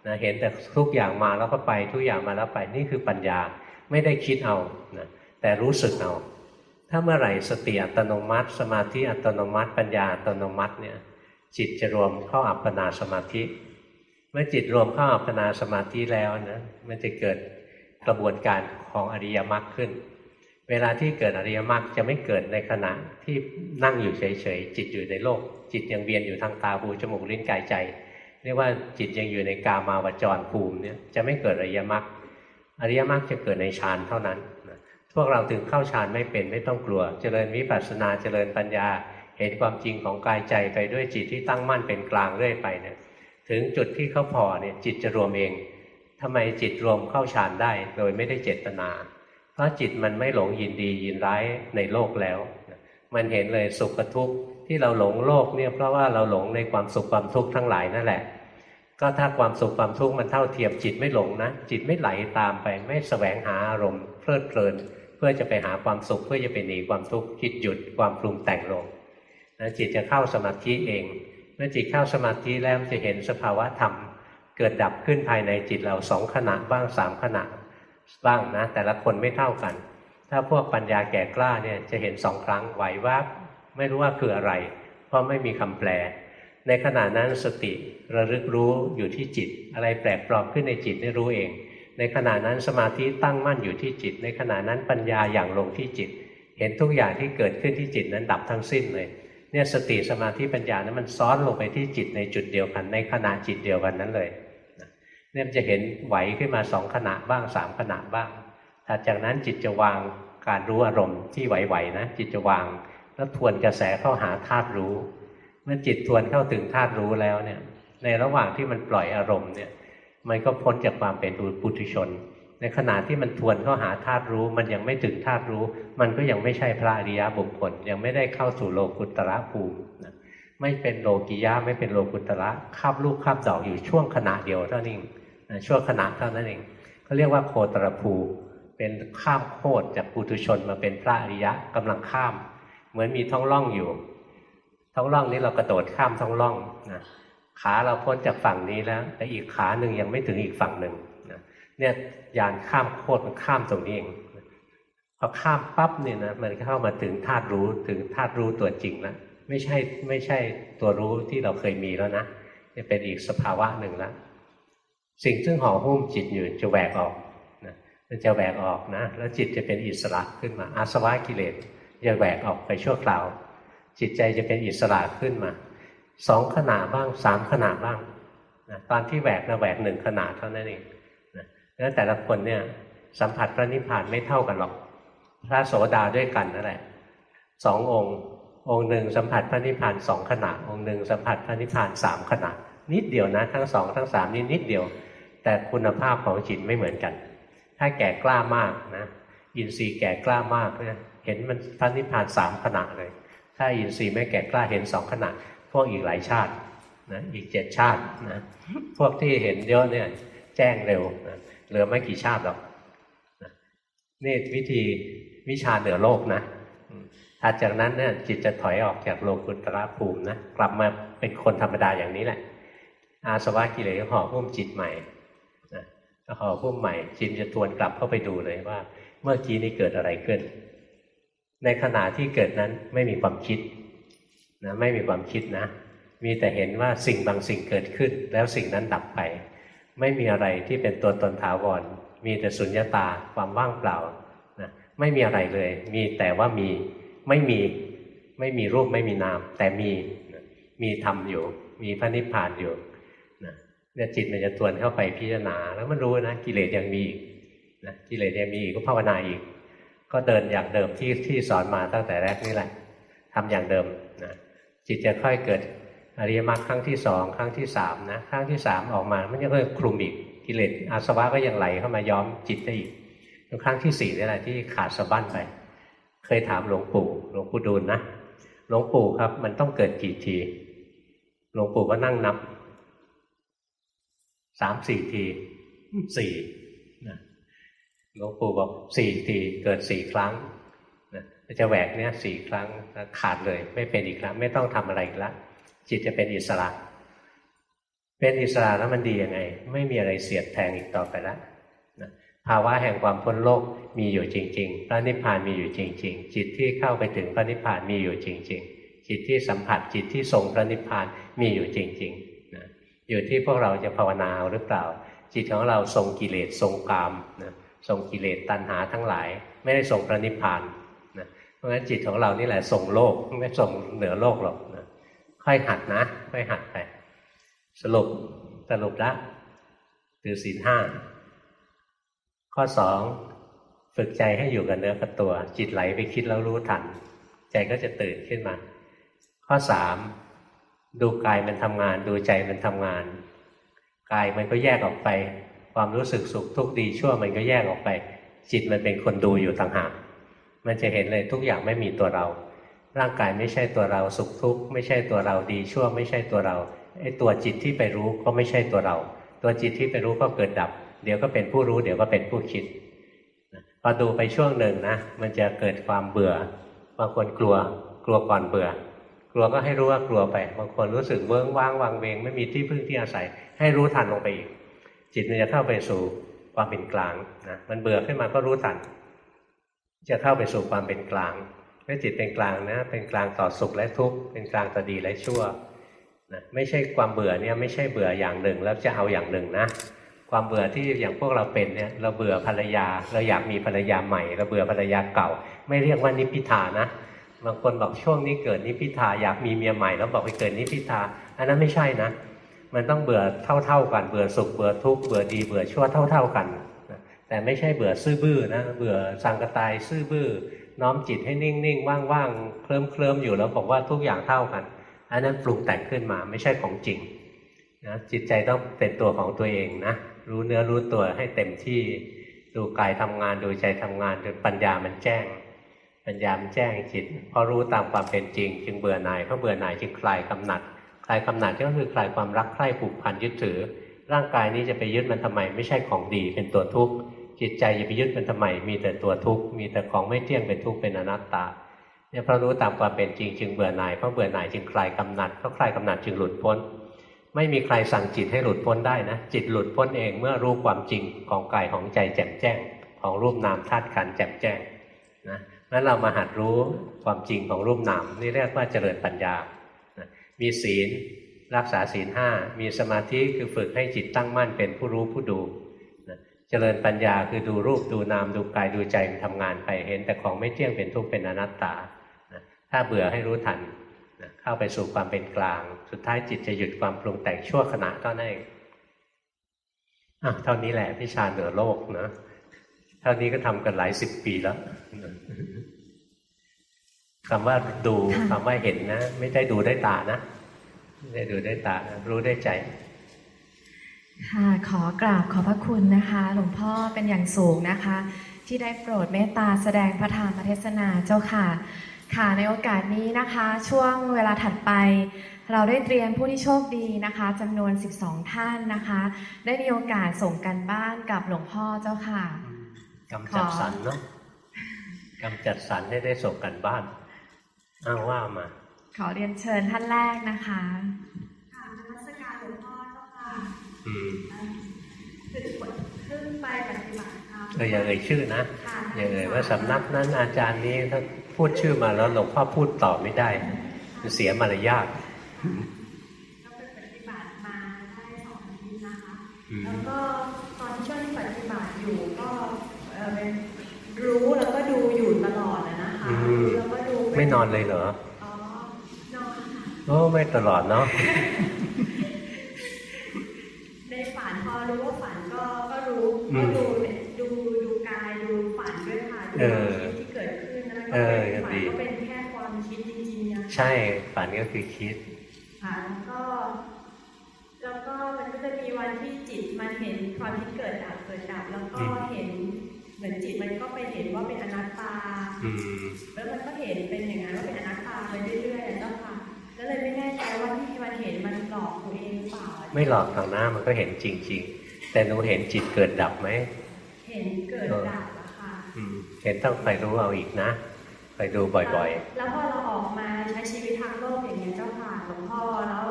นะเห็นแต่ทุกอย่างมาแล้วก็ไปทุกอย่างมาแล้วไปนี่คือปัญญาไม่ได้คิดเอานะแต่รู้สึกเอา ถ้าเมื่อไหร่สติอัตโนมัติ สมาธิอัตโนมัติ ปัญญาอัตโนมัติเนี่ยจิตจะรวมเข้าอัปปนาสมาธิ เมื่อจิตรวมเข้าอัปปนาสมาธิแล้วนะมันจะเกิดกระบวนการของอริยมรรคขึ้น เวลาที่เกิดอริยมรรคจะไม่เกิดในขณะที่นั่งอยู่เฉยๆ จิตอยู่ในโลก จิตยังเวียนอยู่ทางตาหูจมูกลิ้นกายใจ เรียกว่าจิตยังอยู่ในกามาวจรภูมิเนี่ยจะไม่เกิดอริยมรรคอริยมรรคจะเกิดในฌานเท่านั้น พวกเราถึงเข้าฌานไม่เป็นไม่ต้องกลัว เจริญวิปัสสนาเจริญปัญญา เห็นความจริงของกายใจไปด้วยจิตที่ตั้งมั่นเป็นกลางเรื่อยไปเนี่ยถึงจุดที่เขาพอเนี่ยจิตจะรวมเองทำไมจิตรวมเข้าฌานได้โดยไม่ได้เจตนา ราะจิตมันไม่หลงยินดียินร้ายในโลกแล้ว มันเห็นเลยสุขกับทุกข์ที่เราหลงโลกเนี่ยเพราะว่าเราหลงในความสุขความทุกข์ทั้งหลายนั่นแหละ ก็ถ้าความสุขความทุกข์มันเท่าเทียมจิตไม่หลงนะ จิตไม่ไหลตามไปไม่สแสวงหาอารมณ์เพลิดเพลิน เพื่อจะไปหาความสุขเพื่อจะไปหนีความทุกข์จิตหยุดความปรุงแต่งลงนะจิตจะเข้าสมาธิเอง เมื่อจิตเข้าสมาธิแล้วจะเห็นสภาวะธรรม เกิดดับขึ้นภายในจิตเราสองขณะบ้างสามขณะ บ้างนะแต่ละคนไม่เท่ากัน ถ้าพวกปัญญาแก่กล้าเนี่ยจะเห็นสองครั้งไหวว่าไม่รู้ว่าคืออะไร เพราะไม่มีคำแปล ในขณะนั้นสติระลึกรู้อยู่ที่จิต อะไรแปลกปลอมขึ้นในจิตนี่รู้เอง ในขณะนั้นสมาธิตั้งมั่นอยู่ที่จิต ในขณะนั้นปัญญาอย่างลงที่จิต เห็นทุกอย่างที่เกิดขึ้นที่จิตนั้นดับทั้งสิ้นเลยเนี่ยสติสมาธิปัญญานั้นมันซ้อนลงไปที่จิตในจุดเดียวกัน ในขณะจิตเดียวกันนั้นเลย เนี่ยจะเห็นไหวขึ้นมาสองขณะบ้างสามขณะบ้างถัดจากนั้นจิตจะวางการรู้อารมณ์ที่ไหวๆนะ จิตจะวางแล้วทวนกระแสเข้าหาธาตุรู้ เมื่อจิตทวนเข้าถึงธาตุรู้แล้วเนี่ย ในระหว่างที่มันปล่อยอารมณ์เนี่ย มันก็พ้นจากความเป็นปุถุชน ในขณะที่มันทวนเข้าหาธาตุรู้ มันยังไม่ถึงธาตุรู้ มันก็ยังไม่ใช่พระอริยบุคคล ยังไม่ได้เข้าสู่โลกุตระภูมินะไม่เป็นโลกิยะไม่เป็นโลกุตระคาบลูกคาบดอกอยู่ช่วงขณะเดียวเท่านั้นเอง ชั่วขณะเท่านั้นเองเขาเรียกว่าโคตรภู เป็นข้ามโคตรจากปุถุชนมาเป็นพระอริยะกำลังข้าม เหมือนมีท้องร่องอยู่ ท้องร่องนี้เรากระโดดข้ามท้องร่องนะขาเราพ้นจากฝั่งนี้แล้ว แต่อีกขาหนึ่งยังไม่ถึงอีกฝั่งหนึ่งนะเนี่ยยานข้ามโคตรมันข้ามตรงนี้เองพอข้ามปั๊บเนี่ยนะมันเข้ามาถึงธาตุรู้ถึงธาตุรู้ตัวจริงแล้วไม่ใช่ไม่ใช่ตัวรู้ที่เราเคยมีแล้วนะจะเป็นอีกสภาวะหนึ่งแล้ว สิ่งซึ่งห่อหุ้มจิตอยู่จะแหวกออกนะมันจะแหวกออกนะ แล้วจิตจะเป็นอิสระขึ้นมา อาสวะกิเลสจะแหวกออกไปชั่วคราว จิตใจจะเป็นอิสระขึ้นมาสองขณะบ้างสามขณะบ้างนะตอนที่แหวกนะแหวกหนึ่งขณะเท่านั้นเองนะแล้วแต่ละคนเนี่ยสัมผัสพระนิพพานไม่เท่ากันหรอก พระโสดาด้วยกันนั่นแหละสององค์ องค์หนึ่งสัมผัสพระนิพพานสองขณะ องค์หนึ่งสัมผัสพระนิพพานสามขณะ นิดเดียวนะ ทั้งสองทั้งสามนี่นิดเดียว แต่คุณภาพของจิตไม่เหมือนกัน ถ้าแก่กล้ามากนะอินทรีย์แก่กล้ามากเนี่ยเห็นมันพระนิพพานสามขณะเลย ถ้าอินทรีย์ไม่แก่กล้าเห็นสองขณะ พวกอีกหลายชาตินะอีกเจ็ดชาตินะพวกที่เห็นเยอะเนี่ยแจ้งเร็วนะเหลือไม่กี่ชาติหรอกนะนี่วิธีวิชาเหนือโลกนะถัดจากนั้นเนี่ยจิตจะถอยออกจากโลกุตระภูมินะกลับมาเป็นคนธรรมดาอย่างนี้แหละ อาสวะกิเลสห่อหุ้มจิตใหม่ นะห่อหุ้มใหม่จิตจะทวนกลับเข้าไปดูเลยว่า เมื่อกี้นี้เกิดอะไรขึ้น ในขณะที่เกิดนั้นไม่มีความคิดนะไม่มีความคิดนะ มีแต่เห็นว่าสิ่งบางสิ่งเกิดขึ้น แล้วสิ่งนั้นดับไป ไม่มีอะไรที่เป็นตัวตนถาวร มีแต่สุญญตาความว่างเปล่านะไม่มีอะไรเลย มีแต่ว่ามีไม่มีไม่มีรูปไม่มีนาม แต่มีมีธรรมอยู่ มีพระนิพพานอยู่ เนี่ยจิตมันจะทวนเข้าไปพิจารณา แล้วมันรู้นะกิเลสยังมีอีกนะกิเลสยังมีอีกก็ภาวนาอีก ก็เดินอย่างเดิมที่ที่สอนมาตั้งแต่แรกนี่แหละทำอย่างเดิมนะจิตจะค่อยเกิดอริยมรรคครั้งที่สองครั้งที่สามนะครั้งที่สามออกมา มันยังก็คลุมอีกกิเลสอาสวะก็ยังไหลเข้ามาย้อมจิตได้อีกครั้งที่สี่นี่แหละที่ขาดสะบั้นไป เคยถามหลวงปู่หลวงปู่ดูลนะหลวงปู่ครับ มันต้องเกิดกี่ทีหลวงปู่ก็นั่งนับ สามสี่ทีสี่นะหลวงปู่บอกสี่ทีเกิดสี่ครั้งนะจะแหวกเนี้ยสี่ครั้งขาดเลย ไม่เป็นอีกแล้วไม่ต้องทำอะไรอีกแล้วจิตจะเป็นอิสระ เป็นอิสระแล้วมันดียังไง ไม่มีอะไรเสียดแทงอีกต่อไปแล้วนะภาวะแห่งความพ้นโลกมีอยู่จริง ๆ พระนิพพานมีอยู่จริง ๆ จิตที่เข้าไปถึงพระนิพพานมีอยู่จริง ๆ จิตที่สัมผัสจิตที่ทรงพระนิพพานมีอยู่จริง ๆ อยู่ที่พวกเราจะภาวนาหรือเปล่า จิตของเราทรงกิเลสทรงกามนะทรงกิเลสตัณหาทั้งหลาย ไม่ได้ทรงพระนิพพานนะเพราะฉะนั้นจิตของเรานี่แหละทรงโลกไม่ทรงเหนือโลกหรอกนะค่อยหัดนะค่อยหัดไปสรุปสรุปละถือศีลห้าข้อสองฝึกใจให้อยู่กับเนื้อกับตัว จิตไหลไปคิดแล้วรู้ทัน ใจก็จะตื่นขึ้นมา ข้อสาม ดูกายมันทำงาน ดูใจมันทำงาน กายมันก็แยกออกไป ความรู้สึกสุขทุกข์ดีชั่วมันก็แยกออกไป จิตมันเป็นคนดูอยู่ต่างหากมันจะเห็นเลยทุกอย่างไม่มีตัวเรา ร่างกายไม่ใช่ตัวเราสุขทุกข์ไม่ใช่ตัวเราดีชั่วไม่ใช่ตัวเราไอ้ตัวจิตที่ไปรู้ก็ไม่ใช่ตัวเรา ตัวจิตที่ไปรู้ก็เกิดดับ เดี๋ยวก็เป็นผู้รู้ เดี๋ยวก็เป็นผู้คิดพอดูไปช่วงหนึ่งนะมันจะเกิดความเบื่อบางคนกลัวกลัวก่อนเบื่อ กลัวก็ให้รู้ว่ากลัวไป บางคนรู้สึกเวิ้งว้างวางเวง ไม่มีที่พึ่งที่อาศัย ให้รู้ทันลงไปอีก จิตมันจะเข้าไปสู่ความเป็นกลางนะมันเบื่อขึ้นมาก็รู้ทัน จะเข้าไปสู่ความเป็นกลางเมื่อจิตเป็นกลางนะ เป็นกลางต่อสุขและทุกข์เป็นกลางต่อดีและชั่วนะไม่ใช่ความเบื่อเนี่ยไม่ใช่เบื่ออย่างหนึ่ง แล้วจะเอาอย่างหนึ่งนะความเบื่อที่อย่างพวกเราเป็นเนี่ยเราเบื่อภรรยา เราอยากมีภรรยาใหม่ เราเบื่อภรรยาเก่า ไม่เรียกว่านิพิทานะ บางคนบอกช่วงนี้เกิดนิพิทาอยากมีเมียใหม่แล้วบอกไปเกิดนิพิทาอันนั้นไม่ใช่นะ มันต้องเบื่อเท่าๆกันเบื่อสุขเบื่อทุกข์เบื่อดีเบื่อชั่วเท่า ๆกันแต่ไม่ใช่เบื่อซื่อบื้อนะเบื่อสังกตายซื่อบื้อน้อมจิตให้นิ่งๆว่างๆเคลิ้มเคลิมอยู่แล้วบอกว่าทุกอย่างเท่ากัน อันนั้นปรุงแต่งขึ้นมาไม่ใช่ของจริงนะจิตใจต้องเป็นตัวของตัวเองนะรู้เนื้อรู้ตัวให้เต็มที่ดูกายทำงานดูใจทำงานจนปัญญามันแจ้ง ปัญญามแจ้งจิตพอรู้ตามความเป็นจริง จึงเบื่อหน่ายเพราะเบื่อหน่ายจึงคลายกำหนัด คลายกำหนัดก็คือคลายความรักใคร่ผูกพันยึดถือ ร่างกายนี้จะไปยึดมันทำไม ไม่ใช่ของดีเป็นตัวทุกข์จิตใจจะไปยึดมันทำไม มีแต่ตัวทุกข์มีแต่ของไม่เที่ยงเป็นทุกข์เป็นอนัตตาเนี่ยพอรู้ตามความเป็นจริง จึงเบื่อหน่ายเพราะเบื่อหน่ายจึงคลายกำหนัดเพราะคลายกำหนัดจึงหลุดพ้น ไม่มีใครสั่งจิตให้หลุดพ้นได้นะจิตหลุดพ้นเองเมื่อรู้ความจริงของกายของใจแจ่มแจ้ง ของรูปนามธาตุขันธ์แจ่มแจ้งนะ นั้นเรามาหัดรู้ความจริงของรูปนามนี่เรียกว่าเจริญปัญญา มีศีลรักษาศีลห้ามีสมาธิคือฝึกให้จิตตั้งมั่นเป็นผู้รู้ผู้ดูเจริญปัญญาคือดูรูปดูนามดูกายดูใจมันทำงานไปเห็น แต่ของไม่เที่ยงเป็นทุกข์เป็นอนัตตา ถ้าเบื่อให้รู้ทันเข้าไปสู่ความเป็นกลาง สุดท้ายจิตจะหยุดความปรุงแต่งชั่วขณะเท่านั้นเองเท่านี้แหละพิชาเหนือโลกนะเท่านี้ก็ทำกันหลายสิบปีแล้ว คำว่าดูคำว่าเห็นนะ ไม่ได้ดูได้ตานะ ไม่ได้ดูได้ตานะรู้ได้ใจ ค่ะ ขอกราบขอบพระคุณนะคะ หลวงพ่อเป็นอย่างสูงนะคะ ที่ได้โปรดเมตตาแสดงพระธรรมเทศนาเจ้าค่ะ ค่ะในโอกาสนี้นะคะ ช่วงเวลาถัดไปเราได้เตรียมผู้ที่โชคดีนะคะจำนวน 12 ท่านนะคะ ได้มีโอกาสส่งกันบ้านกับหลวงพ่อเจ้าค่ะกำจัดสรรเนาะ กำจัดสรรให้ได้ส่งกันบ้านอ้าวว่ามา ขอเรียนเชิญท่านแรกนะคะค่ะนมัสการหลวงพ่อเจ้าค่ะอืมฝึกฝนขึ้นไปปฏิบัติธรรมเอออย่าเอ่ยชื่อนะอย่าเอ่ยว่าสำนักนั้นอาจารย์นี้ถ้าพูดชื่อมาแล้วหลวงพ่อพูดต่อไม่ได้เสียมารยาทก็ไปปฏิบัติมาได้สองอาทิตย์นะคะ แล้วก็ตอนช่วงที่ปฏิบัติอยู่ก็ รู้แล้วก็ดูอยู่ตลอดนะคะแล้วก็ดูไม่นอนเลยเหรออ๋อนอนค่ะโอ้ไม่ตลอดเนาะในฝันพอรู้ว่าฝันก็ก็รู้ก็ดูดูดูกายดูฝันด้วยค่ะดูที่เกิดขึ้นแล้วก็ฝันก็เป็นแค่ความคิดจริงๆนะใช่ฝันก็คือคิดค่ะแล้วก็แล้วก็มันก็จะมีวันที่จิตมันเห็นความที่เกิดดับเกิดดับแล้วก็เห็น เหมือนจิตมันก็ไปเห็นว่าเป็นอนัตตาแล้วมันก็เห็นเป็นอย่างนั้นว่าเป็นอนัตตาไปเรื่อยๆแล้วค่ะก็เลยไม่แน่ใจว่าที่มันเห็นมันหลอกตัวเองเปล่าไม่หลอกทางหน้ามันก็เห็นจริง ๆ แต่หนูเห็นจิตเกิดดับไหมเห็นเกิดดับอะค่ะเห็นต้องไปรู้เอาอีกนะ ไปดูบ่อยๆ แล้วพอเราออกมาใช้ชีวิตทางโลกอย่างนี้เจ้าค่ะหลวงพ่อแล้ว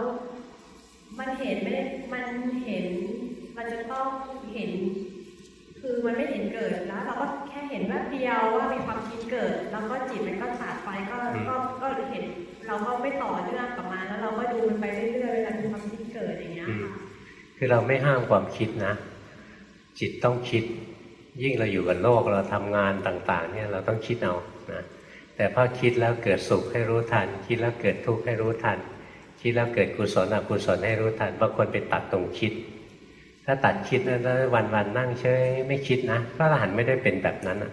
มันเห็นไม่ได้มันเห็นมันจะต้องเห็น คือมันไม่เห็นเกิดแล้วเราก็แค่เห็นแวบเดียวว่ามีความคิดเกิด แล้วก็จิตมันก็ตัดไปก็ก็ก็เห็นเราก็ไม่ต่อเนื่องกับมันแล้วเราก็ดูมันไปเรื่อยๆเวลามีความคิดเกิดอย่างเงี้ยค่ะคือเราไม่ห้ามความคิดนะ จิตต้องคิด ยิ่งเราอยู่กับโลกเราทำงานต่าง ๆ เนี่ยเราต้องคิดเอานะแต่พอคิดแล้วเกิดสุขให้รู้ทัน คิดแล้วเกิดทุกข์ให้รู้ทัน คิดแล้วเกิดกุศลอกุศลให้รู้ทันบางคนไปตัดตรงคิด ถ้าตัดคิดแล้ววันวันนั่งเฉยไม่คิดนะ พระอรหันต์ไม่ได้เป็นแบบนั้นนะ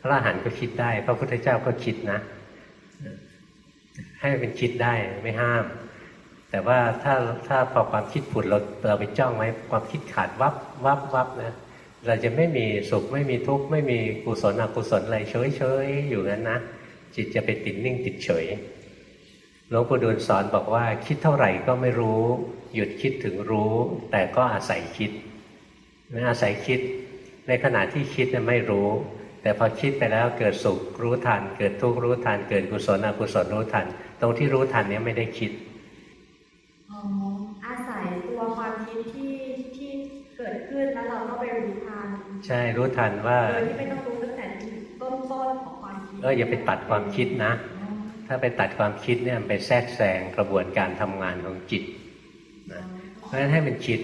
พระอรหันต์ก็คิดได้ พระพุทธเจ้าก็คิดนะ ให้เป็นคิดได้ไม่ห้าม แต่ว่าถ้าถ้าพอความคิดผุดเราเราไปจ้องไว้ความคิดขาดวับวับวับนะเราจะไม่มีสุขไม่มีทุกข์ไม่มีกุศลอกุศลอะไรเฉยเฉยอยู่นั้นนะจิตจะไปติดนิ่งติดเฉย หลวงปู่ดูลสอนบอกว่า คิดเท่าไหร่ก็ไม่รู้ หยุดคิดถึงรู้ แต่ก็อาศัยคิดไม่อาศัยคิด ในขณะที่คิดเนี่ยไม่รู้ แต่พอคิดไปแล้วเกิดสุขรู้ทัน เกิดทุกข์รู้ทัน เกิดกุศลอกุศลรู้ทัน ตรงที่รู้ทันเนี้ไม่ได้คิดอ๋ออาศัยตัวความคิดที่ที่เกิดขึ้นแล้วเราก็ไปรู้ทันใช่รู้ทันว่าโดยที่ไม่ต้องรู้ตั้งแต่ต้นต้นๆของความคิดเอออย่าไปตัดความคิดนะ ถ้าไปตัดความคิดเนี่ยมันไปแทรกแซงกระบวนการทำงานของจิตนะเพราะฉะนั้นให้มันคิด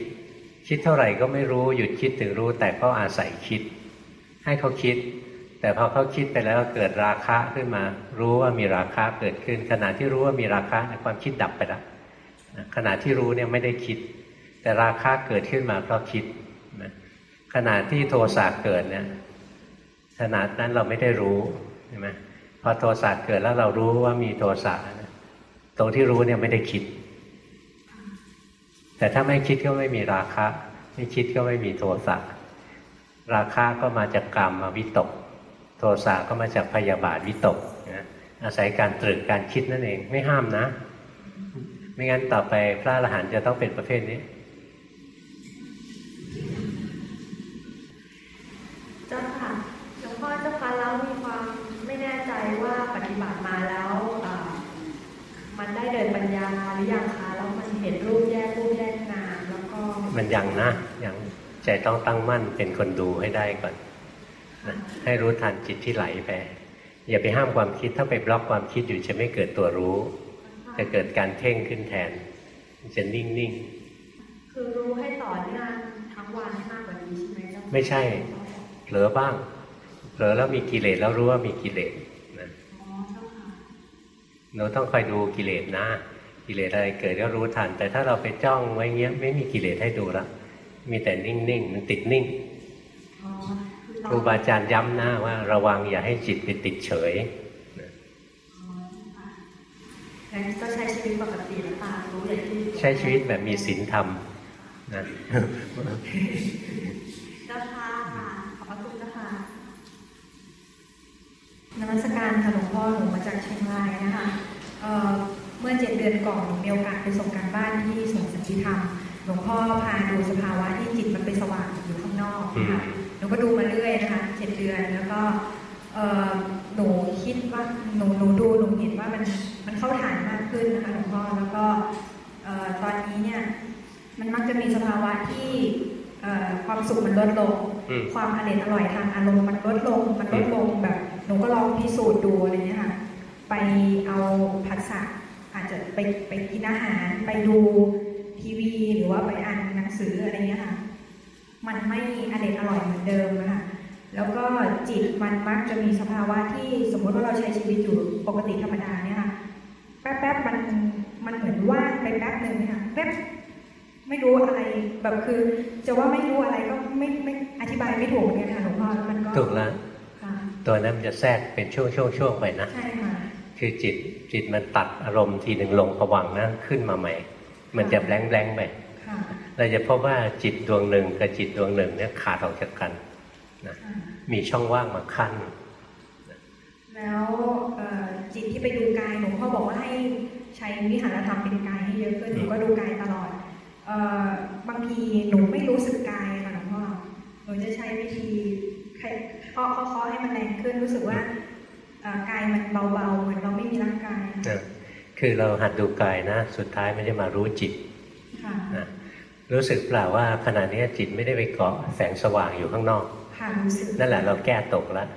คิดเท่าไหร่ก็ไม่รู้หยุดคิดถึงรู้ แต่ก็อาศัยคิด ให้เขาคิด แต่พอเขาคิดไปแล้วเกิดราคะขึ้นมา รู้ว่ามีราคะเกิดขึ้น ขณะที่รู้ว่ามีราคะเนี่ยความคิดดับไปแล้วนะขณะที่รู้เนี่ยไม่ได้คิด แต่ราคะเกิดขึ้นมาเพราะคิดนะขณะที่โทสะเกิดเนี่ยขณะนั้นเราไม่ได้รู้ใช่ไหม พอโทสะเกิดแล้วเรารู้ว่ามีโทสะตรงที่รู้เนี่ยไม่ได้คิด แต่ถ้าไม่คิดก็ไม่มีราคะ ไม่คิดก็ไม่มีโทสะราคะก็มาจากกรรมวิตก โทสะก็มาจากพยาบาทวิตกนะอาศัยการตรึกการคิดนั่นเองไม่ห้ามนะ ไม่งั้นต่อไปพระอรหันต์จะต้องเป็นประเภทนี้ เจ้าค่ะหลวงพ่อเจ้าค่ะแล้วมีความไม่แน่ใจว่าปฏิบัติมาแล้วเอ่อมันได้เดินปัญญาหรือยังคะแล้วมันเห็นรูปแยกรูปแยกนามแล้วก็ มัน ยังนะยังใจต้องตั้งมั่นเป็นคนดูให้ได้ก่อนนะให้รู้ทันจิตที่ไหลไปอย่าไปห้ามความคิดถ้าไปบล็อกความคิดอยู่จะไม่เกิดตัวรู้ จะเกิดการเพ่งขึ้นแทนมันจะนิ่งคือรู้ให้ต่อเนื่องทั้งวันให้มากกว่านี้ใช่ไหมเจ้าค่ะไม่ใช่ๆเผลอบ้างเผลอแล้วมีกิเลสแล้วรู้ว่ามีกิเลสนะอ๋อเจ้าค่ะหนูต้องคอยดูกิเลสนะ กิเลสอะไรเกิดก็รู้ทัน แต่ถ้าเราไปจ้องไว้เงี้ยไม่มีกิเลสให้ดูละมีแต่นิ่งๆมันติดนิ่งอ๋อคือครูบาอาจารย์ย้ำนะว่า ระวังอย่าให้จิตไปติดเฉยอ๋อเจ้าค่ะงั้นก็ใช้ชีวิตปกติแล้วตามรู้อย่างที่ใช้ชีวิตแบบมีศีลธรรมนะเจ้าค่ะขอบพระคุณเจ้าค่ะนมัสการค่ะหลวงพ่อหนูมาจากเชียงรายนะคะ เอ่อเมื่อเจ็ดเดือนก่อนหนูมีโอกาสไปส่งการบ้านที่สวนสันติธรรมหลวงพ่อพาดูสภาวะที่จิตมันไปสว่างอยู่ข้างนอกนะคะหนูก็ดูมาเรื่อยนะคะเจ็ดเดือนแล้วก็เอ่อหนูคิดว่าหนูหนูดูหนูเห็นว่ามันมันเข้าฐานมากขึ้นนะคะหลวงพ่อแล้วก็เอ่อตอนนี้เนี่ยมันมักจะมีสภาวะที่เอ่อความสุขมันลดลงอืมความอร่อยอร่อยทางอารมณ์มันลดลง มันลดลงแบบหนูก็ลองพิสูจน์ดูอะไรเงี้ยค่ะ ไปเอาผัสสะ อาจจะไปไปกินอาหารไปดูทีวี หรือว่าไปอ่านหนังสืออะไรเงี้ยค่ะ มันไม่อร่อยอร่อยเหมือนเดิมอะค่ะแล้วก็จิตมันมักจะมีสภาวะที่สมมติว่าเราใช้ชีวิตอยู่ปกติธรรมดาเนี่ยค่ะแป๊บๆมันมันเหมือนว่างไปแป๊บหนึ่งค่ะแป๊บไม่รู้อะไรแบบคือ จะว่าไม่รู้อะไรก็ไม่ไม่อธิบายไม่ถูกเหมือนกันค่ะหลวงพ่อแล้วมันก็ถูกแล้วค่ะตัวนั้นมันจะแทรกเป็นช่วงช่วงช่วงๆๆไปนะใช่ค่ะ คือจิตจิตมันตัดอารมณ์ทีหนึ่งลงผวังค์นะขึ้นมาใหม่ มันจะแบงแบงๆไปค่ะเราจะพบว่าจิตดวงหนึ่งกับจิตดวงหนึ่งเนี่ยขาดออกจากกันนะค่ะมีช่องว่างมาขั้น แล้วเอ่อจิตที่ไปดูกายหลวงพ่อบอกว่าให้ใช้วิหารธรรมเป็นกายให้เยอะขึ้นหนูก็ดูกายตลอดเอ่อบางทีหนูไม่รู้สึกกายค่ะหลวงพ่อหนูจะใช้วิธีเคาะเคาะเคาะให้มันแรงขึ้นรู้สึกว่าเอ่อ กายมันเบาๆเหมือนเราไม่มีร่างกายเออคือเราหัดดูกายนะ สุดท้ายมันจะมารู้จิตค่ะนะรู้สึกเปล่าว่าขณะนี้จิตไม่ได้ไปเกาะแสงสว่างอยู่ข้างนอกค่ะรู้สึกนั่นแหละเราแก้ตกแล้ว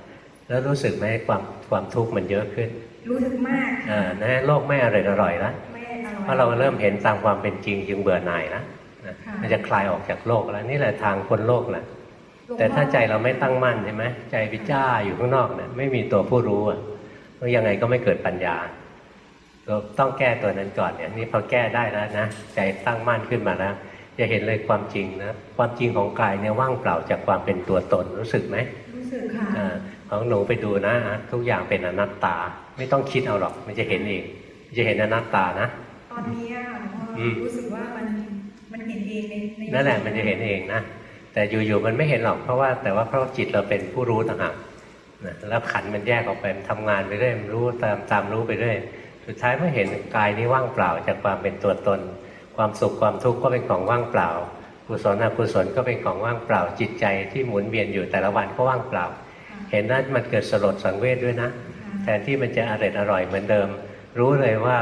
แล้วรู้สึกไหมความความทุกข์มันเยอะขึ้น รู้สึกมากอ่านะโลกไม่อร่อยอร่อยแล้วไม่อร่อยเพราะเราเริ่มเห็นตามความเป็นจริงจึงเบื่อหน่ายแล้วนะค่ะมันจะคลายออกจากโลกแล้วนี่แหละทางพ้นโลกแหละหลวงพ่อ แต่ถ้าใจเราไม่ตั้งมั่นใช่ไหมใจไปจ้าอยู่ข้างนอกเนี่ยไม่มีตัวผู้รู้อะก็ยังไงก็ไม่เกิดปัญญาเราต้องแก้ตัวนั้นก่อนเนี่ยนี่พอแก้ได้แล้วนะใจตั้งมั่นขึ้นมาแล้วอย่าเห็นเลยความจริงนะความจริงของกายเนี่ยว่างเปล่าจากความเป็นตัวตนรู้สึกไหมรู้สึกค่ะอาของหนูไปดูนะอะทุกอย่างเป็นอนัตตา ไม่ต้องคิดเอาหรอก มันจะเห็นเองมันจะเห็นอนัตตานะตอนนี้อะค่ะหลวงพ่ออมรู้สึกว่ามันมันเห็นเองในในนั่นแหละมันจะเห็นเองนะ แต่อยู่ๆมันไม่เห็นหรอกเพราะว่าแต่ว่าเพราะจิตเราเป็นผู้รู้ต่างหากนะแล้วขันมันแยกออกไปมันทำงานไปเรื่อยมันรู้ตามตามรู้ไปเรื่อยสุดท้ายเมื่อเห็นกายนี้ว่างเปล่าจากความเป็นตัวตน ความสุขความทุกข์ก็เป็นของว่างเปล่ากุศลอกุศลก็เป็นของว่างเปล่าจิตใจที่หมุนเวียนอยู่แต่ละวันก็ว่างเปล่า เห็นนั้นมันเกิดสลดสังเวชด้วยนะ แทนที่มันจะอร่อยอร่อยเหมือนเดิม รู้เลยว่า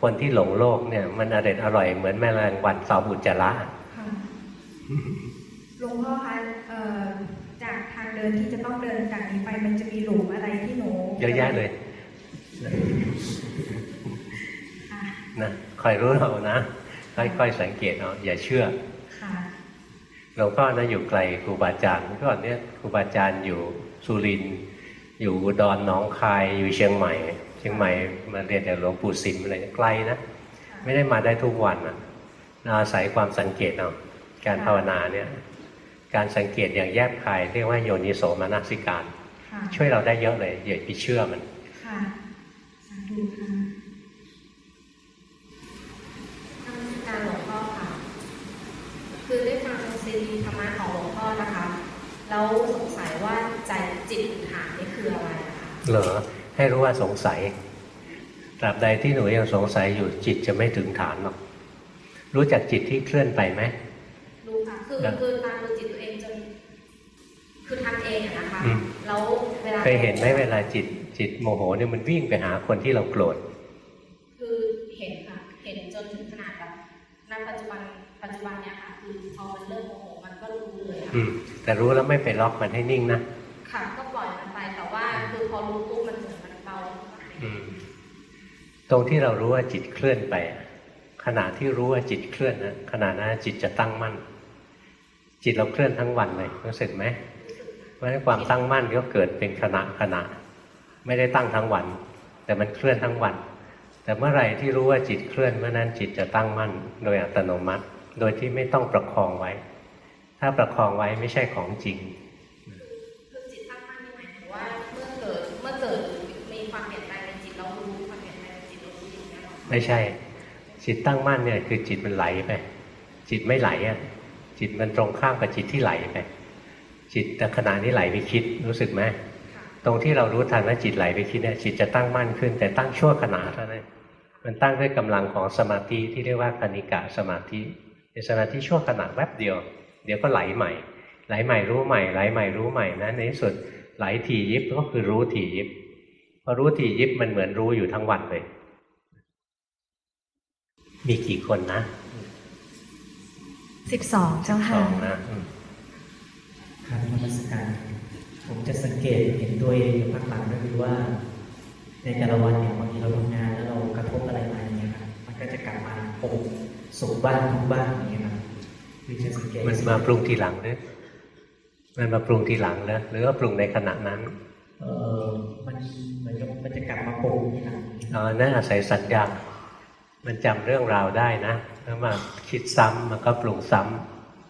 คนที่หลงโลกเนี่ยมันอร่อยอร่อยเหมือนแมลงวันสอบอุจจาระ หลวงพ่อคะเอ่อจากทางเดินที่จะต้องเดินจากนี้ไปมันจะมีหลุมอะไรที่หนูเยอะแยะเลยค่ะนะคอยรู้เรานะค่อยๆสังเกตเอาอย่าเชื่อค่ะหลวงพ่อนะอยู่ไกลครูบาอาจารย์เมื่อก่อนเนี่ยครูบาอาจารย์อยู่สุรินทร์อยู่อุดรหนองคายอยู่เชียงใหม่ เชียงใหม่มาเรียนแต่หลวงปู่สิมอะไรไกลนะไม่ได้มาได้ทุกวันนะอาศัยความสังเกตเอาการภาวนาเนี่ย การสังเกตอย่างแยบคายเรียกว่าโยนิโสมนสิการค่ะช่วยเราได้เยอะเลยอย่าไปเชื่อมันค่ะสาธุค่ะทางการหลวงพ่อค่ะ คือได้ฟังซีดีธรรมะของหลวงพ่อนะคะ แล้วสงสัยว่าใจจิตฐานนี่คืออะไรนะคะเหรอให้รู้ว่าสงสัยตราบใดที่หนูยังสงสัยอยู่จิตจะไม่ถึงฐานหรอกรู้จักจิตที่เคลื่อนไปไหมรู้ ค่ะ คือแล้วคือตามดูจิตตัวเองจนคือทำเองอะนะคะอืมแล้วเวลาเคยเห็นไหมเวลาจิตจิตโมโหเนี่ยมันวิ่งไปหาคนที่เราโกรธคือเห็นค่ะ เห็นจนถึงขนาดแบบณปัจจุบันปัจจุบันเนี่ยค่ะคือพอมันเริ่มโมโหมันก็รู้เลยอะอืมแต่รู้แล้วไม่ไปล็อกมันให้นิ่งนะค่ะก็ปล่อยมันไปแต่ว่าคือพอรู้ปุ๊บมันเหมือนมันเบาขึ้นมาอืมตรงที่เรารู้ว่าจิตเคลื่อนไปอะขณะที่รู้ว่าจิตเคลื่อนนะขณะนั้นจิตจะตั้งมั่น จิตเราเคลื่อนทั้งวันเลยรู้สึกไหมเพราะฉะนั้นความตั้งมั่นก็เกิดเป็นขณะขณะ ไม่ได้ตั้งทั้งวัน แต่มันเคลื่อนทั้งวัน แต่เมื่อไหร่ที่รู้ว่าจิตเคลื่อนเมื่อนั้นจิตจะตั้งมั่น โดยอัตโนมัติ โดยที่ไม่ต้องประคองไว้ ถ้าประคองไว้ไม่ใช่ของจริงคือจิตตั้งมั่นนี่หมายถึงว่าเมื่อเกิดเมื่อเกิดมีความเปลี่ยนแปลงในจิตเรารู้ความเปลี่ยนแปลงในจิตเรารู้อย่างเงี้ยหรอไม่ใช่ จิตตั้งมั่นเนี่ยคือจิตมันไหลไปจิตไม่ไหลอะ จิตมันตรงข้ามกับจิตที่ไหลไป จิตแต่ขณะนี้ไหลไปคิดรู้สึกไหมค่ะตรงที่เรารู้ทันว่าจิตไหลไปคิดเนี่ยจิตจะตั้งมั่นขึ้น แต่ตั้งชั่วขณะเท่านั้นมันตั้งด้วยกำลังของสมาธิที่เรียกว่าคณิกะสมาธิเป็นสมาธิชั่วขณะแวบเดียว เดี๋ยวก็ไหลใหม่ ไหลใหม่รู้ใหม่ไหลใหม่รู้ใหม่นะในที่สุดไหลถี่ยิบก็คือรู้ถี่ยิบพอรู้ถี่ยิบมันเหมือนรู้อยู่ทั้งวันเลย มีกี่คนนะ สิบสองเจ้าสค่ะองนะอืมครับนมัสการผมจะสังเกตเห็นตัวเองอยู่พักหลังก็คือว่า ในแต่ละวันเนี่ยบางทีเราทำงานแล้วเรากระทบอะไรมาอย่างเงี้ยครับมันก็จะกลับมาปกสุขบ้างทุกข์บ้างอย่างเงี้ยครับคือจะสังเกตมันมาปรุงทีหลังเนี่ยมันมาปรุงทีหลังนะหรือว่าปรุงในขณะนั้น เออมันเหมือนกับมันจะกลับมาปรุงทีหลังอ๋อนั่นอาศัยสัญญามันจำเรื่องราวได้นะ แล้วมาคิดซ้ำมันก็ปรุงซ้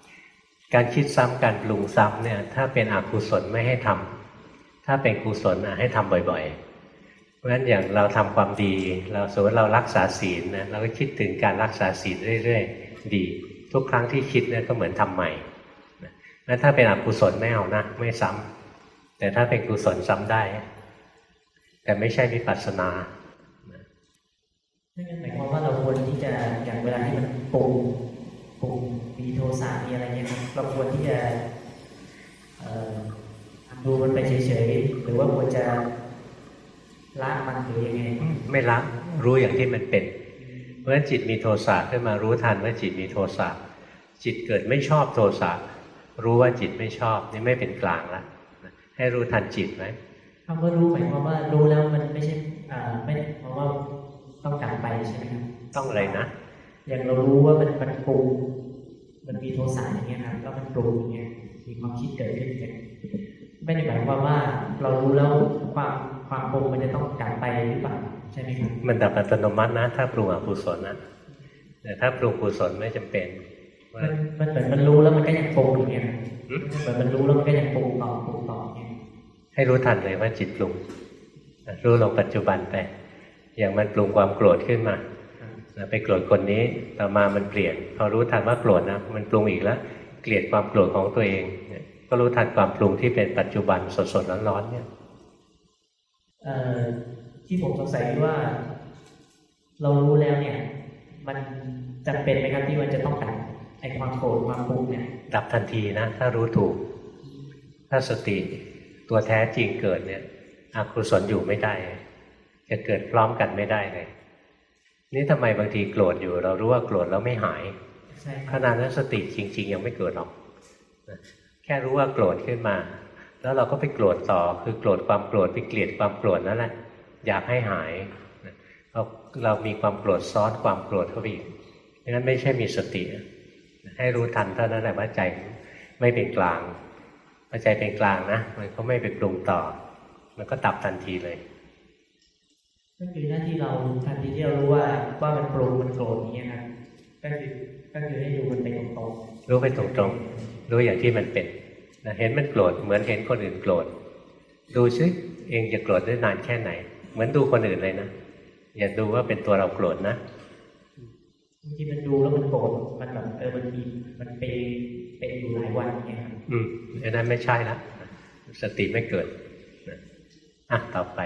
ำการคิดซ้ำการปรุงซ้ำเนี่ย ถ้าเป็นอกุศลไม่ให้ทำถ้าเป็นกุศลให้ทำบ่อยๆ เพราะฉะนั้นอย่างเราทำความดี เราสมมติเรารักษาศีลนะเราก็คิดถึงการรักษาศีลเรื่อยๆ ดี ทุกครั้งที่คิดเนี่ยก็เหมือนทำใหม่แล้วถ้าเป็นอกุศลไม่เอานะไม่ซ้ำแต่ถ้าเป็นกุศลซ้ำได้ แต่ไม่ใช่วิปัสสนา นั่นหมายความว่าเราควรที่จะอย่างเวลาที่มันปรุงปรุงมีโทสะมีอะไรเงี้ยเราควรที่จะทำดูมันไปเฉยๆหรือว่าควรจะละมันหรือยังไงไม่ละรู้อย่างที่มันเป็น เพราะฉะนั้นจิตมีโทสะขึ้นมารู้ทันว่าจิตมีโทสะจิตเกิดไม่ชอบโทสะรู้ว่าจิตไม่ชอบนี่ไม่เป็นกลางละให้รู้ทันจิตไหมคำว่ารู้หมายความว่ารู้แล้วมันไม่ใช่อ่าไม่เพราะว่า ต้องการไปใช่ไหมครับต้องอะไรนะอย่างเรารู้ว่ามันมันปรุงมันมีโทสะอย่างเงี้ยครับแล้วมันปรุงอย่างเงี้ยมีความคิดเกิดขึ้นอย่างไม่ได้หมายความว่าเรารู้แล้วความความปรุงมันจะต้องกลับไปหรือเปล่าใช่ไหมครับมันดับอัตโนมัตินะถ้าปรุงอกุศลนะแต่ถ้าปรุงกุศลไม่จำเป็นว่ามันมันเหมือนมันรู้แล้วมันก็ยังปรุงอย่างเงี้ยหืมเหมือนมันรู้แล้วมันก็ยังปรุงต่อปรุงต่ออย่างเงี้ยให้รู้ทันเลยว่าจิตปรุงนะรู้ลงปัจจุบันไป อย่างมันปรุงความโกรธขึ้นมานะไปโกรธคนนี้ต่อมามันเปลี่ยน พอรู้ทันว่าโกรธนะมันปรุงอีกแล้ว เกลียดความโกรธของตัวเองเนี่ยก็รู้ทันความปรุงที่เป็นปัจจุบันสดๆร้อนๆเนี่ยเอ่อที่ผมสงสัยว่า เรารู้แล้วเนี่ย มันจำเป็นไหมครับที่มันจะต้องดับไอ้ความโกรธความปรุงเนี่ยดับทันทีนะถ้ารู้ถูก ถ้าสติตัวแท้จริงเกิดเนี่ยอกุศลอยู่ไม่ได้ จะเกิดพร้อมกันไม่ได้เลย นี่ทำไมบางทีโกรธอยู่ เรารู้ว่าโกรธแล้วไม่หายใช่คขรับนาดนั้นสติจริง ๆ ยังไม่เกิดหรอกนะแค่รู้ว่าโกรธขึ้นมา แล้วเราก็ไปโกรธต่อ คือโกรธความโกรธไปเกลียดความโกรธนั่นแหละอยากให้หายนะเราเรามีความโกรธซ้อนความโกรธเข้าไปอีกดังนั้นไม่ใช่มีสตินะให้รู้ทันเท่านั้นแหละว่าใจไม่เป็นกลางพอใจเป็นกลางนะ มันก็ไม่ไปปรุงต่อ มันก็ดับทันทีเลย ก็คือหน้าที่เราทันทีที่เรารู้ว่าว่ามันปรุงมันโกรธอย่างเงี้ยครับก็คือก็คือให้ดูมันไปตรงรู้ไปตรงๆรู้อย่างที่มันเป็นนะเห็นมันโกรธเหมือนเห็นคนอื่นโกรธดูซิเองจะโกรธได้นานแค่ไหน เหมือนดูคนอื่นเลยนะอย่าดูว่าเป็นตัวเราโกรธนะๆบางทีมันดูแล้วมันโกรธมันแบบเออบางทีมันเป็นเป็นอยู่หลายวันอย่างเงี้ยครับอืมอันนั้นไม่ใช่ละสติไม่เกิดนะอะต่อไป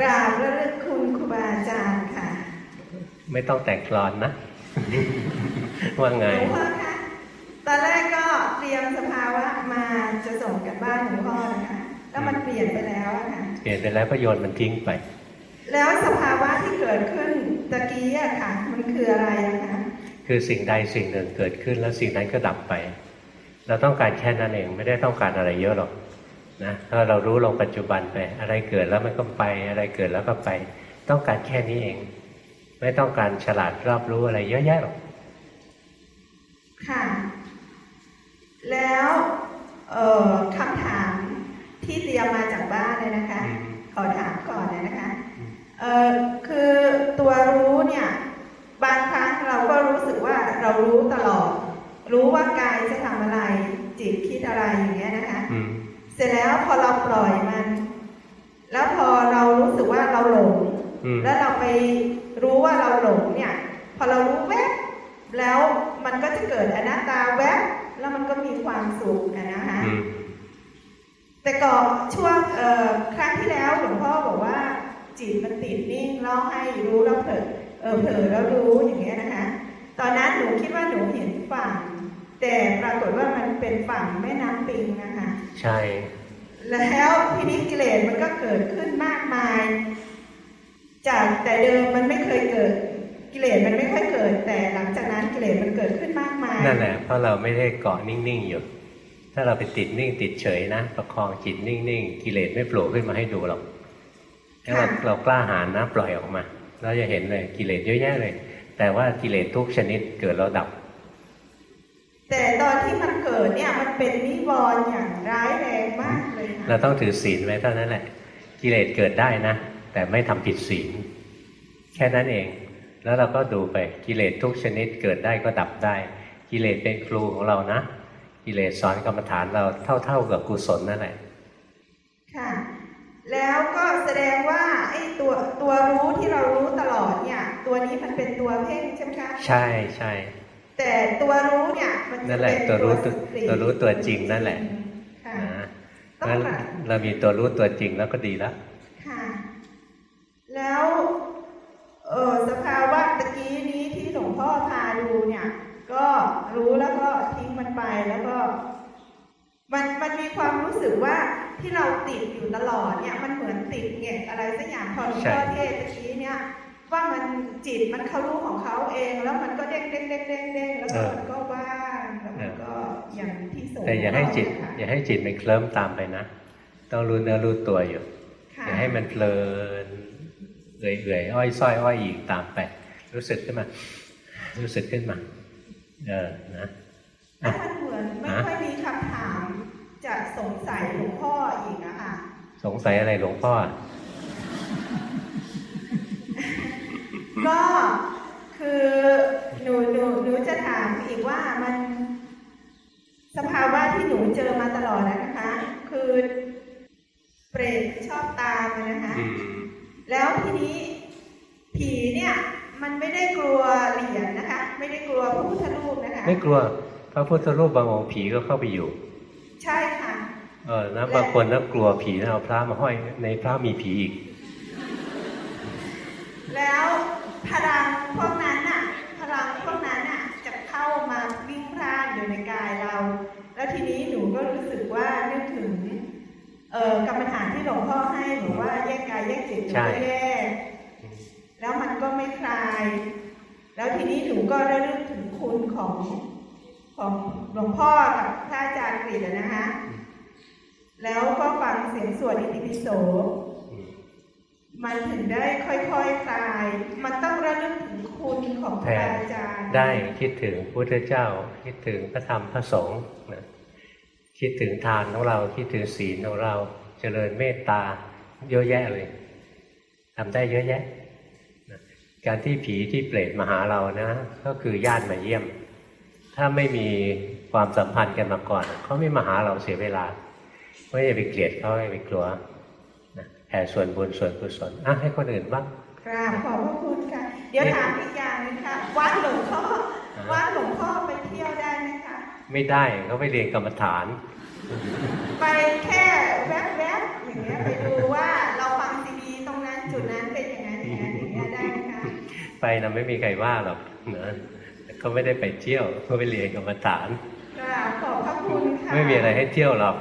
กราบระลึกคุณครูบาอาจารย์ค่ะ ไม่ต้องแต่งกลอนนะ ว่าไงหลวงพ่อคะตอนแรกก็เตรียมสภาวะมาจะส่งกันบ้านหลวงพ่อนะคะแล้วมันเปลี่ยนไปแล้วอะค่ะเปลี่ยนไปแล้วก็โยนมันทิ้งไป แล้วสภาวะที่เกิดขึ้นตะกี้อะค่ะ มันคืออะไรอะคะคือสิ่งใดสิ่งหนึ่งเกิดขึ้น แล้วสิ่งนั้นก็ดับไป เราต้องการแค่นั้นเองไม่ได้ต้องการอะไรเยอะหรอก นะถ้าเรารู้ลงปัจจุบันไป อะไรเกิดแล้วมันก็ไป อะไรเกิดแล้วก็ไป ต้องการแค่นี้เอง ไม่ต้องการฉลาดรอบรู้อะไรเยอะแยะหรอกค่ะ แล้วเอ่อคำถามที่เตรียมมาจากบ้านเลยนะคะ ขอถามก่อนเลยนะคะเอ่อคือตัวรู้เนี่ย บางครั้งเราก็รู้สึกว่าเรารู้ตลอด รู้ว่ากายจะทำอะไร จิตคิดอะไรอย่างเงี้ยนะคะอืม เสร็จแล้วพอเราปล่อยมัน แล้วพอเรารู้สึกว่าเราหลงอืมแล้วเราไปรู้ว่าเราหลงเนี่ย พอเรารู้แวบแล้วมันก็จะเกิดอนัตตาแวบแล้วมันก็มีความสุขอะนะคะอืมแต่ก่อนช่วงเอ่อครั้งที่แล้วหลวงพ่อบอกว่าจิตมันติดนิ่งแล้วให้รู้แล้วเผลอเออเผลอแล้วรู้อย่างเงี้ยนะคะ ตอนนั้นหนูคิดว่าหนูเห็นฝั่ง แต่ปรากฏว่ามันเป็นฝั่งแม่น้ำปิงนะคะ ใช่ แล้วทีนี้กิเลสมันก็เกิดขึ้นมากมาย จากแต่เดิมมันไม่เคยเกิดกิเลสมันไม่ค่อยเกิด แต่หลังจากนั้นกิเลสมันเกิดขึ้นมากมายนั่นแหละเพราะเราไม่ได้เกาะนิ่งๆอยู่ถ้าเราไปติดนิ่งติดเฉยนะ ประคองจิตนิ่งๆกิเลสไม่โผล่ขึ้นมาให้ดูหรอกถ้าเราเรากล้าหาญนะปล่อยออกมา เราจะเห็นเลยกิเลสเยอะแยะเลย แต่ว่ากิเลสทุกชนิดเกิดแล้วดับ แต่ตอนที่มันเกิดเนี่ยมันเป็นนิวรณ์อย่างร้ายแรงมากเลยเราค่ะต้องถือศีลไว้เท่านั้นแหละ กิเลสเกิดได้นะ แต่ไม่ทำผิดศีล แค่นั้นเอง แล้วเราก็ดูไปกิเลสทุกชนิดเกิดได้ก็ดับได้ กิเลสเป็นครูของเรานะ กิเลสสอนกรรมฐานเราเท่า ๆกับกุศลนั่นแหละค่ะแล้วก็แสดงว่าไอ้ตัวตัวรู้ที่เรารู้ตลอดเนี่ย ตัวนี้มันเป็นตัวเพ่งใช่ไหมคะใช่ใช่ แต่ตัวรู้เนี่ยมันจะนั่นแหละเป็นตัวรู้ตัวสติตัวรู้ตัวจริงนั่นแหละค่ะนะต้องงั้นค่ะเรามีตัวรู้ตัวจริงแล้วก็ดีแล้วค่ะ แล้วเออสภาวะตะกี้นี้ที่หลวงพ่อพาดูเนี่ย ก็รู้แล้วก็ทิ้งมันไปแล้วก็ มันมันมีความรู้สึกว่าที่เราติดอยู่ตลอดเนี่ย มันเหมือนติดเงียอะไรสักอย่างพอหลวงพ่อใช่เทศน์ตะกี้เนี่ย ว่ามันจิตมันเขารู้ของเขาเอง แล้วมันก็เด้งเด้งเด้งเด้งเด้งแล้วก็มันก็ว่างแล้วมันก็อย่างที่สงฆ์แต่อย่าให้จิตบกนะคะอย่าให้จิตมันเคลิ้มตามไปนะ ต้องรู้เนื้อรู้ตัวอยู่ค่ะอย่าให้มันเพลินเอื่อยๆอ้อยส้อยอ้อยอีกตามไป รู้สึกขึ้นมา รู้สึกขึ้นมา เออนะแล้วมันเหมือนไม่ค่อยมีคำถามจะสงสัยหลวงพ่ออีกอะค่ะสงสัยอะไรหลวงพ่อ ก็คือหนูหนูหนูจะถามอีกว่ามันสภาวะที่หนูเจอมาตลอดแล้วนะคะ คือเปรตชอบตามอะนะคะอืมแล้วทีนี้ผีเนี่ย มันไม่ได้กลัวเหรียญนะคะ ไม่ได้กลัวพระพุทธรูปนะคะ ไม่กลัวพระพุทธรูปบางองค์ผีก็เข้าไปอยู่ ใช่ค่ะเออนะบางคนน่ากลัวผีนะเอาพระมาห้อยในพระมีผีอีก แล้ว พลังพวกนั้นน่ะ พลังพวกนั้นน่ะจะเข้ามาวิ่งพล่านอยู่ในกายเรา แล้วทีนี้หนูก็รู้สึกว่านึกถึงเอ่อกรรมฐานที่หลวงพ่อให้หนูว่าแยกกายแยกจิตหนูใช่ก็แยกแล้วมันก็ไม่คลาย แล้วทีนี้หนูก็ระลึกถึงคุณของของหลวงพ่อกับพระอาจารย์กฤษอะนะคะ แล้วก็ฟังเสียงสวดอิติปิโสอืม มันถึงได้ค่อยๆคคลาย มันต้องระลึกถึงคุณของครูบาอาจารย์ ได้คิดถึงพุทธเจ้า คิดถึงพระธรรมพระสงฆ์นะคิดถึงทานของเราคิดถึงศีลของเราเจริญเมตตาเยอะแยะเลยทำได้เยอะแยะนะการที่ผีที่เปรตมาหาเรานะ ก็คือญาติมาเยี่ยม ถ้าไม่มีความสัมพันธ์กันมาก่อนเขาไม่มาหาเราเสียเวลาไม่อย่าไปเกลียดเขาอย่าไปกลัวนะ แผ่ส่วนบุญส่วนกุศลอะให้คนอื่นบ้างกราบขอบพระคุณค่ะ เดี๋ยวถามอีกอย่างหนึงค่ะวัดหลวงพ่ออ่าวัดหลวงพ่อไปเที่ยวได้ไหมคะไม่ได้เขาไปเรียนกรรมฐาน ไปแค่แวบๆอย่างเงี้ยไปดูว่าเราฟังซีดีตรงนั้นจุดนั้นเป็นอย่างนั้นอย่างนั้นอย่างเงี้ยได้ไหมคะไปนะไม่มีใครว่าหรอกนะแต่เขาไม่ได้ไปเที่ยวเขาไปเรียนกรรมฐานกราบขอบพระคุณค่ะไม่มีอะไรให้เที่ยวหรอก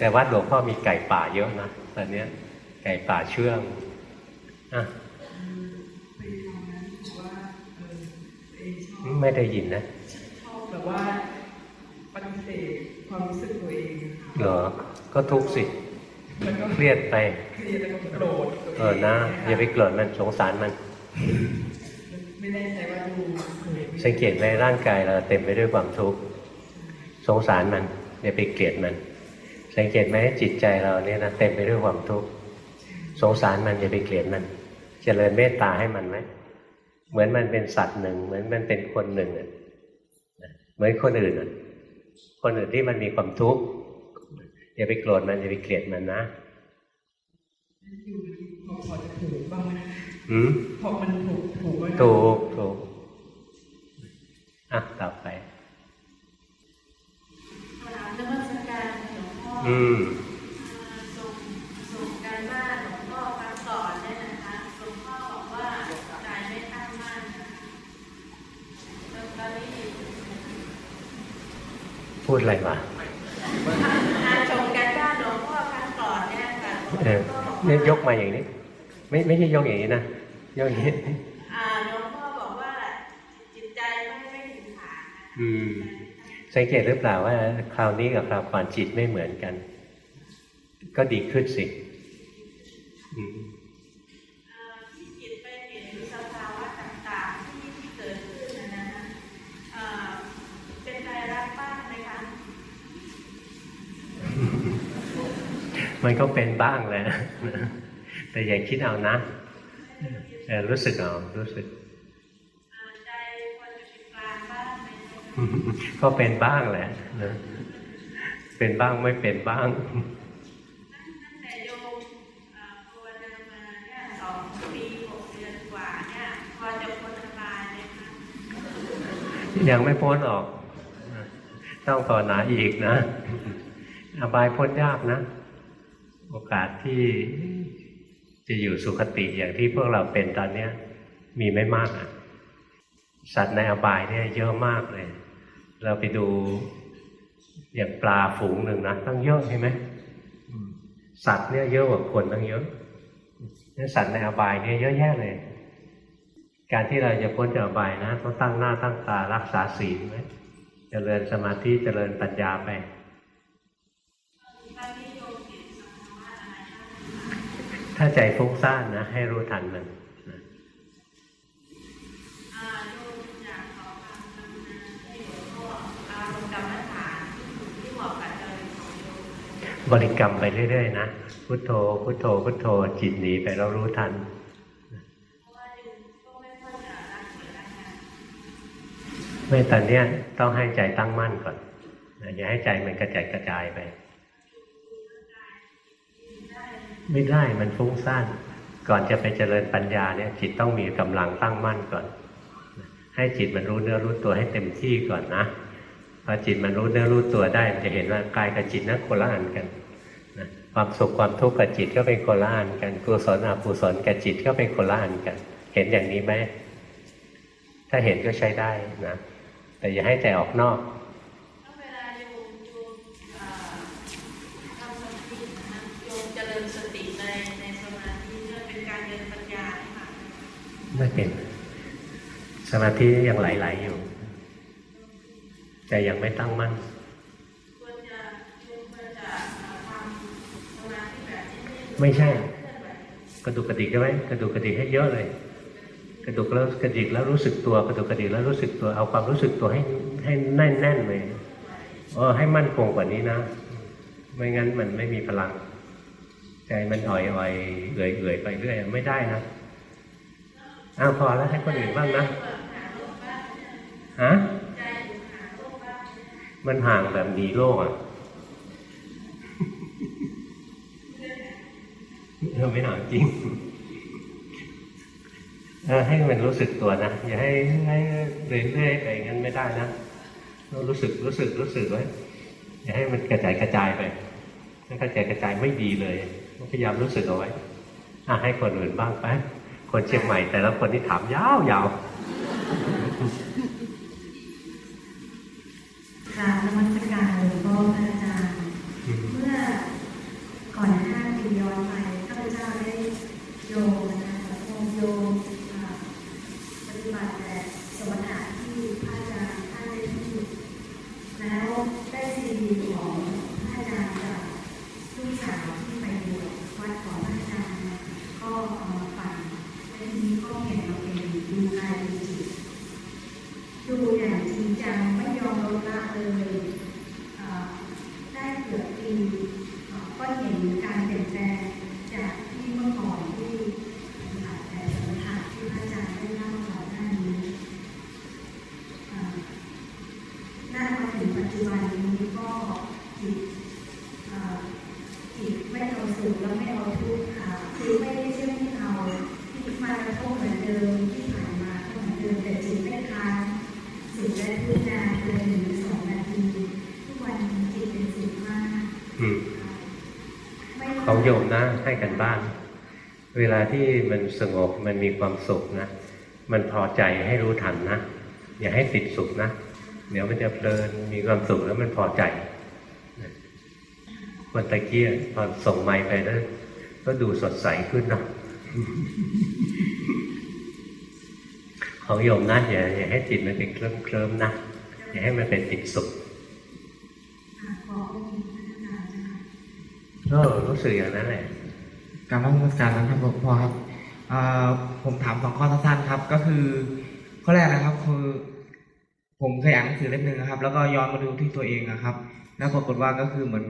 แต่วัดหลวงพ่อมีไก่ป่าเยอะนะตอนเนี้ยไก่ป่าเชื่องอะไปทำนั้นถือว่าเออตัวเองชอบไม่ได้ยินนะชอบแบบว่าปฏิเสธความรู้สึกตัวเองอะค่ะเหรอ ก็ทุกข์สิแล้วก็เครียดไปเครียดแล้วก็โกรธตัวเออนะอย่าไปโกรธมันสงสารมัน ไม่แน่ใจว่าดูเคยสังเกตไหมร่างกายเราเต็มไปด้วยความทุกข์สงสารมันอย่าไปเกลียดมัน สังเกตไหมจิตใจเราเนี่ยนะเต็มไปด้วยความทุกข์สงสารมันอย่าไปเกลียดมันเจริญเมตตาให้มันไหมเหมือนมันเป็นสัตว์หนึ่ง เหมือนมันเป็นคนหนึ่งอะนะเหมือนคนอื่นอะคนอื่นที่มันมีความทุกข์อย่าไปโกรธมันอย่าไปเกลียดมันนะอยู่พอพอจะถูกบ้างไหมอืมพอมันถูกถูกบ้างถูกถูกอะต่อไปกราบนมัสการหลวงพ่ อออืมส่งส่งการบ้านหลวงพ่อครั้งก่อนเนี่ยนะคะหลวงพ่อบอกว่าใจไม่ตั้งมั่นนะคะแล้วตอนนี้พูดอะไรมาอ่านส่งการบ้านหลวงพ่อครั้งก่อนเนี่ยค่ะหลวงเออพ่อบอกเนี่ยยว่ากมาอย่างนี้ ไม่ไม่ใช่ยกอย่างนี้นะยกอย่างนี้อ่าหลวงพ่อบอกว่าจิตใจไม่ไม่ถึงฐานนะคะอืม สังเกตหรือเปล่าว่า คราวนี้กับคราวก่อนจิตไม่เหมือนกัน ก็ดีขึ้นสิอืมเอ่อที่จิตไปเห็นสภาวะต่างๆที่ที่เกิดขึ้นนะนะคะเอ่อเป็นใจรักบ้างไหมคะมันก็เป็นบ้างแหละแต่อย่าคิดเอานะเออรู้สึกเอารู้สึก เอ่อใจควรจะเป็นกลางบ้างไหมคะ ก็เป็นบ้างแหละนะเป็นบ้างไม่เป็นบ้างตั้งแต่โยมเอ่อภาวนามาเนี่ยสองปีหกเดือนกว่าเนี่ยพอจะพ้นสบายไหมคะยังไม่พ้นออก ต้องภาวนาอีกนะอบายพ้นยากนะ โอกาสที่จะอยู่สุขติอย่างที่พวกเราเป็นตอนเนี้ยมีไม่มากอะสัตว์ในอบายเนี่ยเยอะมากเลย เราไปดูอย่างปลาฝูงหนึ่งนะตั้งเยอะใช่ไหมสัตว์เนี่ยเยอะกว่าคนตั้งเยอะสัตว์ในอบายเนี่ยเยอะแยะเลย การที่เราจะพ้นจากอบายนะต้องตั้งหน้าตั้งตารักษาศีลไว้เจริญสมาธิเจริญปัญญาไปถ้าใจฟุ้งซ่านนะ ให้รู้ทันมัน บริกรรมไปเรื่อยๆนะพุทโธพุทโธพุทโธจิตหนีไปเรารู้ทันไม่ตอนนี้ยต้องให้ใจตั้งมั่นก่อนอย่าให้ใจมันกระจายกระจายไป ไม่ได้มันฟุ้งซ่านก่อนจะไปเจริญปัญญาเนี่ย จิตต้องมีกำลังตั้งมั่นก่อน ให้จิตมันรู้เนื้อรู้ตัวให้เต็มที่ก่อนนะพอจิตมันรู้เนื้อรู้ตัวได้มันจะเห็นว่ากายกับจิตนั้นคนละอันกัน ความสุขความทุกข์กับจิตก็เป็นคนละอันกันกุศลอกุศลกับจิตก็เป็นคนละอันกัน เห็นอย่างนี้ไหมถ้าเห็นก็ใช้ได้นะแต่อย่าให้ใจออกนอกถ้าเวลาโยมโยมเอ่อทำสมาธินะคะโยมเจริญสติในในสมาธิเนี่ยเป็นการเดินปัญญาค่ะไม่เป็นสมาธิยังไหลๆอยู่ใจยังไม่ตั้งมั่น ควรจะโยมควรจะเอ่อทำสมาธิแบบนี้ ไม่ใช่ กระดุกกระดิกได้ไหมกระดุกกระดิกให้เยอะเลย กระดุกแล้วกระดิกแล้วรู้สึกตัว กระดุกกระดิกแล้วรู้สึกตัว เอาความรู้สึกตัวให้ให้แน่นแน่นๆเลยเออให้มั่นคงกว่านี้นะ ไม่งั้นมันไม่มีพลัง ใจมันอ่อยอ่อยเอื่อยเอื่อยไปเรื่อยไม่ได้นะอ้าวพอแล้วให้คนอื่นบ้างนะฮะมันห่างแบบหนีโลกอะ เราไม่หนาวจริงให้มันรู้สึกตัวนะอย่าให้ให้เรื่อยๆไปงั้นไม่ได้นะเรารู้สึกรู้สึกรู้สึกไว้อย่าให้มันกระจายกระจายไปถ้ากระจายกระจายไม่ดีเลยพยายามรู้สึกเอาไว้อะให้คนอื่นบ้างไปคนเชียงใหม่แต่ละคนที่ถามยาวยาว ค่ะนมัสการหลวงพ่อพระอาจารย์ เมื่อก่อนห้าปีย้อนไปข้าพเจ้าได้โยมนะคะโยมโยมอ่าปฏิบัติแต่สมถะที่พระอาจารย์ท่านได้พูดแล้วได้ซีดีของพระอาจารย์จากลูกสาวที่ไปบวชวัดของพระอาจารย์นะคะก็เอามาฟังและทีนี้ก็เห็นเราเป็นดูกายดูจิต ดูอย่างจริงจังไม่ยอมลดละเลยเอ่อได้เกือบปีเอ่อก็เห็นการเปลี่ยนแปลงจากที่เมื่อก่อนที่ปฏิบัติแต่สมถะที่พระอาจารย์ได้เล่าก่อนหน้านี้เอ่อน่ามาถึงปัจจุบันนี้ก็จิตเอ่อจิตไม่เอาสุขแล้วไม่เอาทุกข์ค่ะคือไม่ได้เชื่อที่เอาที่มากระทบเหมือนเดิมที่ผ่านมาก็เหมือนเดิมแต่จิตไม่ค้างสุขและทุกข์นานเกินหนึ่งหรือสองนาทีทุกวันนี้จิตเป็นสุขมาก อืม ไม่ ของโยมนะ ให้กันบ้านเวลาที่มันสงบมันมีความสุขนะ มันพอใจให้รู้ทันนะ อย่าให้ติดสุขนะ เดี๋ยวมันจะเพลินมีความสุขแล้วมันพอใจนะวันตะเกียพอส่งไม้ไปแล้วก็ดูสดใสขึ้นเนาะของโยมนะอย่าอย่าให้จิตมันเป็นเคลิ้มเคลิ้มๆนะอย่าให้มันเป็นติดสุขขอองค์พระอาจารย์นะคะก็รู้สึกอย่างนั้นแหละ การรับราชการนะครับหลวงพ่อครับเอ่อผมถามสองข้อสั้นๆครับ ก็คือ ข้อแรกนะครับ คือ ผมเคยอ่านหนังสือเล่มหนึ่งนะครับ แล้วก็ย้อนมาดูที่ตัวเองนะครับ แล้วปรากฏว่าก็คือเหมือน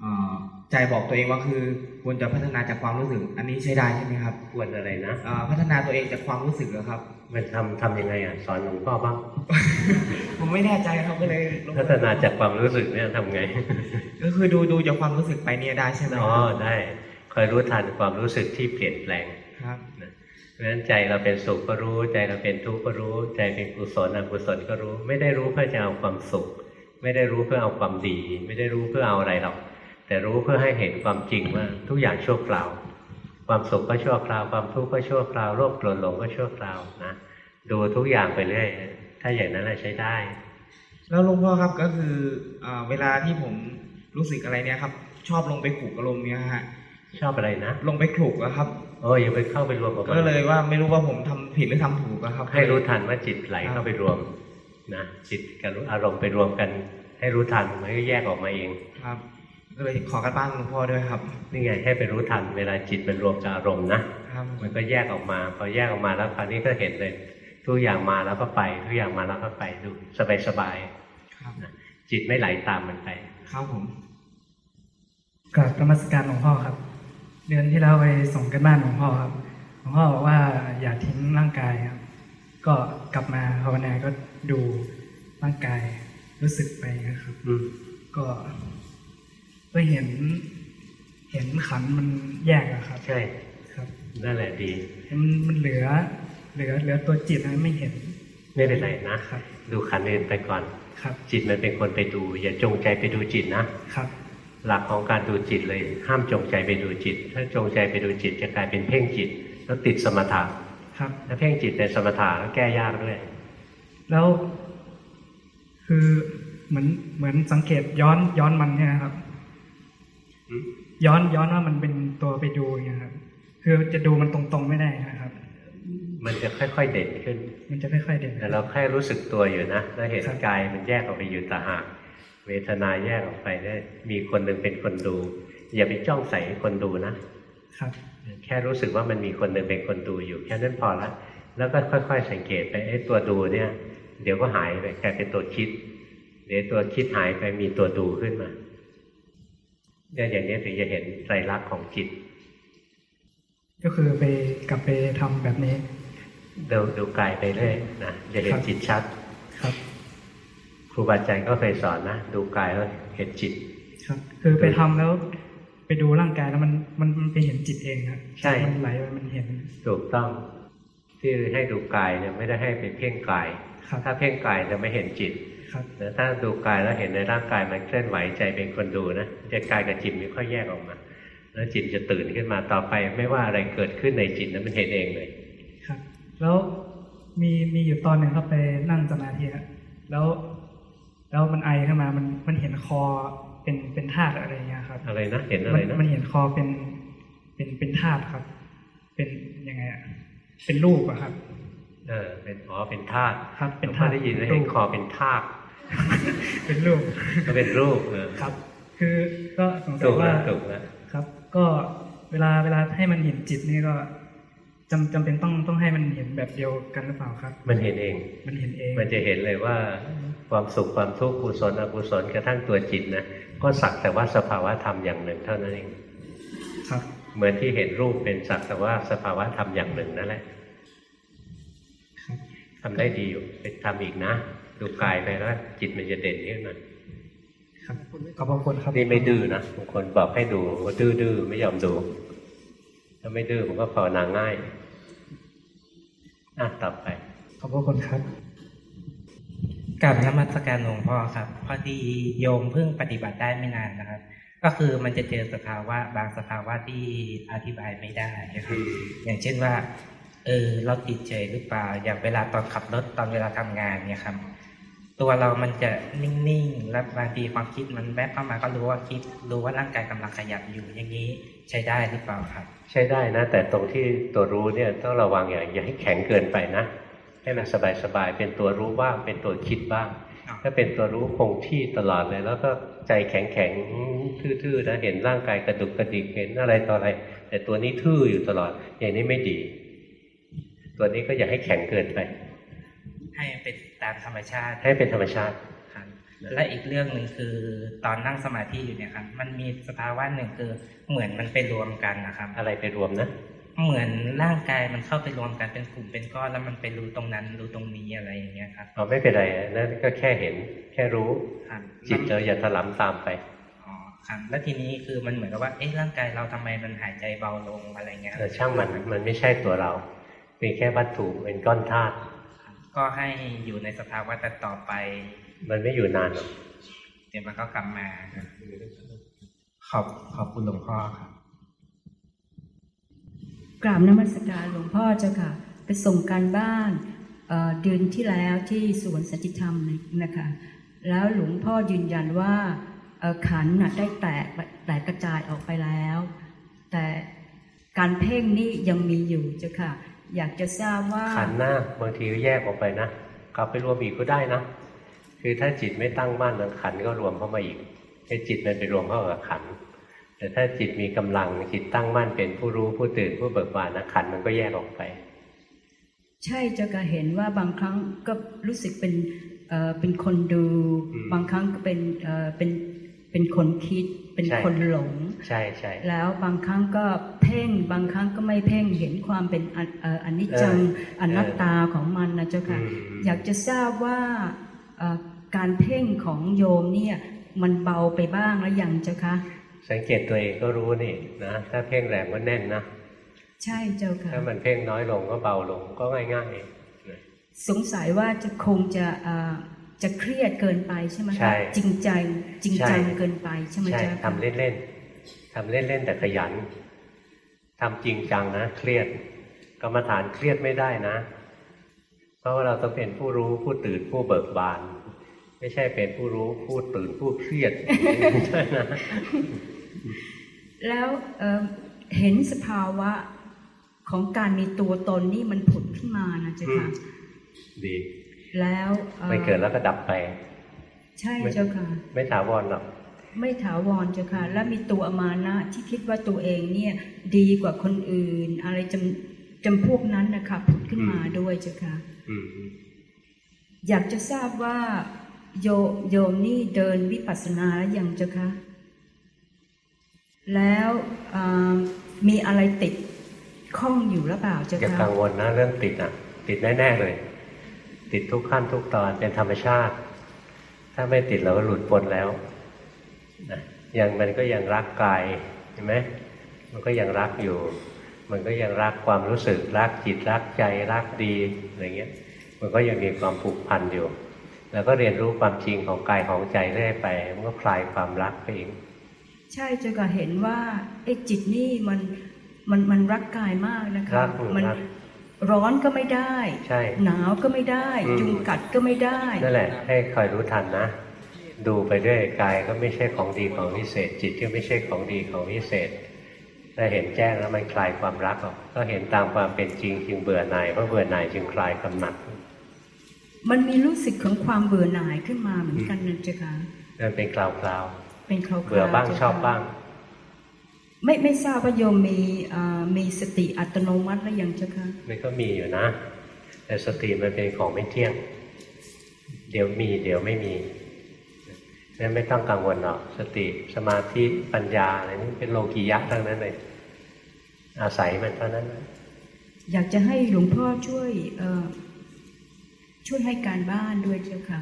เอ่อใจบอกตัวเองว่าคือควรจะพัฒนาจากความรู้สึก อันนี้ใช้ได้ใช่ไหมครับควรอะไรนะเอ่อพัฒนาตัวเองจากความรู้สึกเหรอครับ มันทำทำยังไงอะสอนหลวงพ่อบ้างผมไม่แน่ใจครับก็เลยลงพัฒนาจากความรู้สึกเนี่ยทำไง ก็คือดูดูจากความรู้สึกไปเนี่ยได้ใช่ไหมอ๋อได้ คอยรู้ทันความรู้สึกที่เปลี่ยนแปลงครับเพราะฉะนั้นใจเราเป็นสุขก็รู้ ใจเราเป็นทุกข์ก็รู้ ใจเป็นกุศลอกุศลก็รู้ ไม่ได้รู้เพื่อจะเอาความสุข ไม่ได้รู้เพื่อเอาความดี ไม่ได้รู้เพื่อเอาอะไรหรอกแต่รู้เพื่อให้เห็นความจริงว่าทุกอย่างชั่วคราวความสุขก็ชั่วคราวความทุกข์ก็ชั่วคราวโลภโกรธหลงก็ชั่วคราวนะดูทุกอย่างไปเรื่อยถ้าอย่างนั้นน่ะใช้ได้ แล้วหลวงพ่อครับก็คือเอ่อเวลาที่ผมรู้สึกอะไรเนี่ยครับ ชอบลงไปขลุกอารมณ์เนี่ยฮะ ชอบอะไรนะ ลงไปขลุกอะครับโอ้ยอย่าไปเข้าไปรวมกับมันก็เลยว่าไม่รู้ว่าผมทำผิดหรือทำถูกอะครับ ให้รู้ทันว่าจิตไหลเข้าไปรวมนะจิตกับอารมณ์ไปรวมกัน ให้รู้ทันมันก็แยกออกมาเองครับก็เลยขอกันบ้านหลวงพ่อด้วยครับนี่ไงให้ไปรู้ทันเวลาจิตมันรวมกับอารมณ์นะครับมันก็แยกออกมาพอแยกออกมาแล้วคราวนี้ก็เห็นเลยทุกอย่างมาแล้วก็ไป ทุกอย่างมาแล้วก็ไปดูสบายสบายครับๆนะจิตไม่ไหลตามมันไปครับผมกราบธรรมสการหลวงพ่อครับ เดือนที่แล้วไปส่งกันบ้านหลวงพ่อครับหลวงพ่อบอกว่าอย่าทิ้งร่างกายครับ ก็กลับมาภาวนาก็ดูร่างกายรู้สึกไปนะครับอืมก็ก็เห็น เห็นขันธ์มันแยกอะครับ ใช่ครับนั่นแหละดีเห็นมันมันเหลือ เหลือเหลือตัวจิตนะไม่เห็น ไม่เป็นไรนะครับ ดูขันธ์อื่นไปก่อนครับ จิตมันเป็นคนไปดู อย่าจงใจไปดูจิตนะครับ หลักของการดูจิตเลย ห้ามจงใจไปดูจิต ถ้าจงใจไปดูจิตจะกลายเป็นเพ่งจิต แล้วติดสมถะครับถ้าเพ่งจิตในสมถะก็แก้ยากด้วย แล้วคือเหมือนเหมือนสังเกตย้อนย้อนมันเนี่ยนะครับอืมย้อนย้อนว่ามันเป็นตัวไปดูอย่างเงี้ยครับคือจะดูมันตรงๆไม่ได้นะครับ มันจะค่อยๆเด่นขึ้น มันจะค่อยๆเด่นแต่เราแค่รู้สึกตัวอยู่นะแล้วเห็นครับกายมันแยกออกไปอยู่ต่างหาก เวทนาแยกออกไปได้มีคนหนึ่งเป็นคนดู อย่าไปจ้องใส่คนดูนะครับ แค่รู้สึกว่ามันมีคนหนึ่งเป็นคนดูอยู่ แค่นั้นพอละแล้วก็ค่อย ๆ สังเกตไปไอ้ตัวดูเนี่ย เดี๋ยวก็หายไปกลายเป็นตัวคิด เดี๋ยวตัวคิดหายไปมีตัวดูขึ้นมาเนี่ยอย่างนี้ถึงจะเห็นไตรลักษณ์ของจิต ก็คือไปกลับไปทำแบบนี้ดูดูกายไปเรื่อยนะจะเห็นครับจิตชัด ครับครูบาอาจารย์ก็เคยสอนนะดูกายแล้วเห็นจิต ครับ คือไปทำแล้ว ไปดูร่างกายแล้วมันมันมันไปเห็นจิตเองครับใช่มันไหลไปมันเห็น ถูกต้อง ที่ให้ดูกายเนี่ยไม่ได้ให้ไปเพ่งกายครับถ้าเพ่งกายจะไม่เห็นจิตครับแต่ถ้าดูกายแล้วเห็นในร่างกายมันเคลื่อนไหวใจเป็นคนดูนะจะกายกับจิตมันค่อยแยกออกมา แล้วจิตจะตื่นขึ้นมาต่อไป ไม่ว่าอะไรเกิดขึ้นในจิตนั้นมันเห็นเองเลยครับ แล้วมีมีอยู่ตอนหนึ่งครับไปนั่งสมาธิครับแล้ว แล้วมันไอขึ้นมา มันมันเห็นคอเป็นเป็นธาตุอะไรอย่างเงี้ยครับ อะไรนะ เห็นอะไรมันนะ มันเห็นคอเป็นเป็นเป็นธาตุครับ เป็นยังไงอะเป็นรูปอะครับ เออ เป็นอ๋อเป็นธาตุครับ เป็นหลวงพ่ธาอตุได้ยินว่าเห็นคอเป็นธาตุ เป็นรูป ก็เป็นรูปเออครับ คือก็สงสัถูยกว่าแล้วถูกแล้วครับ ก็เวลาเวลาให้มันเห็นจิตนี่ก็จำจำเป็นต้องต้องให้มันเห็นแบบเดียวกันหรือเปล่าครับ มันเห็นเอง มันเห็นเอง มันจะเห็นเลยว่า ความสุขความทุกข์กุศลอกุศลกระทั่งตัวจิตนะก็สักแต่ว่าสภาวะธรรมอย่างหนึ่งเท่านั้นเองครับ เหมือนที่เห็นรูปเป็นสักแต่ว่าสภาวะธรรมอย่างหนึ่งนั่นแหละครับทำได้ดีอยู่ไปทำอีกนะ ดูกายไปแล้วจิตมันจะเด่นขึ้นมาครับขอบพระคุณครับนี่ไม่ดื้อนะบางคนบอกให้ดูว่าดื้อดื้อไม่ยอมดูถ้าไม่ดื้อผมก็ภาวนาง่ายอะต่อไปขอบพระคุณครับ กับนมัสการหลวงพ่อครับ พอดีโยมเพิ่งปฏิบัติได้ไม่นานนะครับ ก็คือมันจะเจอสภาวะบางสภาวะที่อธิบายไม่ได้นะครับอย่างเช่นว่า เออเราติดเฉยหรือเปล่า อย่างเวลาตอนขับรถตอนเวลาทำงานเนี่ยครับ ตัวเรามันจะนิ่งๆแล้วบางทีความคิดมันแวบเข้ามาก็รู้ว่าคิดรู้ว่าร่างกายกำลังขยับอยู่อย่างนี้ใช้ได้หรือเปล่าครับ ใช้ได้นะ แต่ตรงที่ตัวรู้เนี่ยต้องระวังอย่างอย่าให้แข็งเกินไปนะ ให้มันสบายๆเป็นตัวรู้บ้างเป็นตัวคิดบ้างครับถ้าเป็นตัวรู้คงที่ตลอดเลย แล้วก็ใจแข็งๆทื่อๆนะเห็นร่างกายกระดุกกระดิกเห็นอะไรต่ออะไร แต่ตัวนี้ทื่ออยู่ตลอด อย่างนี้ไม่ดี ตัวนี้ก็อย่าให้แข็งเกินไป ให้เป็นตามธรรมชาติ ให้เป็นธรรมชาติครับและอีกเรื่องหนึ่งคือตอนนั่งสมาธิอยู่เนี่ยครับมันมีสภาวะหนึ่งคือเหมือนมันไปรวมกันนะครับ อะไรไปรวมนะ เหมือนร่างกายมันเข้าไปรวมกันเป็นกลุ่มเป็นก้อนแล้วมันไปรู้ตรงนั้นรู้ตรงนี้อะไรอย่างเงี้ยครับเอาไม่เป็นไรนั่นก็แค่เห็น แค่รู้ครับจิตเราอย่าถลำตามไปอ๋อครับแล้วทีนี้คือมันเหมือนกับว่าเอ๊ะร่างกายเราทำไมมันหายใจเบาลงอะไรเงี้ยเออช่างมันมันไม่ใช่ตัวเรา เป็นแค่วัตถุเป็นก้อนธาตุครับก็ให้อยู่ในสภาวะแต่ต่อไป มันไม่อยู่นานหรอกเดี๋ยวมันก็กลับมาครับขอบขอบคุณหลวงพ่อครับ กราบนมัสการหลวงพ่อเจ้าค่ะ ไปส่งการบ้านเดือนที่แล้วที่สวนสันติธรรมนะคะ แล้วหลวงพ่อยืนยันว่าขันน่ะได้แตกแตกกระจายออกไปแล้ว แต่การเพ่งนี่ยังมีอยู่เจ้าค่ะ อยากจะทราบว่าขันหน้าบางทีก็แยกออกไปนะกลับไปรวมอีกก็ได้นะ คือถ้าจิตไม่ตั้งมั่นขันก็รวมเข้ามาอีกให้จิตมันไปรวมเข้ากับขัน แต่ถ้าจิตมีกำลังจิตตั้งมั่นเป็นผู้รู้ผู้ตื่นผู้เบิกบานนะขันธ์มันก็แยกออกไป ใช่เจ้าค่ะเห็นว่าบางครั้งก็รู้สึกเป็นเอ่อเป็นคนดูอืมบางครั้งก็เป็นเอ่อเป็นเป็นคนคิดเป็นใช่คนหลง ใช่ใช่แล้วบางครั้งก็เพ่งบางครั้งก็ไม่เพ่งเห็นความเป็นอเอ่ออนิจจังเอออนัตตาของมันนะเจ้าค่ะอืมอยากจะทราบว่าเอ่อการเพ่งของโยมเนี่ยมันเบาไปบ้างแล้วยังเจ้าคะ สังเกตตัวเองก็รู้นี่นะ ถ้าเพ่งแรงก็แน่นนะ ใช่เจ้าค่ะ ถ้ามันเพ่งน้อยลงก็เบาลงก็ง่ายสงสัยว่าจะคงจะเอ่อจะเครียดเกินไปใช่ไหมใช่คะจริงจังจริงจังเกินไปใช่ไหมๆใช่เจ้าค่ะทำเล่นๆทำเล่นๆแต่ขยันทำจริงจังนะ เครียดกรรมฐานเครียดไม่ได้นะ เพราะว่าเราต้องเป็นผู้รู้ผู้ตื่นผู้เบิกบาน ไม่ใช่เป็นผู้รู้ผู้ตื่นผู้เครียดไม่ใช่นะ แล้วเอ่อเห็นสภาวะของการมีตัวตนนี่มันผุดขึ้นมานะเจ้าค่ะดี แล้วอ่อไม่เกิดแล้วก็ดับไป ใช่เจ้าค่ะ ไม่ถาวรหรอกไม่ถาวรเจ้าค่ะ และมีตัวอมานะที่คิดว่าตัวเองเนี่ยดีกว่าคนอื่น อะไรจำจำพวกนั้นนะคะผุดขึ้นมาด้วยเจ้าค่ะอืมอยากจะทราบว่าโยโยมนี่เดินวิปัสสนาแล้วยังเจ้าคะ แล้วมีอะไรติดข้องอยู่หรือเปล่าเจ้าอย่ากังวลนะเรื่องติดอะ ติดแน่ๆเลย ติดทุกขั้นทุกตอนเป็นธรรมชาติ ถ้าไม่ติดเราก็หลุดพ้นแล้วนะยังมันก็ยังรักกายเห็นไหมมันก็ยังรักอยู่ มันก็ยังรักความรู้สึกรักจิตรักใจรักดีอะไรเงี้ย มันก็ยังมีความผูกพันอยู่ แล้วก็เรียนรู้ความจริงของกายของใจเรื่อยไปมันก็คลายความรักไปเอง ใช่เจ้าค่ะเห็นว่าไอ้จิตนี่มันมันมันรักกายมากนะคะรักอืมมันรักร้อนก็ไม่ได้ใช่หนาวก็ไม่ได้อืมยุงกัดก็ไม่ได้นั่นแหละ ให้คอยรู้ทันนะ ดูไปด้วยกายก็ไม่ใช่ของดีของวิเศษ จิตก็ไม่ใช่ของดีของวิเศษถ้าเห็นแจ้งแล้วมันคลายความรักออกก็เห็นตามความเป็นจริงจึงเบื่อหน่ายเพราะเบื่อหน่ายจึงคลายกำหนัด มันมีรู้สึกของความเบื่อหน่ายขึ้นมาเหมือนกันนะเจ้าค่ะนั่นเป็นคราว เป็นคราวๆๆเบื่อบ้างเจ้ชอบค่ะบ้าง ไม่ไม่ทราบว่าโยมมีอ่ามีสติอัตโนมัติหรือยังเจ้าคะมันก็มีอยู่นะ แต่สติมันเป็นของไม่เที่ยง เดี๋ยวมีเดี๋ยวไม่มีนั่นไม่ต้องกังวลหรอกสติสมาธิปัญญาอะไรนี่เป็นโลกียะทั้งนั้นเลย อาศัยมันเท่านั้นนะอยากจะให้หลวงพ่อช่วยเอ่อช่วยให้การบ้านด้วยเจ้าค่ะ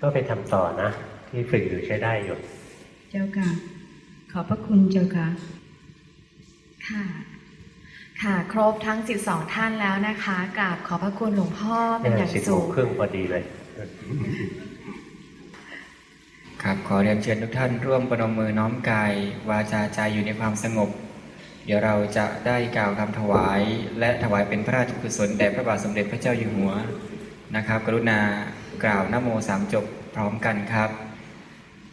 ก็ไปทำต่อนะ ที่ฝึกอยู่ใช้ได้อยู่ เจ้าค่ะ ขอบพระคุณเจ้าค่ะ ค่ะ ค่ะครบทั้ง12ท่านแล้วนะคะกราบขอบพระคุณหลวงพ่อเป็นอย่างสิบโมสูงงครึ่งพอดีเลย ครับขอเรียนเชิญทุกท่านร่วมประนมมือน้อมกาย วาจาใจอยู่ในความสงบเดี๋ยวเราจะได้กล่าวคำถวาย และถวายเป็นพระราชกุศลแด่พระบาทสมเด็จพระเจ้าอยู่หัวนะครับ กรุณากล่าวนะโมสามจบพร้อมกันครับ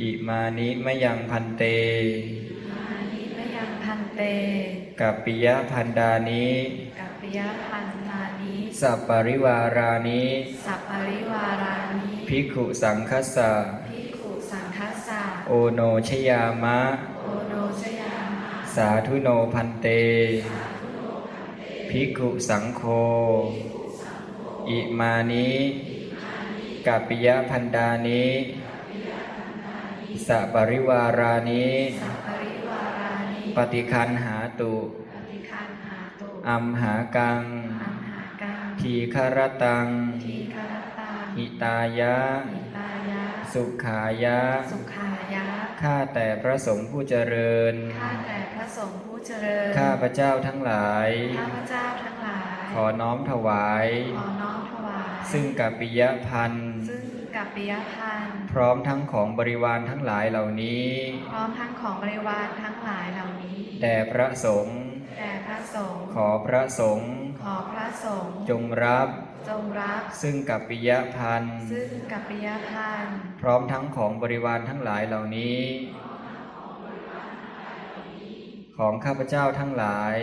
อิมานิมะยังพันเตมานิมยังพันเตกัปปิยะพันดานิกัปปิยพันธานิสัปปริวารานิสัพปริวารานิภิกขุสังคัสสะภิกขุสังคัสสะโอโนชยามะโอโนชยามะ สาธุโนพันเต ภิกขุสังโฆอิมานิกัปปิยะพันดานิ สัปริวารานิสัพปริวารานิปฏิคันหาตุปฏิคันหาตุอัมหากังอัมหากัง ทีคารตังทีคารตังหิตายะหิตายะ สุขายะสุขายะข้าแต่พระสงฆ์ผู้เจริญข้าแต่พระสงฆ์ผู้เจริญ ข้าพระเจ้าทั้งหลายข้าพเจ้าทั้งหลายขอน้อมถวายขอน้อมถวาย ซึ่งกัปปิยพันธ์ ซึ่งกัปปิยพันธ์พร้อมทั้งของบริวารทั้งหลายเหล่านี้ พร้อมทั้งของบริวารทั้งหลายเหล่านี้แด่พระสงฆ์แด่พระสงฆ์ขอพระสงฆ์ขอพระสงฆ์จงรับจงรับซึ่งกัปปิยพันธ์ซึ่งกัปปิยพันธ์พร้อมทั้งของบริวารทั้งหลายเหล่านี้ ของข้าพเจ้าทั้งหลาย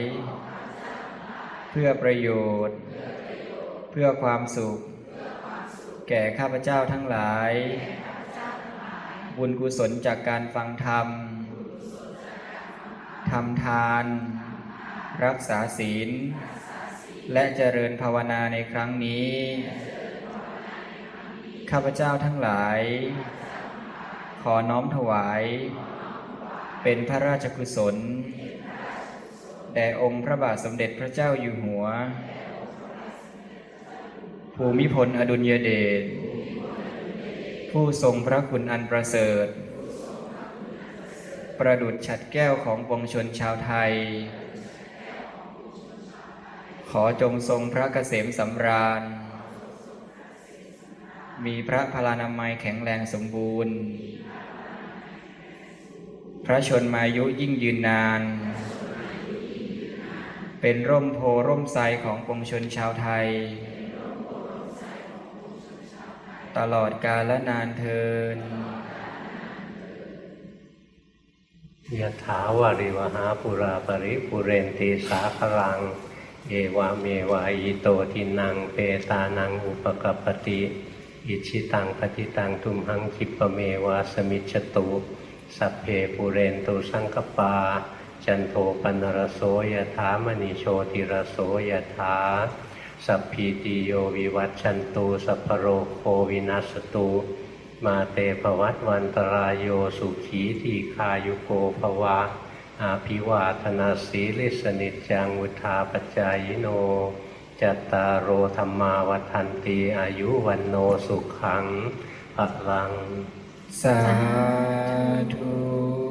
เพื่อประโยชน์ เพื่อความสุข แก่ข้าพเจ้าทั้งหลาย บุญกุศลจากการฟังธรรมทำทาน รักษาศีล และเจริญภาวนาในครั้งนี้ ข้าพเจ้าทั้งหลาย ขอน้อมถวาย เป็นพระราชกุศล แด่องค์พระบาทสมเด็จพระเจ้าอยู่หัว ภูมิพลอดุลยเดช ผู้ทรงพระคุณอันประเสริฐ ประดุจฉัดแก้วของปวงชนชาวไทย ขอจงทรงพระเกษมสำราญ มีพระพลานามัยแข็งแรงสมบูรณ์ พระชนมายุยิ่งยืนนาน เป็นร่มโพร่มไทรของปวงชนชาวไทย ตลอดกาลและนานเทินยะถาวาริวหาปุราปริปุเรนติสาคลังเอวาเมวายโตทินังเปตานังอุปกปปติ อิชิตังปฏิตังทุมหังคิปเมวาสมิจตุ สัพเพปุเรนตุสังกปา จันโทปนรโสยะถามณีโชติรโสยะถา สัพพีติโยวิวัตชันตุสัพโรโควินัสตุมาเตภวัตวันตรายโยสุขีทีคายุโกภวะอาภิวาธนาสีลิสนิจจังวุธาปจายโน จัตตารโอธรรมาวัฏันตีอายุวันโนสุขังพลัง สาธุ